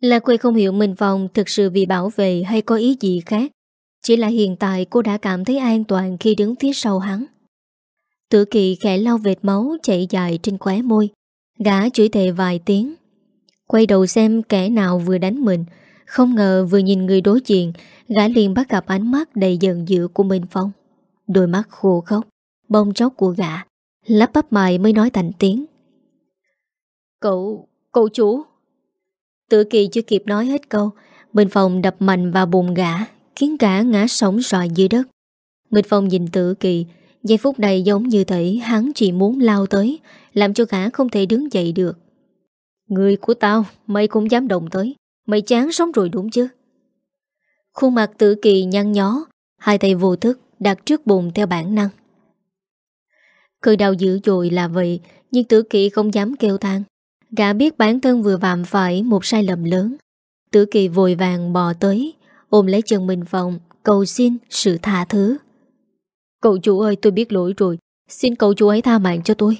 Là quê không hiểu mình vòng thực sự vì bảo vệ hay có ý gì khác. Chỉ là hiện tại cô đã cảm thấy an toàn khi đứng phía sau hắn. Tử kỳ khẽ lau vệt máu chạy dài trên khóe môi. Gã chửi thề vài tiếng. Quay đầu xem kẻ nào vừa đánh mình không ngờ vừa nhìn người đối diện Gã liền bắt gặp ánh mắt đầy giận dữ của Minh Phong. Đôi mắt khô khóc Bông chốc của gã Lắp bắp mày mới nói thành tiếng. Cậu, cậu chủ. Tử kỳ chưa kịp nói hết câu Minh Phong đập mạnh vào bụng gã Khiến gã ngã sóng xoài dưới đất. Minh Phong nhìn tử kỳ Giây phút này giống như thể hắn chỉ muốn lao tới Làm cho gã không thể đứng dậy được. Người của tao Mày cũng dám động tới Mày chán sống rồi đúng chứ? Khuôn mặt tử kỳ nhăn nhó Hai tay vô thức đặt trước bụng theo bản năng. Cơn đau dữ dội là vậy Nhưng tử kỳ không dám kêu than. Gã biết bản thân vừa phạm phải một sai lầm lớn. Tử kỳ vội vàng bò tới Ôm lấy chân Minh Phong Cầu xin sự tha thứ. Cậu chủ ơi tôi biết lỗi rồi. Xin cậu chủ ấy tha mạng cho tôi.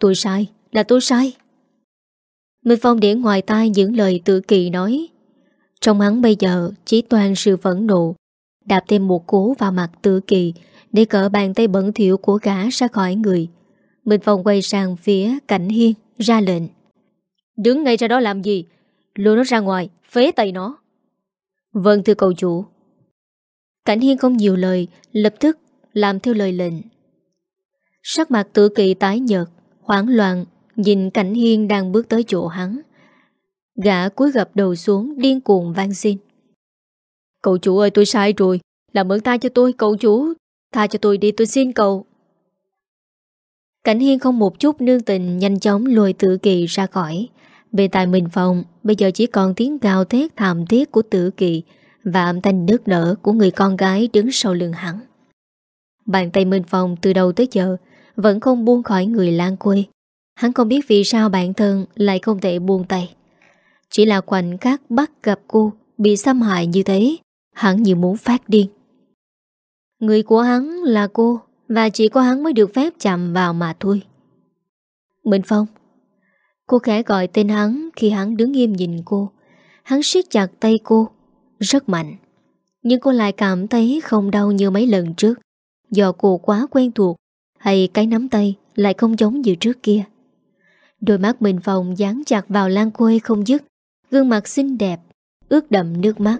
Tôi sai, là tôi sai. Minh Phong để ngoài tai những lời tự kỳ nói. Trong hắn bây giờ, chỉ toàn sự phẫn nộ, Đạp thêm một cú vào mặt tự kỳ Để cỡ bàn tay bẩn thiểu của gã ra khỏi người. Minh Phong quay sang phía cảnh hiên, Ra lệnh. Đứng ngay ra đó làm gì? Lùa nó ra ngoài, Phế tay nó. Vâng thưa cầu chủ. Cảnh hiên không nhiều lời, Lập tức làm theo lời lệnh. Sắc mặt tự kỳ tái nhợt, Hoảng loạn Nhìn cảnh hiên đang bước tới chỗ hắn. Gã cúi gập đầu xuống, điên cuồng vang xin. Cậu chủ ơi, tôi sai rồi. Làm ơn tha cho tôi, cậu chủ. Tha cho tôi đi, tôi xin cậu. Cảnh hiên không một chút nương tình Nhanh chóng lùi tử kỳ ra khỏi. Bên tại mình phòng, Bây giờ chỉ còn tiếng gào thét thảm thiết của tử kỳ Và âm thanh nước nở Của người con gái đứng sau lưng hắn. Bàn tay Minh Phong từ đầu tới giờ Vẫn không buông khỏi người lan quê Hắn không biết vì sao bản thân Lại không thể buông tay. Chỉ là khoảnh khắc bắt gặp cô Bị xâm hại như thế, Hắn như muốn phát điên. Người của hắn là cô Và chỉ có hắn mới được phép chạm vào mà thôi. Minh Phong. Cô khẽ gọi tên hắn Khi hắn đứng im nhìn cô. Hắn siết chặt tay cô, Rất mạnh. Nhưng cô lại cảm thấy không đau như mấy lần trước. Do cô quá quen thuộc Hay cái nắm tay lại không giống như trước kia. Đôi mắt Minh Phong dán chặt vào Lan Quê không dứt. Gương mặt xinh đẹp, Ướt đậm nước mắt.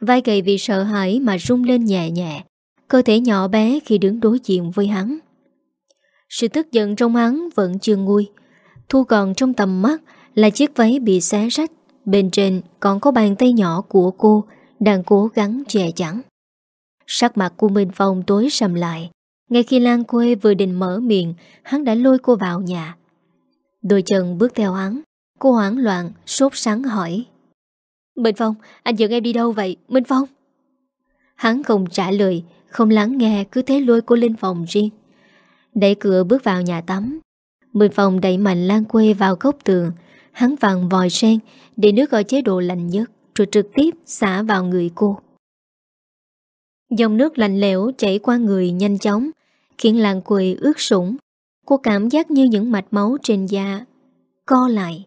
Vai gầy vì sợ hãi mà rung lên nhẹ nhẹ. Cơ thể nhỏ bé khi đứng đối diện với hắn. Sự tức giận trong hắn vẫn chưa nguôi. Thu còn trong tầm mắt Là chiếc váy bị xé rách. Bên trên còn có bàn tay nhỏ của cô Đang cố gắng che chắn. Sắc mặt của Minh Phong tối sầm lại. Ngay khi Lan Quê vừa định mở miệng, Hắn đã lôi cô vào nhà. Đôi chân bước theo hắn. Cô hoảng loạn, sốt sắng hỏi. Minh Phong, anh dẫn em đi đâu vậy? Minh Phong? Hắn không trả lời Không lắng nghe cứ thế lôi cô lên phòng riêng. Đẩy cửa bước vào nhà tắm. Minh Phong đẩy mạnh lan quê vào góc tường. Hắn vàng vòi sen Để nước ở chế độ lạnh nhất Rồi trực tiếp xả vào người cô. Dòng nước lạnh lẽo chảy qua người nhanh chóng Khiến lan quê ướt sũng. Cô cảm giác như những mạch máu trên da Co lại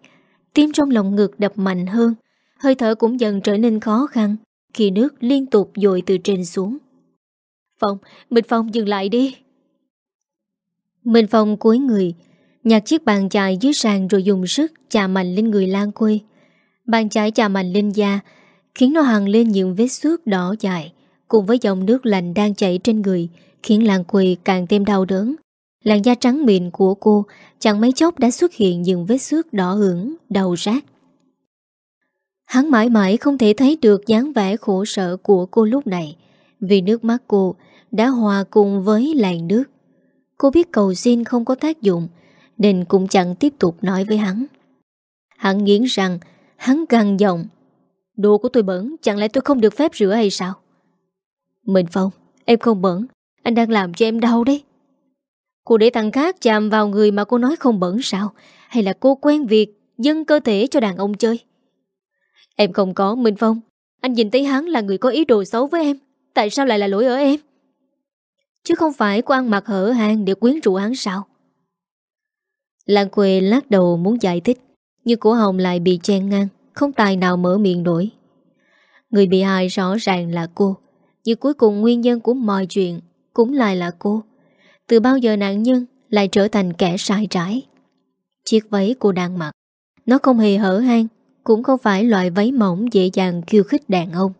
Tim trong lòng ngực đập mạnh hơn Hơi thở cũng dần trở nên khó khăn Khi nước liên tục dội từ trên xuống. Phong, Minh Phong dừng lại đi. Minh Phong cúi người Nhặt chiếc bàn chải dưới sàn rồi dùng sức chà mạnh lên người Lan Quê Bàn chải chà mạnh lên da Khiến nó hằng lên những vết xước đỏ dài Cùng với dòng nước lạnh đang chảy trên người Khiến Lan Quê càng thêm đau đớn. Làn da trắng mịn của cô Chẳng mấy chốc đã xuất hiện những vết xước đỏ ửng, đầu rát. Hắn mãi mãi không thể thấy được dáng vẻ khổ sở của cô lúc này Vì nước mắt cô đã hòa cùng với làn nước. Cô biết cầu xin không có tác dụng Nên cũng chẳng tiếp tục nói với hắn. Hắn nghiến rằng Hắn găng giọng Đồ của tôi bẩn Chẳng lẽ tôi không được phép rửa hay sao? Mình Phong Em không bẩn Anh đang làm cho em đau đấy. Cô để thằng khác chạm vào người mà cô nói không bẩn sao? Hay là cô quen việc Dâng cơ thể cho đàn ông chơi? Em không có, Minh Phong. Anh nhìn thấy hắn là người có ý đồ xấu với em. Tại sao lại là lỗi ở em? Chứ không phải cô ăn mặc hở hang Để quyến rũ hắn sao? Lan quê lát đầu muốn giải thích, Nhưng cổ hồng lại bị chen ngang, Không tài nào mở miệng nổi. Người bị hại rõ ràng là cô, Nhưng cuối cùng nguyên nhân của mọi chuyện Cũng lại là cô. Từ bao giờ nạn nhân lại trở thành kẻ sai trái? Chiếc váy cô đang mặc, Nó không hề hở hang, Cũng không phải loại váy mỏng dễ dàng khiêu khích đàn ông.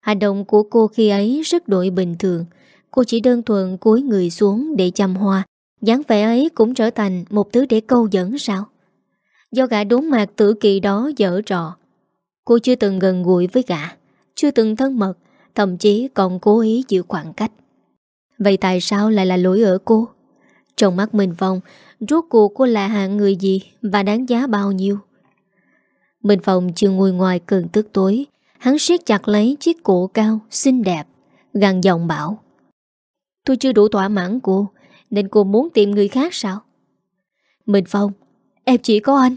Hành động của cô khi ấy rất đổi bình thường. Cô chỉ đơn thuần cúi người xuống để chăm hoa, dáng vẻ ấy cũng trở thành một thứ để câu dẫn sao? Do gã đốn mạc tử kỳ đó dở trò, Cô chưa từng gần gũi với gã, Chưa từng thân mật, Thậm chí còn cố ý giữ khoảng cách. Vậy tại sao lại là lỗi ở cô? Trong mắt Minh Phong, Rốt cuộc cô là hạng người gì Và đáng giá bao nhiêu? Minh Phong chưa ngồi ngoài cơn tức tối, Hắn siết chặt lấy chiếc cổ cao, Xinh đẹp, gằn giọng bảo. Tôi chưa đủ thỏa mãn cô, Nên cô muốn tìm người khác sao? Minh Phong, Em chỉ có anh.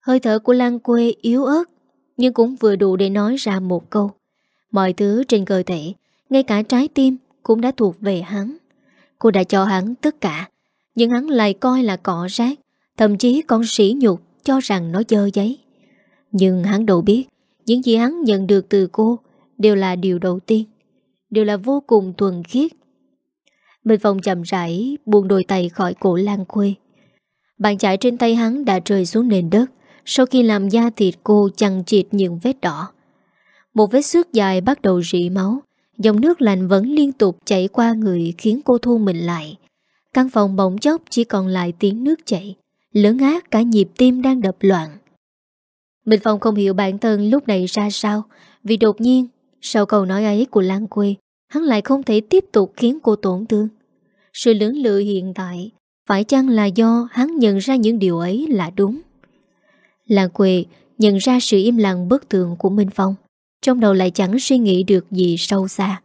Hơi thở của Lan quê yếu ớt, Nhưng cũng vừa đủ để nói ra một câu. Mọi thứ trên cơ thể, Ngay cả trái tim cũng đã thuộc về hắn Cô đã cho hắn tất cả Nhưng hắn lại coi là cỏ rác Thậm chí còn sỉ nhục Cho rằng nó dơ giấy Nhưng hắn đâu biết Những gì hắn nhận được từ cô Đều là điều đầu tiên Đều là vô cùng thuần khiết Bình Phong chậm rãi buông đôi tay khỏi cổ Lan Khuê. Bàn chải trên tay hắn đã rơi xuống nền đất sau khi làm da thịt cô chằng chịt những vết đỏ. Một vết xước dài bắt đầu rỉ máu, dòng nước lạnh vẫn liên tục chảy qua người khiến cô thu mình lại. Căn phòng bỗng chốc chỉ còn lại tiếng nước chảy, lớn ác cả nhịp tim đang đập loạn. minh Phong không hiểu bản thân lúc này ra sao, vì đột nhiên, sau câu nói ấy của Lan Quê, hắn lại không thể tiếp tục khiến cô tổn thương. Sự lưỡng lự hiện tại phải chăng là do hắn nhận ra những điều ấy là đúng? lan quê nhận ra sự im lặng bất thường của Minh Phong trong đầu lại chẳng suy nghĩ được gì sâu xa.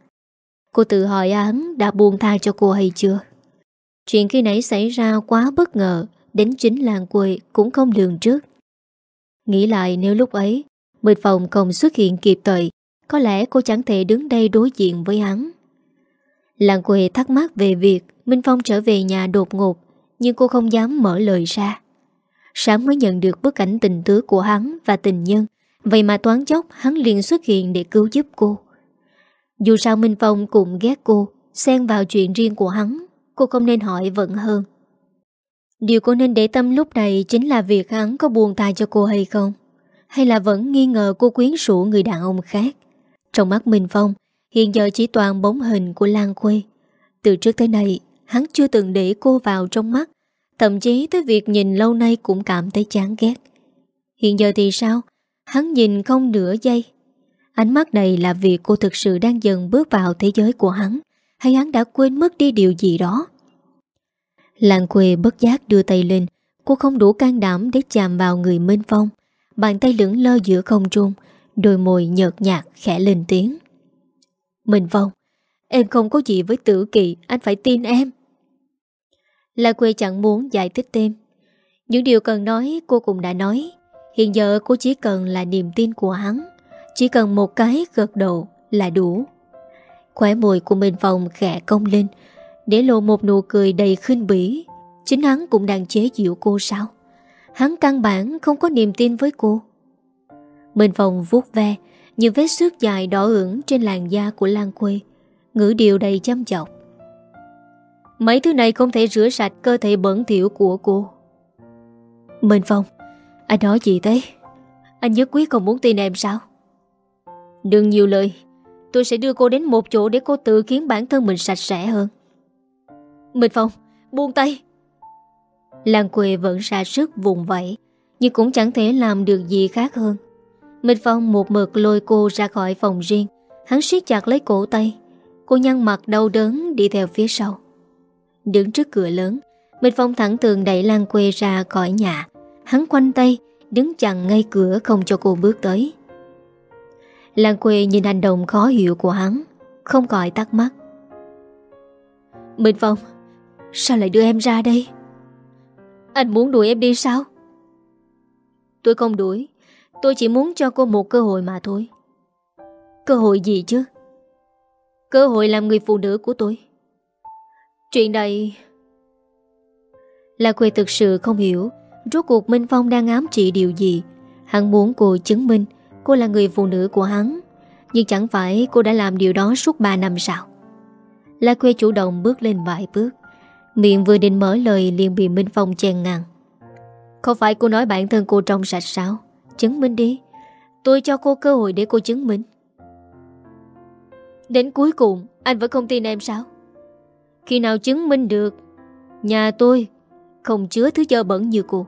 Cô tự hỏi hắn đã buông tha cho cô hay chưa? Chuyện khi nãy xảy ra quá bất ngờ, Đến chính làng quê cũng không lường trước. Nghĩ lại nếu lúc ấy Minh Phong không xuất hiện kịp thời, có lẽ cô chẳng thể đứng đây đối diện với hắn. Làng quê thắc mắc về việc Minh Phong trở về nhà đột ngột, Nhưng cô không dám mở lời ra. Sáng mới nhận được bức ảnh tình tứ của hắn và tình nhân. Vậy mà toán chốc, hắn liền xuất hiện để cứu giúp cô. Dù sao Minh Phong cũng ghét cô, Xen vào chuyện riêng của hắn, Cô không nên hỏi vẫn hơn. Điều cô nên để tâm lúc này Chính là việc hắn có buồn tài cho cô hay không? Hay là vẫn nghi ngờ cô quyến rũ người đàn ông khác? Trong mắt Minh Phong, Hiện giờ chỉ toàn bóng hình của Lan Khuê. Từ trước tới nay, Hắn chưa từng để cô vào trong mắt, Thậm chí tới việc nhìn lâu nay Cũng cảm thấy chán ghét. Hiện giờ thì sao? Hắn nhìn không nửa giây. Ánh mắt này là việc cô thực sự đang dần bước vào thế giới của hắn, Hay hắn đã quên mất đi điều gì đó? Lan quê bất giác đưa tay lên, Cô không đủ can đảm để chạm vào người Minh Phong. Bàn tay lưỡng lơ giữa không trung, Đôi môi nhợt nhạt khẽ lên tiếng. Minh Phong, Em không có gì với tử kỳ, Anh phải tin em. Làng quê chẳng muốn giải thích thêm. Những điều cần nói, cô cũng đã nói. Hiện giờ cô chỉ cần là niềm tin của hắn, Chỉ cần một cái gật đầu là đủ. Khóe môi của Minh Phong khẽ công lên, Để lộ một nụ cười đầy khinh bỉ. Chính hắn cũng đang chế giễu cô sao? Hắn căn bản không có niềm tin với cô. Minh Phong vuốt ve, Những vết xước dài đỏ ửng trên làn da của Lan Quê Ngữ điệu đầy chăm chọc. Mấy thứ này không thể rửa sạch cơ thể bẩn thiểu của cô. Minh Phong anh nói gì thế? Anh nhất quyết không muốn tin em sao? Đừng nhiều lời. Tôi sẽ đưa cô đến một chỗ để cô tự khiến bản thân mình sạch sẽ hơn. Minh Phong, Buông tay. Lan quê vẫn ra sức vùng vẫy, Nhưng cũng chẳng thể làm được gì khác hơn. Minh Phong một mực lôi cô ra khỏi phòng riêng. Hắn siết chặt lấy cổ tay. Cô nhăn mặt đau đớn đi theo phía sau. Đứng trước cửa lớn, Minh Phong thẳng tường đẩy Lan quê ra khỏi nhà. Hắn quanh tay, Đứng chặn ngay cửa không cho cô bước tới. Lan quê nhìn hành động khó hiểu của hắn, Không gọi tắt mắt Minh Phong, Sao lại đưa em ra đây? Anh muốn đuổi em đi sao? Tôi không đuổi, Tôi chỉ muốn cho cô một cơ hội mà thôi. Cơ hội gì chứ? Cơ hội làm người phụ nữ của tôi. Chuyện này Là quê thực sự không hiểu Rốt cuộc Minh Phong đang ám trị điều gì? Hắn muốn cô chứng minh Cô là người phụ nữ của hắn. Nhưng chẳng phải cô đã làm điều đó suốt 3 năm sao? La Khuê chủ động bước lên vài bước. Miệng vừa định mở lời liền bị Minh Phong chèn ngang. Không phải cô nói bản thân cô trong sạch sao? Chứng minh đi. Tôi cho cô cơ hội để cô chứng minh. Đến cuối cùng, Anh vẫn không tin em sao? Khi nào chứng minh được? Nhà tôi không chứa thứ dơ bẩn như cô.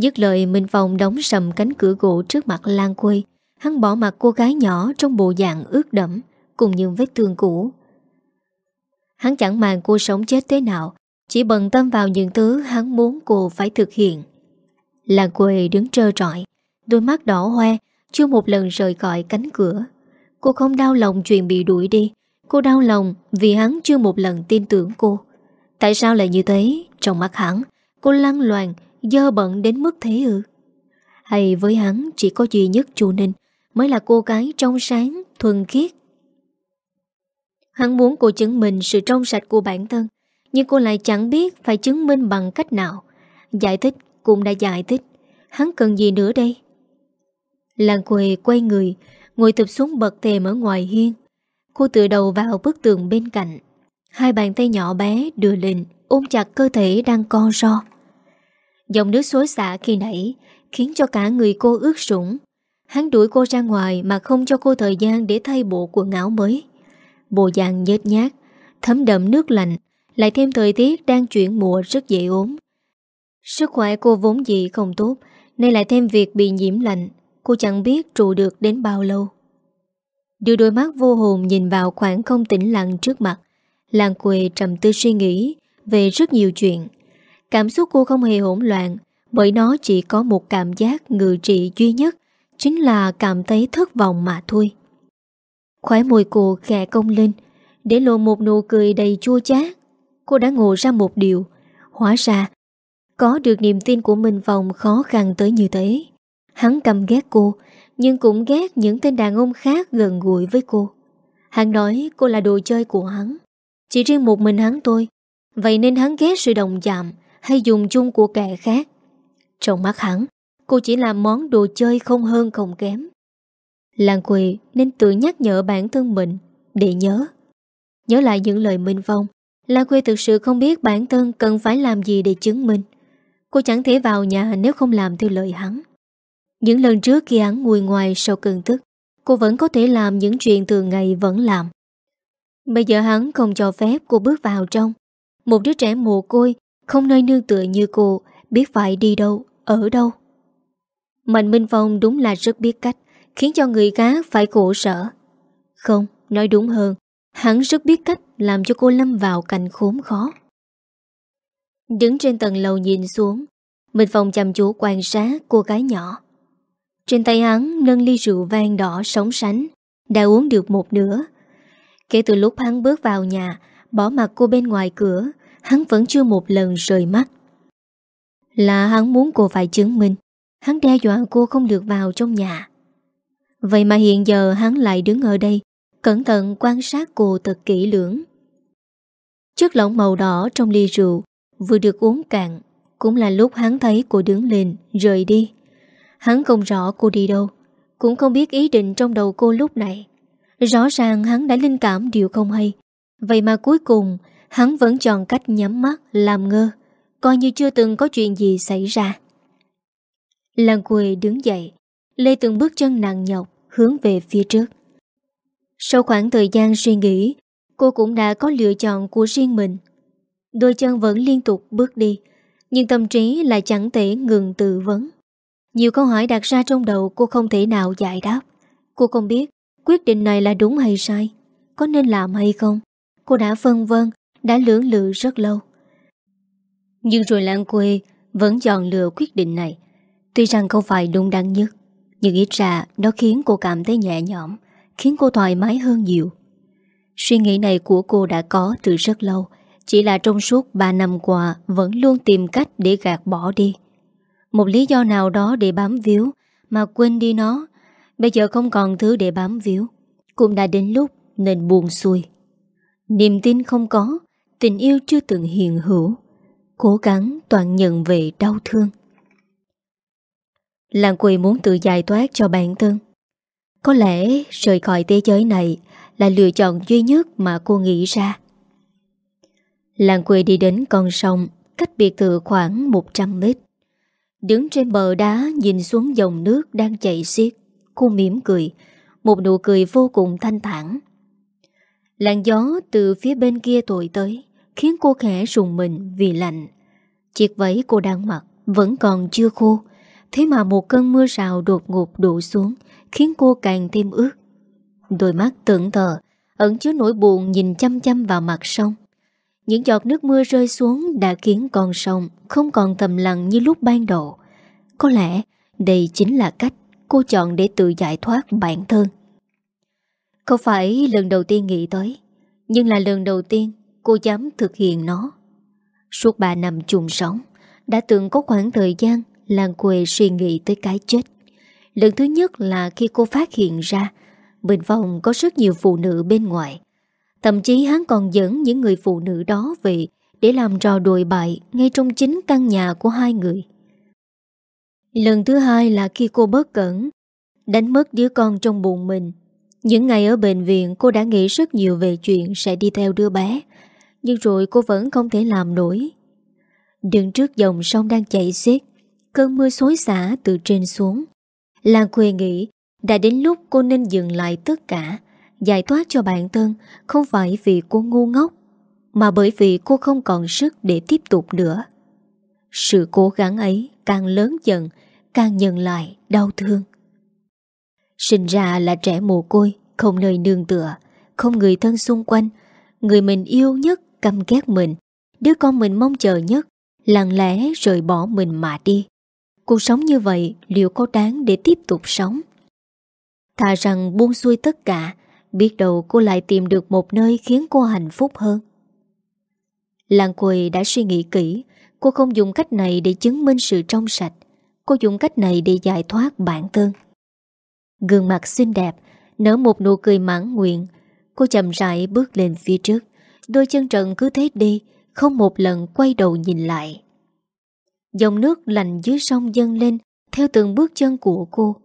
Dứt lời, Minh Phong đóng sầm cánh cửa gỗ trước mặt Lan Quê Hắn bỏ mặt cô gái nhỏ trong bộ dạng ướt đẫm, Cùng những vết thương cũ. Hắn chẳng màng cô sống chết thế nào, Chỉ bận tâm vào những thứ hắn muốn cô phải thực hiện. Lan Quê đứng trơ trọi, Đôi mắt đỏ hoe, Chưa một lần rời khỏi cánh cửa. Cô không đau lòng chuyện bị đuổi đi, Cô đau lòng vì hắn chưa một lần tin tưởng cô. Tại sao lại như thế? Trong mắt hắn, Cô lăn loàn Dơ bận đến mức thế ư? Hay với hắn chỉ có duy nhất chu Ninh Mới là cô gái trong sáng Thuần khiết? Hắn muốn cô chứng minh sự trong sạch của bản thân, Nhưng cô lại chẳng biết Phải chứng minh bằng cách nào. Giải thích cũng đã giải thích. Hắn cần gì nữa đây? Lan quê quay người, Ngồi tập xuống bậc thềm ở ngoài hiên. Cô tựa đầu vào bức tường bên cạnh. Hai bàn tay nhỏ bé đưa lên, Ôm chặt cơ thể đang co ro. Dòng nước xối xả khi nãy, Khiến cho cả người cô ướt sũng. Hắn đuổi cô ra ngoài Mà không cho cô thời gian để thay bộ quần áo mới. Bộ dạng nhớt nhát Thấm đậm nước lạnh, Lại thêm thời tiết đang chuyển mùa rất dễ ốm. Sức khỏe cô vốn gì không tốt, Nay lại thêm việc bị nhiễm lạnh, Cô chẳng biết trụ được đến bao lâu. Đưa đôi mắt vô hồn nhìn vào khoảng không tĩnh lặng trước mặt, Làng quê trầm tư suy nghĩ Về rất nhiều chuyện. Cảm xúc cô không hề hỗn loạn, Bởi nó chỉ có một cảm giác ngự trị duy nhất, Chính là cảm thấy thất vọng mà thôi. Khóe môi cô khẽ công lên, Để lộ một nụ cười đầy chua chát. Cô đã ngộ ra một điều, Hóa ra, Có được niềm tin của mình vòng khó khăn tới như thế. Hắn cầm ghét cô, Nhưng cũng ghét những tên đàn ông khác gần gũi với cô. Hắn nói cô là đồ chơi của hắn, Chỉ riêng một mình hắn thôi, Vậy nên hắn ghét sự đồng chạm. Hay dùng chung của kẻ khác. Trong mắt hắn, Cô chỉ là món đồ chơi không hơn không kém. Lan Quỳ nên tự nhắc nhở bản thân mình Để nhớ. Nhớ lại những lời Minh Phong Lan Quỳ thực sự không biết bản thân cần phải làm gì để chứng minh. Cô chẳng thể vào nhà nếu không làm theo lời hắn. Những lần trước khi hắn ngồi ngoài sau cơn tức, Cô vẫn có thể làm những chuyện thường ngày vẫn làm. Bây giờ hắn không cho phép cô bước vào trong. Một đứa trẻ mồ côi không nơi nương tựa như cô Biết phải đi đâu, ở đâu. Mạnh Minh Phong đúng là rất biết cách Khiến cho người khác phải khổ sở. Không, nói đúng hơn Hắn rất biết cách làm cho cô lâm vào cảnh khốn khó. Đứng trên tầng lầu nhìn xuống Minh Phong chăm chú quan sát cô gái nhỏ. Trên tay hắn nâng ly rượu vang đỏ sống sánh Đã uống được một nửa. Kể từ lúc hắn bước vào nhà Bỏ mặt cô bên ngoài cửa Hắn vẫn chưa một lần rời mắt. Là hắn muốn cô phải chứng minh, Hắn đe dọa cô không được vào trong nhà. Vậy mà hiện giờ hắn lại đứng ở đây, Cẩn thận quan sát cô thật kỹ lưỡng. Chất lỏng màu đỏ trong ly rượu Vừa được uống cạn, Cũng là lúc hắn thấy cô đứng lên, Rời đi. Hắn không rõ cô đi đâu, Cũng không biết ý định trong đầu cô lúc này. Rõ ràng hắn đã linh cảm điều không hay, Vậy mà cuối cùng Hắn vẫn chọn cách nhắm mắt, Làm ngơ, Coi như chưa từng có chuyện gì xảy ra. Lan quê đứng dậy, Lê từng bước chân nặng nhọc, Hướng về phía trước. Sau khoảng thời gian suy nghĩ, Cô cũng đã có lựa chọn của riêng mình. Đôi chân vẫn liên tục bước đi, Nhưng tâm trí lại chẳng thể ngừng tự vấn. Nhiều câu hỏi đặt ra trong đầu cô không thể nào giải đáp. Cô không biết quyết định này là đúng hay sai, Có nên làm hay không. Cô đã phân vân đã lưỡng lự rất lâu. Nhưng rồi Lan Quê Vẫn chọn lựa quyết định này. Tuy rằng không phải đúng đắn nhất, Nhưng ít ra nó khiến cô cảm thấy nhẹ nhõm, Khiến cô thoải mái hơn nhiều. Suy nghĩ này của cô đã có từ rất lâu, Chỉ là trong suốt 3 năm qua Vẫn luôn tìm cách để gạt bỏ đi. Một lý do nào đó để bám víu Mà quên đi nó, Bây giờ không còn thứ để bám víu, Cũng đã đến lúc nên buồn xuôi. Niềm tin không có Tình yêu chưa từng hiện hữu, Cố gắng toàn nhận về đau thương. Làng quỳ muốn tự giải thoát cho bản thân. Có lẽ rời khỏi thế giới này Là lựa chọn duy nhất mà cô nghĩ ra. Làng quỳ đi đến con sông Cách biệt thự khoảng 100 mét. Đứng trên bờ đá Nhìn xuống dòng nước đang chảy xiết, Cô mỉm cười, Một nụ cười vô cùng thanh thản. Làn gió từ phía bên kia tội tới. Khiến cô khẽ rùng mình vì lạnh. Chiếc váy cô đang mặc Vẫn còn chưa khô, Thế mà một cơn mưa rào đột ngột đổ xuống Khiến cô càng thêm ướt. Đôi mắt tưởng thờ, Ẩn chứa nỗi buồn nhìn chăm chăm vào mặt sông. Những giọt nước mưa rơi xuống Đã khiến con sông Không còn thầm lặng như lúc ban đầu. Có lẽ đây chính là cách Cô chọn để tự giải thoát bản thân. Không phải lần đầu tiên nghĩ tới, Nhưng là lần đầu tiên Cô dám thực hiện nó. Suốt 3 năm chung sống, Đã từng có khoảng thời gian Làng quê suy nghĩ tới cái chết. Lần thứ nhất là khi cô phát hiện ra Bên phòng có rất nhiều phụ nữ bên ngoài. Thậm chí hắn còn dẫn những người phụ nữ đó về Để làm trò đồi bại Ngay trong chính căn nhà của hai người. Lần thứ hai là khi cô bớt cẩn, Đánh mất đứa con trong bụng mình. Những ngày ở bệnh viện, cô đã nghĩ rất nhiều về chuyện sẽ đi theo đứa bé. Nhưng rồi cô vẫn không thể làm nổi. Đứng trước dòng sông đang chảy xiết, Cơn mưa xối xả từ trên xuống. Lan Khuê nghĩ Đã đến lúc cô nên dừng lại tất cả, Giải thoát cho bản thân, Không phải vì cô ngu ngốc, Mà bởi vì cô không còn sức để tiếp tục nữa. Sự cố gắng ấy càng lớn dần, Càng nhận lại đau thương. Sinh ra là trẻ mồ côi, Không nơi nương tựa, Không người thân xung quanh, Người mình yêu nhất căm ghét mình Đứa con mình mong chờ nhất Lặng lẽ rời bỏ mình mà đi Cuộc sống như vậy liệu có đáng để tiếp tục sống? Thà rằng buông xuôi tất cả, biết đâu cô lại tìm được một nơi khiến cô hạnh phúc hơn. Làng quầy đã suy nghĩ kỹ, cô không dùng cách này để chứng minh sự trong sạch, cô dùng cách này để giải thoát bản thân. Gương mặt xinh đẹp, nở một nụ cười mãn nguyện, cô chậm rãi bước lên phía trước, đôi chân trần cứ thế đi, không một lần quay đầu nhìn lại. Dòng nước lạnh dưới sông dâng lên Theo từng bước chân của cô.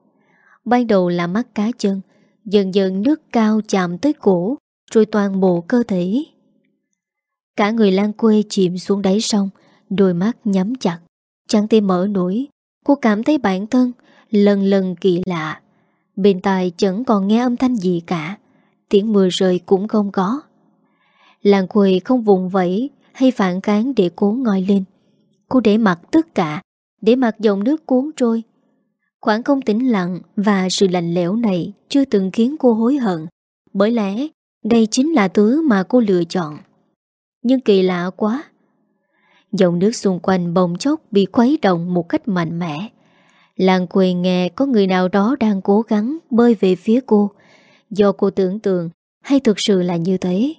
Ban đầu là mắt cá chân Dần dần nước cao chạm tới cổ Rồi toàn bộ cơ thể. Cả người lan quê chìm xuống đáy sông Đôi mắt nhắm chặt Chẳng thể mở nổi. Cô cảm thấy bản thân lần lần kỳ lạ. Bên tai chẳng còn nghe âm thanh gì cả Tiếng mưa rơi cũng không có. Làng quầy không vùng vẫy Hay phản kháng để cố ngồi lên. Cô để mặc tất cả, Để mặc dòng nước cuốn trôi. Khoảng không tĩnh lặng Và sự lạnh lẽo này Chưa từng khiến cô hối hận. Bởi lẽ, đây chính là thứ mà cô lựa chọn. Nhưng kỳ lạ quá, Dòng nước xung quanh bồng chốc Bị khuấy động một cách mạnh mẽ. Làng quầy nghe có người nào đó Đang cố gắng bơi về phía cô. Do cô tưởng tượng, Hay thực sự là như thế?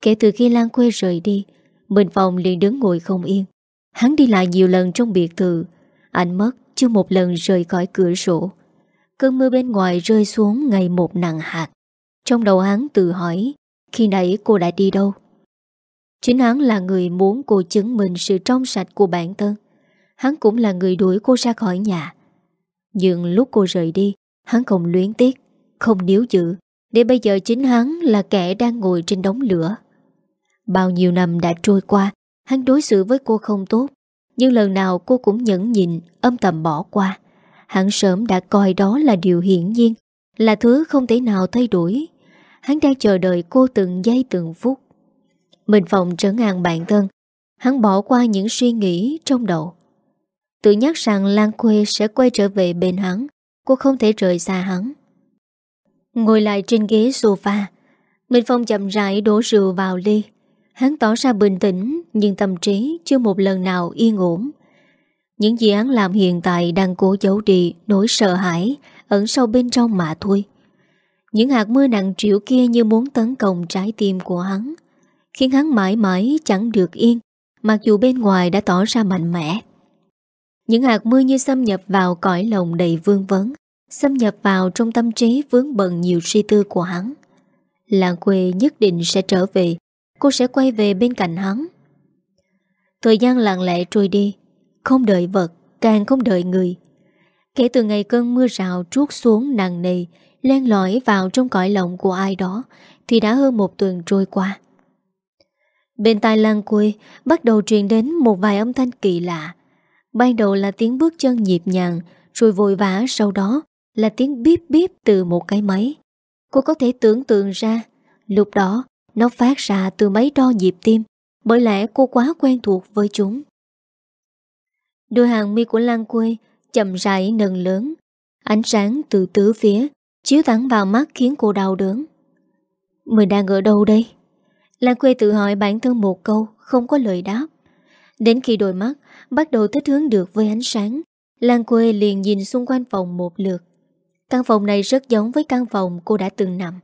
Kể từ khi Lan quê rời đi Bình phòng liền đứng ngồi không yên. Hắn đi lại nhiều lần trong biệt thự. Anh mất chưa một lần rời khỏi cửa sổ. Cơn mưa bên ngoài rơi xuống ngày một nặng hạt. Trong đầu hắn tự hỏi, Khi nãy cô đã đi đâu? Chính hắn là người muốn cô chứng minh sự trong sạch của bản thân. Hắn cũng là người đuổi cô ra khỏi nhà. Nhưng lúc cô rời đi, Hắn không luyến tiếc, Không níu giữ. Để bây giờ chính hắn là kẻ đang ngồi trên đống lửa. Bao nhiêu năm đã trôi qua, Hắn đối xử với cô không tốt. Nhưng lần nào cô cũng nhẫn nhịn, Âm tầm bỏ qua. Hắn sớm đã coi đó là điều hiển nhiên, Là thứ không thể nào thay đổi. Hắn đang chờ đợi cô từng giây từng phút. Mình phòng trấn an bản thân, Hắn bỏ qua những suy nghĩ trong đầu. Tự nhắc rằng Lan Khuê sẽ quay trở về bên hắn, Cô không thể rời xa hắn. Ngồi lại trên ghế sofa Minh Phong chậm rãi đổ rượu vào ly. Hắn tỏ ra bình tĩnh, Nhưng tâm trí chưa một lần nào yên ổn. Những gì hắn làm hiện tại Đang cố giấu đi nỗi sợ hãi Ẩn sâu bên trong mà thôi. Những hạt mưa nặng triệu kia Như muốn tấn công trái tim của hắn, Khiến hắn mãi mãi chẳng được yên, Mặc dù bên ngoài đã tỏ ra mạnh mẽ. Những hạt mưa như xâm nhập vào cõi lòng đầy vương vấn, Xâm nhập vào trong tâm trí vướng bận nhiều suy tư của hắn. Làng quê nhất định sẽ trở về Cô sẽ quay về bên cạnh hắn. Thời gian lặng lẽ trôi đi, Không đợi vật, Càng không đợi người. Kể từ ngày cơn mưa rào trút xuống nặng nề, Len lỏi vào trong cõi lòng của ai đó, Thì đã hơn một tuần trôi qua. Bên tai lan quê Bắt đầu truyền đến một vài âm thanh kỳ lạ. Ban đầu là tiếng bước chân nhịp nhàng, Rồi vội vã, sau đó Là tiếng bíp bíp từ một cái máy. Cô có thể tưởng tượng ra, Lúc đó nó phát ra từ mấy đo nhịp tim, Bởi lẽ cô quá quen thuộc với chúng. Đôi hàng mi của Lan Quê Chậm rãi nâng lớn, Ánh sáng từ tứ phía Chiếu thẳng vào mắt khiến cô đau đớn. Mình đang ở đâu đây? Lan Quê tự hỏi bản thân một câu, Không có lời đáp. Đến khi đôi mắt bắt đầu thích hướng được với ánh sáng, Lan Quê liền nhìn xung quanh phòng một lượt. Căn phòng này rất giống với căn phòng cô đã từng nằm.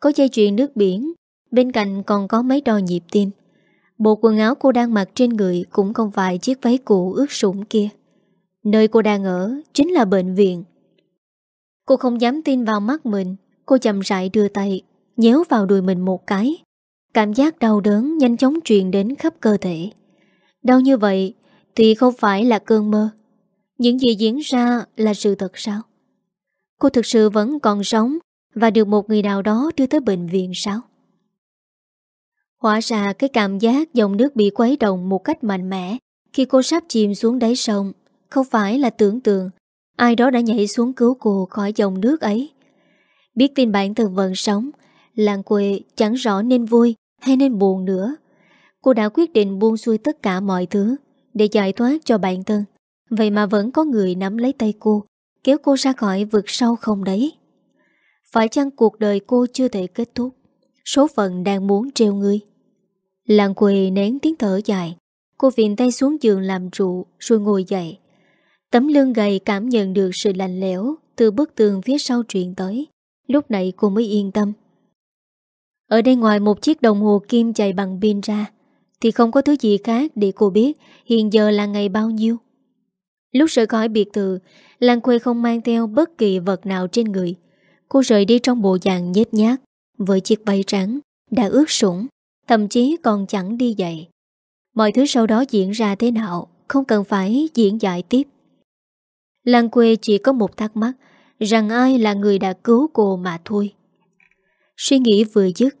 Có dây chuyền nước biển Bên cạnh còn có mấy đo nhịp tim. Bộ quần áo cô đang mặc trên người Cũng không phải chiếc váy cũ ướt sũng kia. Nơi cô đang ở Chính là bệnh viện. Cô không dám tin vào mắt mình. Cô chậm rãi đưa tay, Nhéo vào đùi mình một cái. Cảm giác đau đớn nhanh chóng truyền đến khắp cơ thể. Đau như vậy Thì không phải là cơn mơ. Những gì diễn ra là sự thật sao? Cô thực sự vẫn còn sống Và được một người nào đó đưa tới bệnh viện sao? Hóa ra cái cảm giác dòng nước bị quấy động một cách mạnh mẽ khi cô sắp chìm xuống đáy sông không phải là tưởng tượng ai đó đã nhảy xuống cứu cô khỏi dòng nước ấy. Biết tin bản thân vẫn sống, làng quê chẳng rõ nên vui hay nên buồn nữa. Cô đã quyết định buông xuôi tất cả mọi thứ để giải thoát cho bản thân. Vậy mà vẫn có người nắm lấy tay cô, kéo cô ra khỏi vực sâu không đấy. Phải chăng cuộc đời cô chưa thể kết thúc? Số phận đang muốn treo ngươi. Làng quê nén tiếng thở dài. Cô viện tay xuống giường làm trụ Rồi ngồi dậy. Tấm lưng gầy cảm nhận được sự lạnh lẽo Từ bức tường phía sau truyền tới. Lúc này cô mới yên tâm. Ở đây ngoài một chiếc đồng hồ kim chạy bằng pin ra, Thì không có thứ gì khác để cô biết Hiện giờ là ngày bao nhiêu. Lúc rời khỏi biệt thự Lan quê không mang theo bất kỳ vật nào trên người. Cô rời đi trong bộ dạng nhét nhát Với chiếc váy trắng Đã ướt sũng. Thậm chí còn chẳng đi dậy. Mọi thứ sau đó diễn ra thế nào, Không cần phải diễn giải tiếp. Lan quê chỉ có một thắc mắc, Rằng ai là người đã cứu cô mà thôi. Suy nghĩ vừa dứt,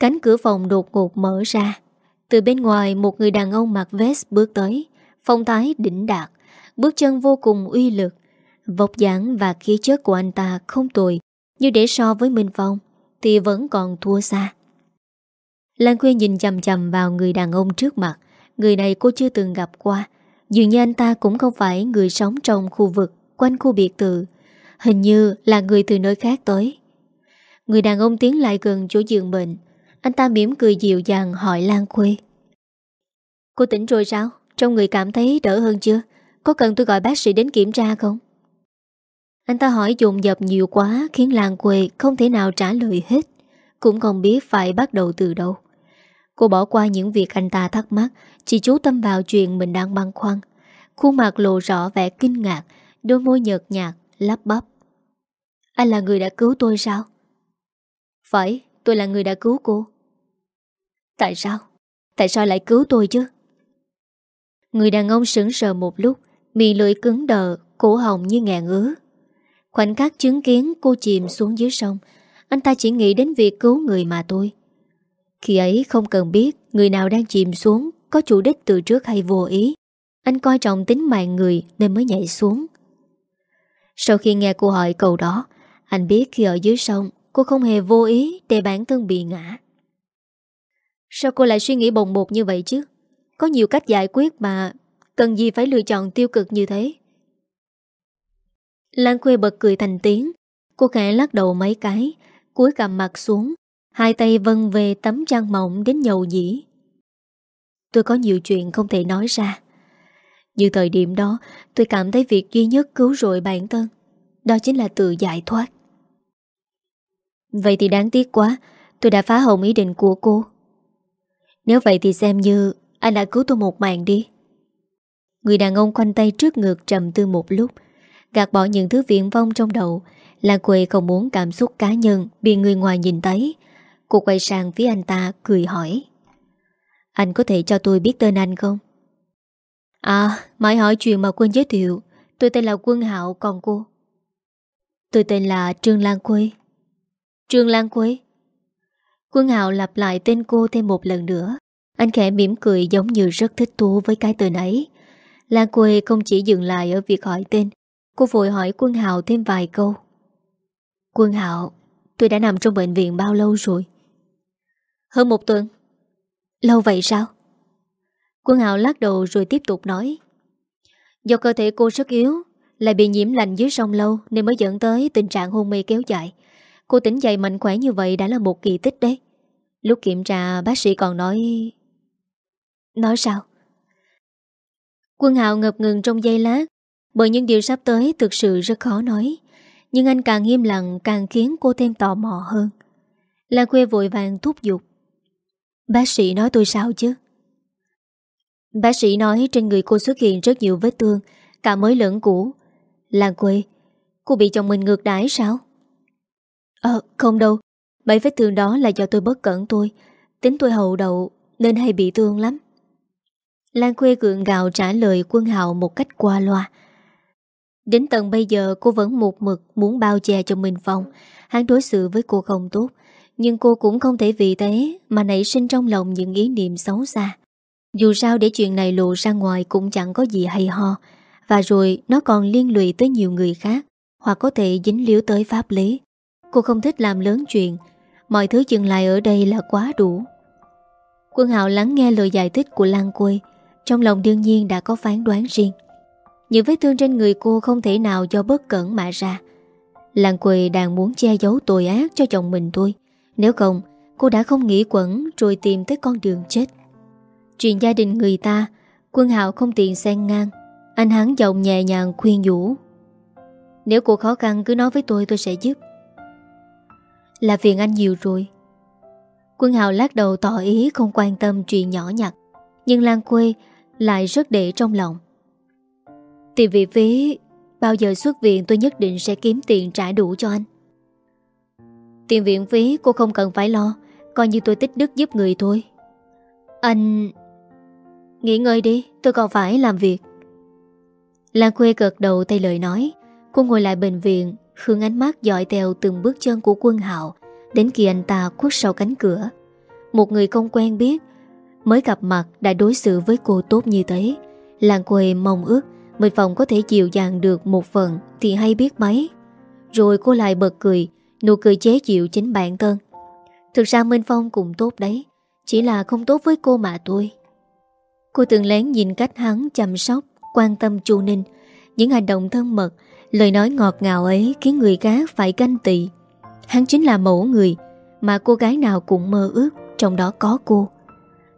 Cánh cửa phòng đột ngột mở ra. Từ bên ngoài, một người đàn ông mặc vest bước tới, Phong thái đỉnh đạt, Bước chân vô cùng uy lực. Vọc dáng và khí chất của anh ta không tồi như để so với Minh Phong Thì vẫn còn thua xa. Lan Quyên nhìn chầm chầm vào người đàn ông trước mặt. Người này cô chưa từng gặp qua. Dường như anh ta cũng không phải người sống trong khu vực, Quanh khu biệt thự. Hình như là người từ nơi khác tới. Người đàn ông tiến lại gần chỗ giường bệnh. Anh ta mỉm cười dịu dàng hỏi Lan Khuê. Cô tỉnh rồi sao? Trong người cảm thấy đỡ hơn chưa? Có cần tôi gọi bác sĩ đến kiểm tra không? Anh ta hỏi dồn dập nhiều quá, Khiến Lan Khuê không thể nào trả lời hết. Cũng không biết phải bắt đầu từ đâu Cô bỏ qua những việc anh ta thắc mắc Chỉ chú tâm vào chuyện mình đang băn khoăn Khuôn mặt lộ rõ vẻ kinh ngạc Đôi môi nhợt nhạt, lắp bắp Anh là người đã cứu tôi sao? Phải, tôi là người đã cứu cô Tại sao? Tại sao lại cứu tôi chứ? Người đàn ông sững sờ một lúc Mì lưỡi cứng đờ Cổ họng như ngàn ứa Khoảnh khắc chứng kiến cô chìm xuống dưới sông anh ta chỉ nghĩ đến việc cứu người mà thôi. Khi ấy không cần biết Người nào đang chìm xuống, Có chủ đích từ trước hay vô ý. Anh coi trọng tính mạng người Nên mới nhảy xuống. Sau khi nghe cô hỏi câu đó, Anh biết khi ở dưới sông, Cô không hề vô ý để bản thân bị ngã. Sao cô lại suy nghĩ bồng bột như vậy chứ? Có nhiều cách giải quyết mà Cần gì phải lựa chọn tiêu cực như thế? Lan Khuê bật cười thành tiếng. Cô khẽ lắc đầu mấy cái cúi cằm mặt xuống, Hai tay vân về tấm chăn mỏng đến nhầu dĩ Tôi có nhiều chuyện không thể nói ra. Như thời điểm đó, Tôi cảm thấy việc duy nhất cứu rồi bản thân, Đó chính là tự giải thoát. Vậy thì đáng tiếc quá, Tôi đã phá hỏng ý định của cô. Nếu vậy thì xem như Anh đã cứu tôi một mạng đi. Người đàn ông quanh tay trước ngực trầm tư một lúc, Gạt bỏ những thứ viễn vong trong đầu Lan Quê không muốn cảm xúc cá nhân Bị người ngoài nhìn thấy. Cô quay sang phía anh ta cười hỏi. Anh có thể cho tôi biết tên anh không? À, mãi hỏi chuyện mà quên giới thiệu. Tôi tên là Quân Hạo còn cô? Tôi tên là Trương Lan Quê Trương Lan Quê Quân Hạo lặp lại tên cô thêm một lần nữa. Anh khẽ mỉm cười giống như rất thích thú với cái tên ấy. Lan Quê không chỉ dừng lại ở việc hỏi tên Cô vội hỏi Quân Hạo thêm vài câu. Quân Hạo Tôi đã nằm trong bệnh viện bao lâu rồi? Hơn một tuần. Lâu vậy sao? Quân Hạo lắc đầu rồi tiếp tục nói. Do cơ thể cô rất yếu Lại bị nhiễm lạnh dưới sông lâu Nên mới dẫn tới tình trạng hôn mê kéo dài. Cô tỉnh dậy mạnh khỏe như vậy Đã là một kỳ tích đấy. Lúc kiểm tra bác sĩ còn nói Nói sao? Quân Hạo ngập ngừng trong giây lát Bởi những điều sắp tới thực sự rất khó nói nhưng anh càng im lặng, Càng khiến cô thêm tò mò hơn. Lan quê vội vàng thúc giục. Bác sĩ nói tôi sao chứ? Bác sĩ nói trên người cô xuất hiện rất nhiều vết thương, Cả mới lẫn cũ. Lan quê Cô bị chồng mình ngược đãi sao? Ờ không đâu. Mấy vết thương đó là do tôi bất cẩn tôi Tính tôi hậu đậu Nên hay bị thương lắm. Lan Khuê gượng gạo trả lời quân hào một cách qua loa. Đến tận bây giờ, cô vẫn một mực muốn bao che cho Minh Phong. Hắn đối xử với cô không tốt. Nhưng cô cũng không thể vì thế mà nảy sinh trong lòng những ý niệm xấu xa. Dù sao để chuyện này lộ ra ngoài cũng chẳng có gì hay ho. Và rồi nó còn liên lụy tới nhiều người khác, hoặc có thể dính líu tới pháp lý. Cô không thích làm lớn chuyện. Mọi thứ dừng lại ở đây là quá đủ. Quân Hạo lắng nghe lời giải thích của Lan Quê, trong lòng đương nhiên đã có phán đoán riêng những vết thương trên người cô không thể nào do bất cẩn mà ra. Làng quỳ đang muốn che giấu tội ác cho chồng mình thôi. Nếu không, Cô đã không nghĩ quẩn Rồi tìm tới con đường chết. Chuyện gia đình người ta, Quân Hạo không tiện xen ngang. Anh hắn giọng nhẹ nhàng khuyên nhủ. Nếu cô khó khăn cứ nói với tôi tôi sẽ giúp. Là phiền anh nhiều rồi. Quân Hạo lát đầu tỏ ý không quan tâm chuyện nhỏ nhặt. Nhưng Lan Quê lại rất để trong lòng. Tiền viện phí, bao giờ xuất viện tôi nhất định sẽ kiếm tiền trả đủ cho anh. Tiền viện phí cô không cần phải lo, coi như tôi tích đức giúp người thôi. Anh... Nghỉ ngơi đi, tôi còn phải làm việc. Lan Khuê gật đầu tay lời nói, cô ngồi lại bệnh viện, hướng ánh mắt dõi theo từng bước chân của quân hạo, đến khi anh ta khuất sau cánh cửa. Một người không quen biết Mới gặp mặt đã đối xử với cô tốt như thế Làng quê mong ước mình phòng có thể dịu dàng được một phần, Thì hay biết mấy. Rồi cô lại bật cười, Nụ cười chế chịu chính bản thân. Thực ra Minh Phong cũng tốt đấy, Chỉ là không tốt với cô mà thôi. Cô từng lén nhìn cách hắn chăm sóc, Quan tâm chu Ninh. Những hành động thân mật, Lời nói ngọt ngào ấy khiến người khác phải ganh tị. Hắn chính là mẫu người Mà cô gái nào cũng mơ ước, Trong đó có cô.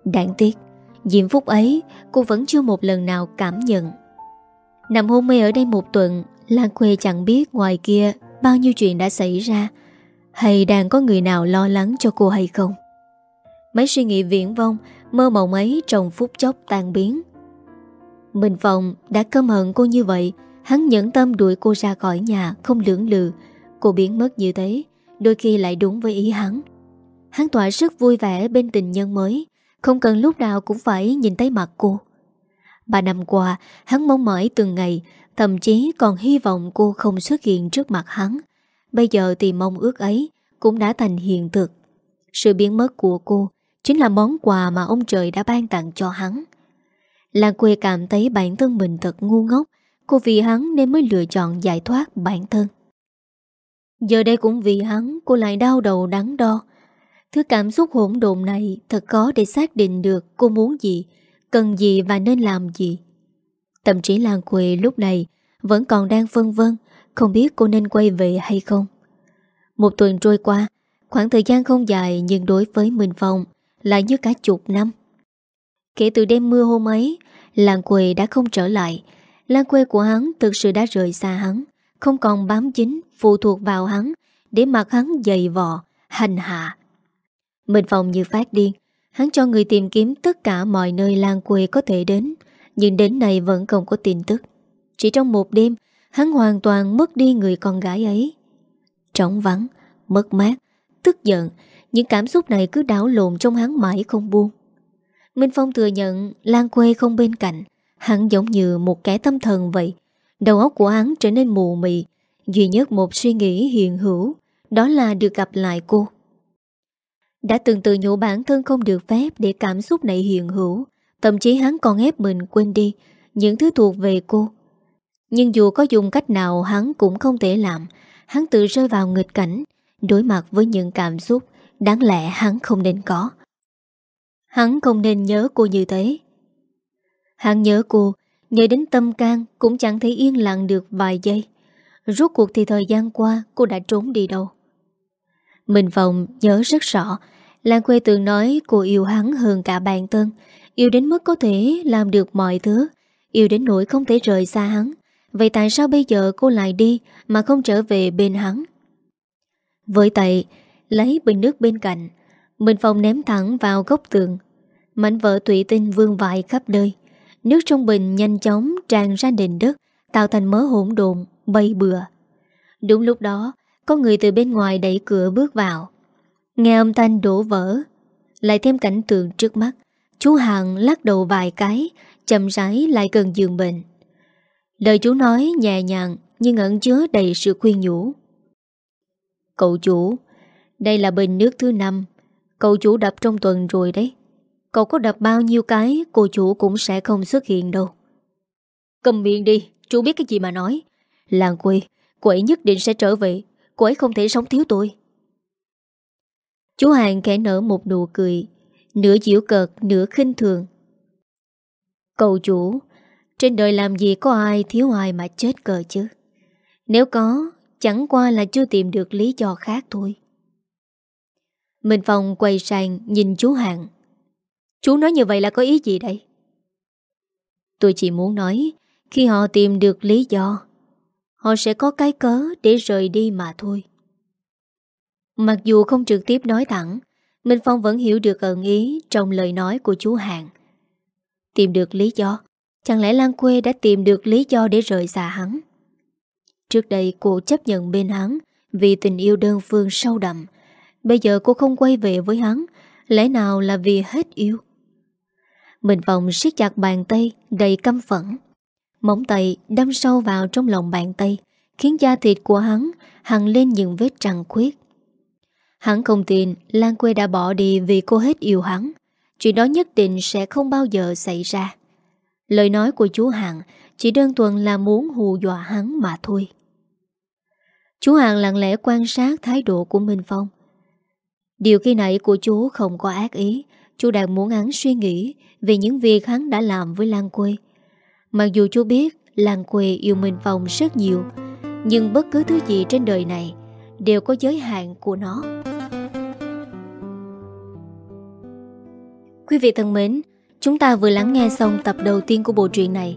Đáng tiếc, Diễm phúc ấy, cô vẫn chưa một lần nào cảm nhận. Nằm hôn mê ở đây một tuần, Lan Khuê chẳng biết ngoài kia Bao nhiêu chuyện đã xảy ra, Hay đang có người nào lo lắng cho cô hay không. Mấy suy nghĩ viễn vong Mơ mộng ấy trong phút chốc tan biến. Minh Phong đã căm hận cô như vậy, Hắn nhẫn tâm đuổi cô ra khỏi nhà Không lưỡng lự. Cô biến mất như thế, Đôi khi lại đúng với ý hắn. Hắn tỏa sức vui vẻ bên tình nhân mới, không cần lúc nào cũng phải nhìn thấy mặt cô. Ba năm qua, hắn mong mỏi từng ngày, thậm chí còn hy vọng cô không xuất hiện trước mặt hắn. Bây giờ thì mong ước ấy cũng đã thành hiện thực. Sự biến mất của cô chính là món quà mà ông trời đã ban tặng cho hắn. Lan quê cảm thấy bản thân mình thật ngu ngốc, cô vì hắn nên mới lựa chọn giải thoát bản thân. Giờ đây cũng vì hắn cô lại đau đầu đắn đo. Thứ cảm xúc hỗn độn này thật khó để xác định được cô muốn gì, cần gì và nên làm gì. Tâm trí Lan Quê lúc này vẫn còn đang phân vân, không biết cô nên quay về hay không. Một tuần trôi qua, khoảng thời gian không dài nhưng đối với Minh Phong lại như cả chục năm. Kể từ đêm mưa hôm ấy, Lan Quê đã không trở lại. Lan quê của hắn thực sự đã rời xa hắn, không còn bám dính, phụ thuộc vào hắn, để mặc hắn dày vò, hành hạ. Minh Phong như phát điên, hắn cho người tìm kiếm tất cả mọi nơi làng quê có thể đến, nhưng đến nay vẫn không có tin tức. Chỉ trong một đêm, hắn hoàn toàn mất đi người con gái ấy. Trống vắng, mất mát, tức giận, những cảm xúc này cứ đảo lộn trong hắn mãi không buông. Minh Phong thừa nhận Lan quê không bên cạnh, hắn giống như một kẻ tâm thần vậy. Đầu óc của hắn trở nên mù mị, duy nhất một suy nghĩ hiện hữu, đó là được gặp lại cô. Đã từng tự nhủ bản thân không được phép để cảm xúc này hiện hữu, thậm chí hắn còn ép mình quên đi những thứ thuộc về cô. Nhưng dù có dùng cách nào hắn cũng không thể làm, hắn tự rơi vào nghịch cảnh, đối mặt với những cảm xúc đáng lẽ hắn không nên có. Hắn không nên nhớ cô như thế. Hắn nhớ cô, nhớ đến tâm can cũng chẳng thấy yên lặng được vài giây. Rốt cuộc thì thời gian qua cô đã trốn đi đâu. Mình vòng nhớ rất rõ, Lan Quê từng nói cô yêu hắn hơn cả bản thân, yêu đến mức có thể làm được mọi thứ, yêu đến nỗi không thể rời xa hắn. Vậy tại sao bây giờ cô lại đi mà không trở về bên hắn? Với tay, lấy bình nước bên cạnh, Minh Phong ném thẳng vào góc tường. Mảnh vỡ thủy tinh vương vại khắp nơi. Nước trong bình nhanh chóng tràn ra nền đất, tạo thành mớ hỗn độn, bay bừa. Đúng lúc đó, có người từ bên ngoài đẩy cửa bước vào. Nghe âm thanh đổ vỡ, lại thêm cảnh tượng trước mắt. Chú Hằng lắc đầu vài cái, chậm rãi lại gần giường bệnh. Lời chú nói nhẹ nhàng nhưng ẩn chứa đầy sự khuyên nhủ. Cậu chủ, đây là bình nước thứ năm, cậu chủ đập trong tuần rồi đấy. Cậu có đập bao nhiêu cái Cô chủ cũng sẽ không xuất hiện đâu Cầm miệng đi Chú biết cái gì mà nói Làng quê Cô ấy nhất định sẽ trở về Cô ấy không thể sống thiếu tôi Chú Hàng khẽ nở một nụ cười, Nửa diễu cợt, Nửa khinh thường. Cậu chủ, Trên đời làm gì có ai thiếu ai mà chết cờ chứ? Nếu có, Chẳng qua là chưa tìm được lý do khác thôi. Minh Phong quay sang nhìn chú Hàng. Chú nói như vậy là có ý gì đây? Tôi chỉ muốn nói, Khi họ tìm được lý do, Họ sẽ có cái cớ để rời đi mà thôi. Mặc dù không trực tiếp nói thẳng Minh Phong vẫn hiểu được ẩn ý Trong lời nói của chú Hàng Tìm được lý do Chẳng lẽ Lan Quê đã tìm được lý do để rời xa hắn Trước đây cô chấp nhận bên hắn Vì tình yêu đơn phương sâu đậm Bây giờ cô không quay về với hắn Lẽ nào là vì hết yêu mình vòng siết chặt bàn tay đầy căm phẫn. Móng tay đâm sâu vào trong lòng bàn tay, khiến da thịt của hắn hằng lên những vết trăng khuyết. Hắn không tin Lan Quê đã bỏ đi vì cô hết yêu hắn. Chuyện đó nhất định sẽ không bao giờ xảy ra. Lời nói của chú Hằng chỉ đơn thuần là muốn hù dọa hắn mà thôi. Chú Hằng lặng lẽ quan sát thái độ của Minh Phong. Điều khi nãy của chú không có ác ý, chú đang muốn hắn suy nghĩ về những việc hắn đã làm với Lan Quê. Mặc dù chú biết Lan Quê yêu Minh Phong rất nhiều, nhưng bất cứ thứ gì trên đời này đều có giới hạn của nó. Quý vị thân mến, chúng ta vừa lắng nghe xong tập đầu tiên của bộ truyện này.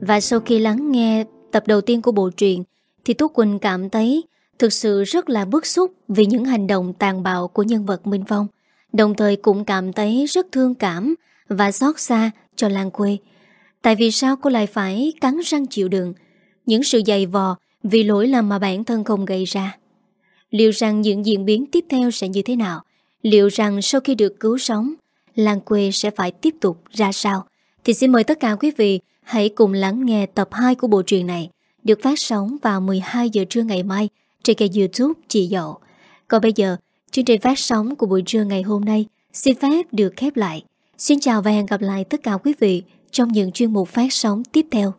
Và sau khi lắng nghe tập đầu tiên của bộ truyện, thì Tú Quỳnh cảm thấy thực sự rất là bức xúc vì những hành động tàn bạo của nhân vật Minh Phong. Đồng thời cũng cảm thấy rất thương cảm và xót xa cho Lan Quê. Tại vì sao cô lại phải cắn răng chịu đựng những sự dày vò vì lỗi lầm mà bản thân không gây ra? Liệu rằng những diễn biến tiếp theo sẽ như thế nào? Liệu rằng sau khi được cứu sống, Làng Quê sẽ phải tiếp tục ra sao? thì xin mời tất cả quý vị hãy cùng lắng nghe tập 2 của bộ truyện này được phát sóng vào 12 giờ trưa ngày mai trên kênh youtube Chị Dậu. Còn bây giờ, chương trình phát sóng của buổi trưa ngày hôm nay xin phép được khép lại. Xin chào và hẹn gặp lại tất cả quý vị trong những chuyên mục phát sóng tiếp theo.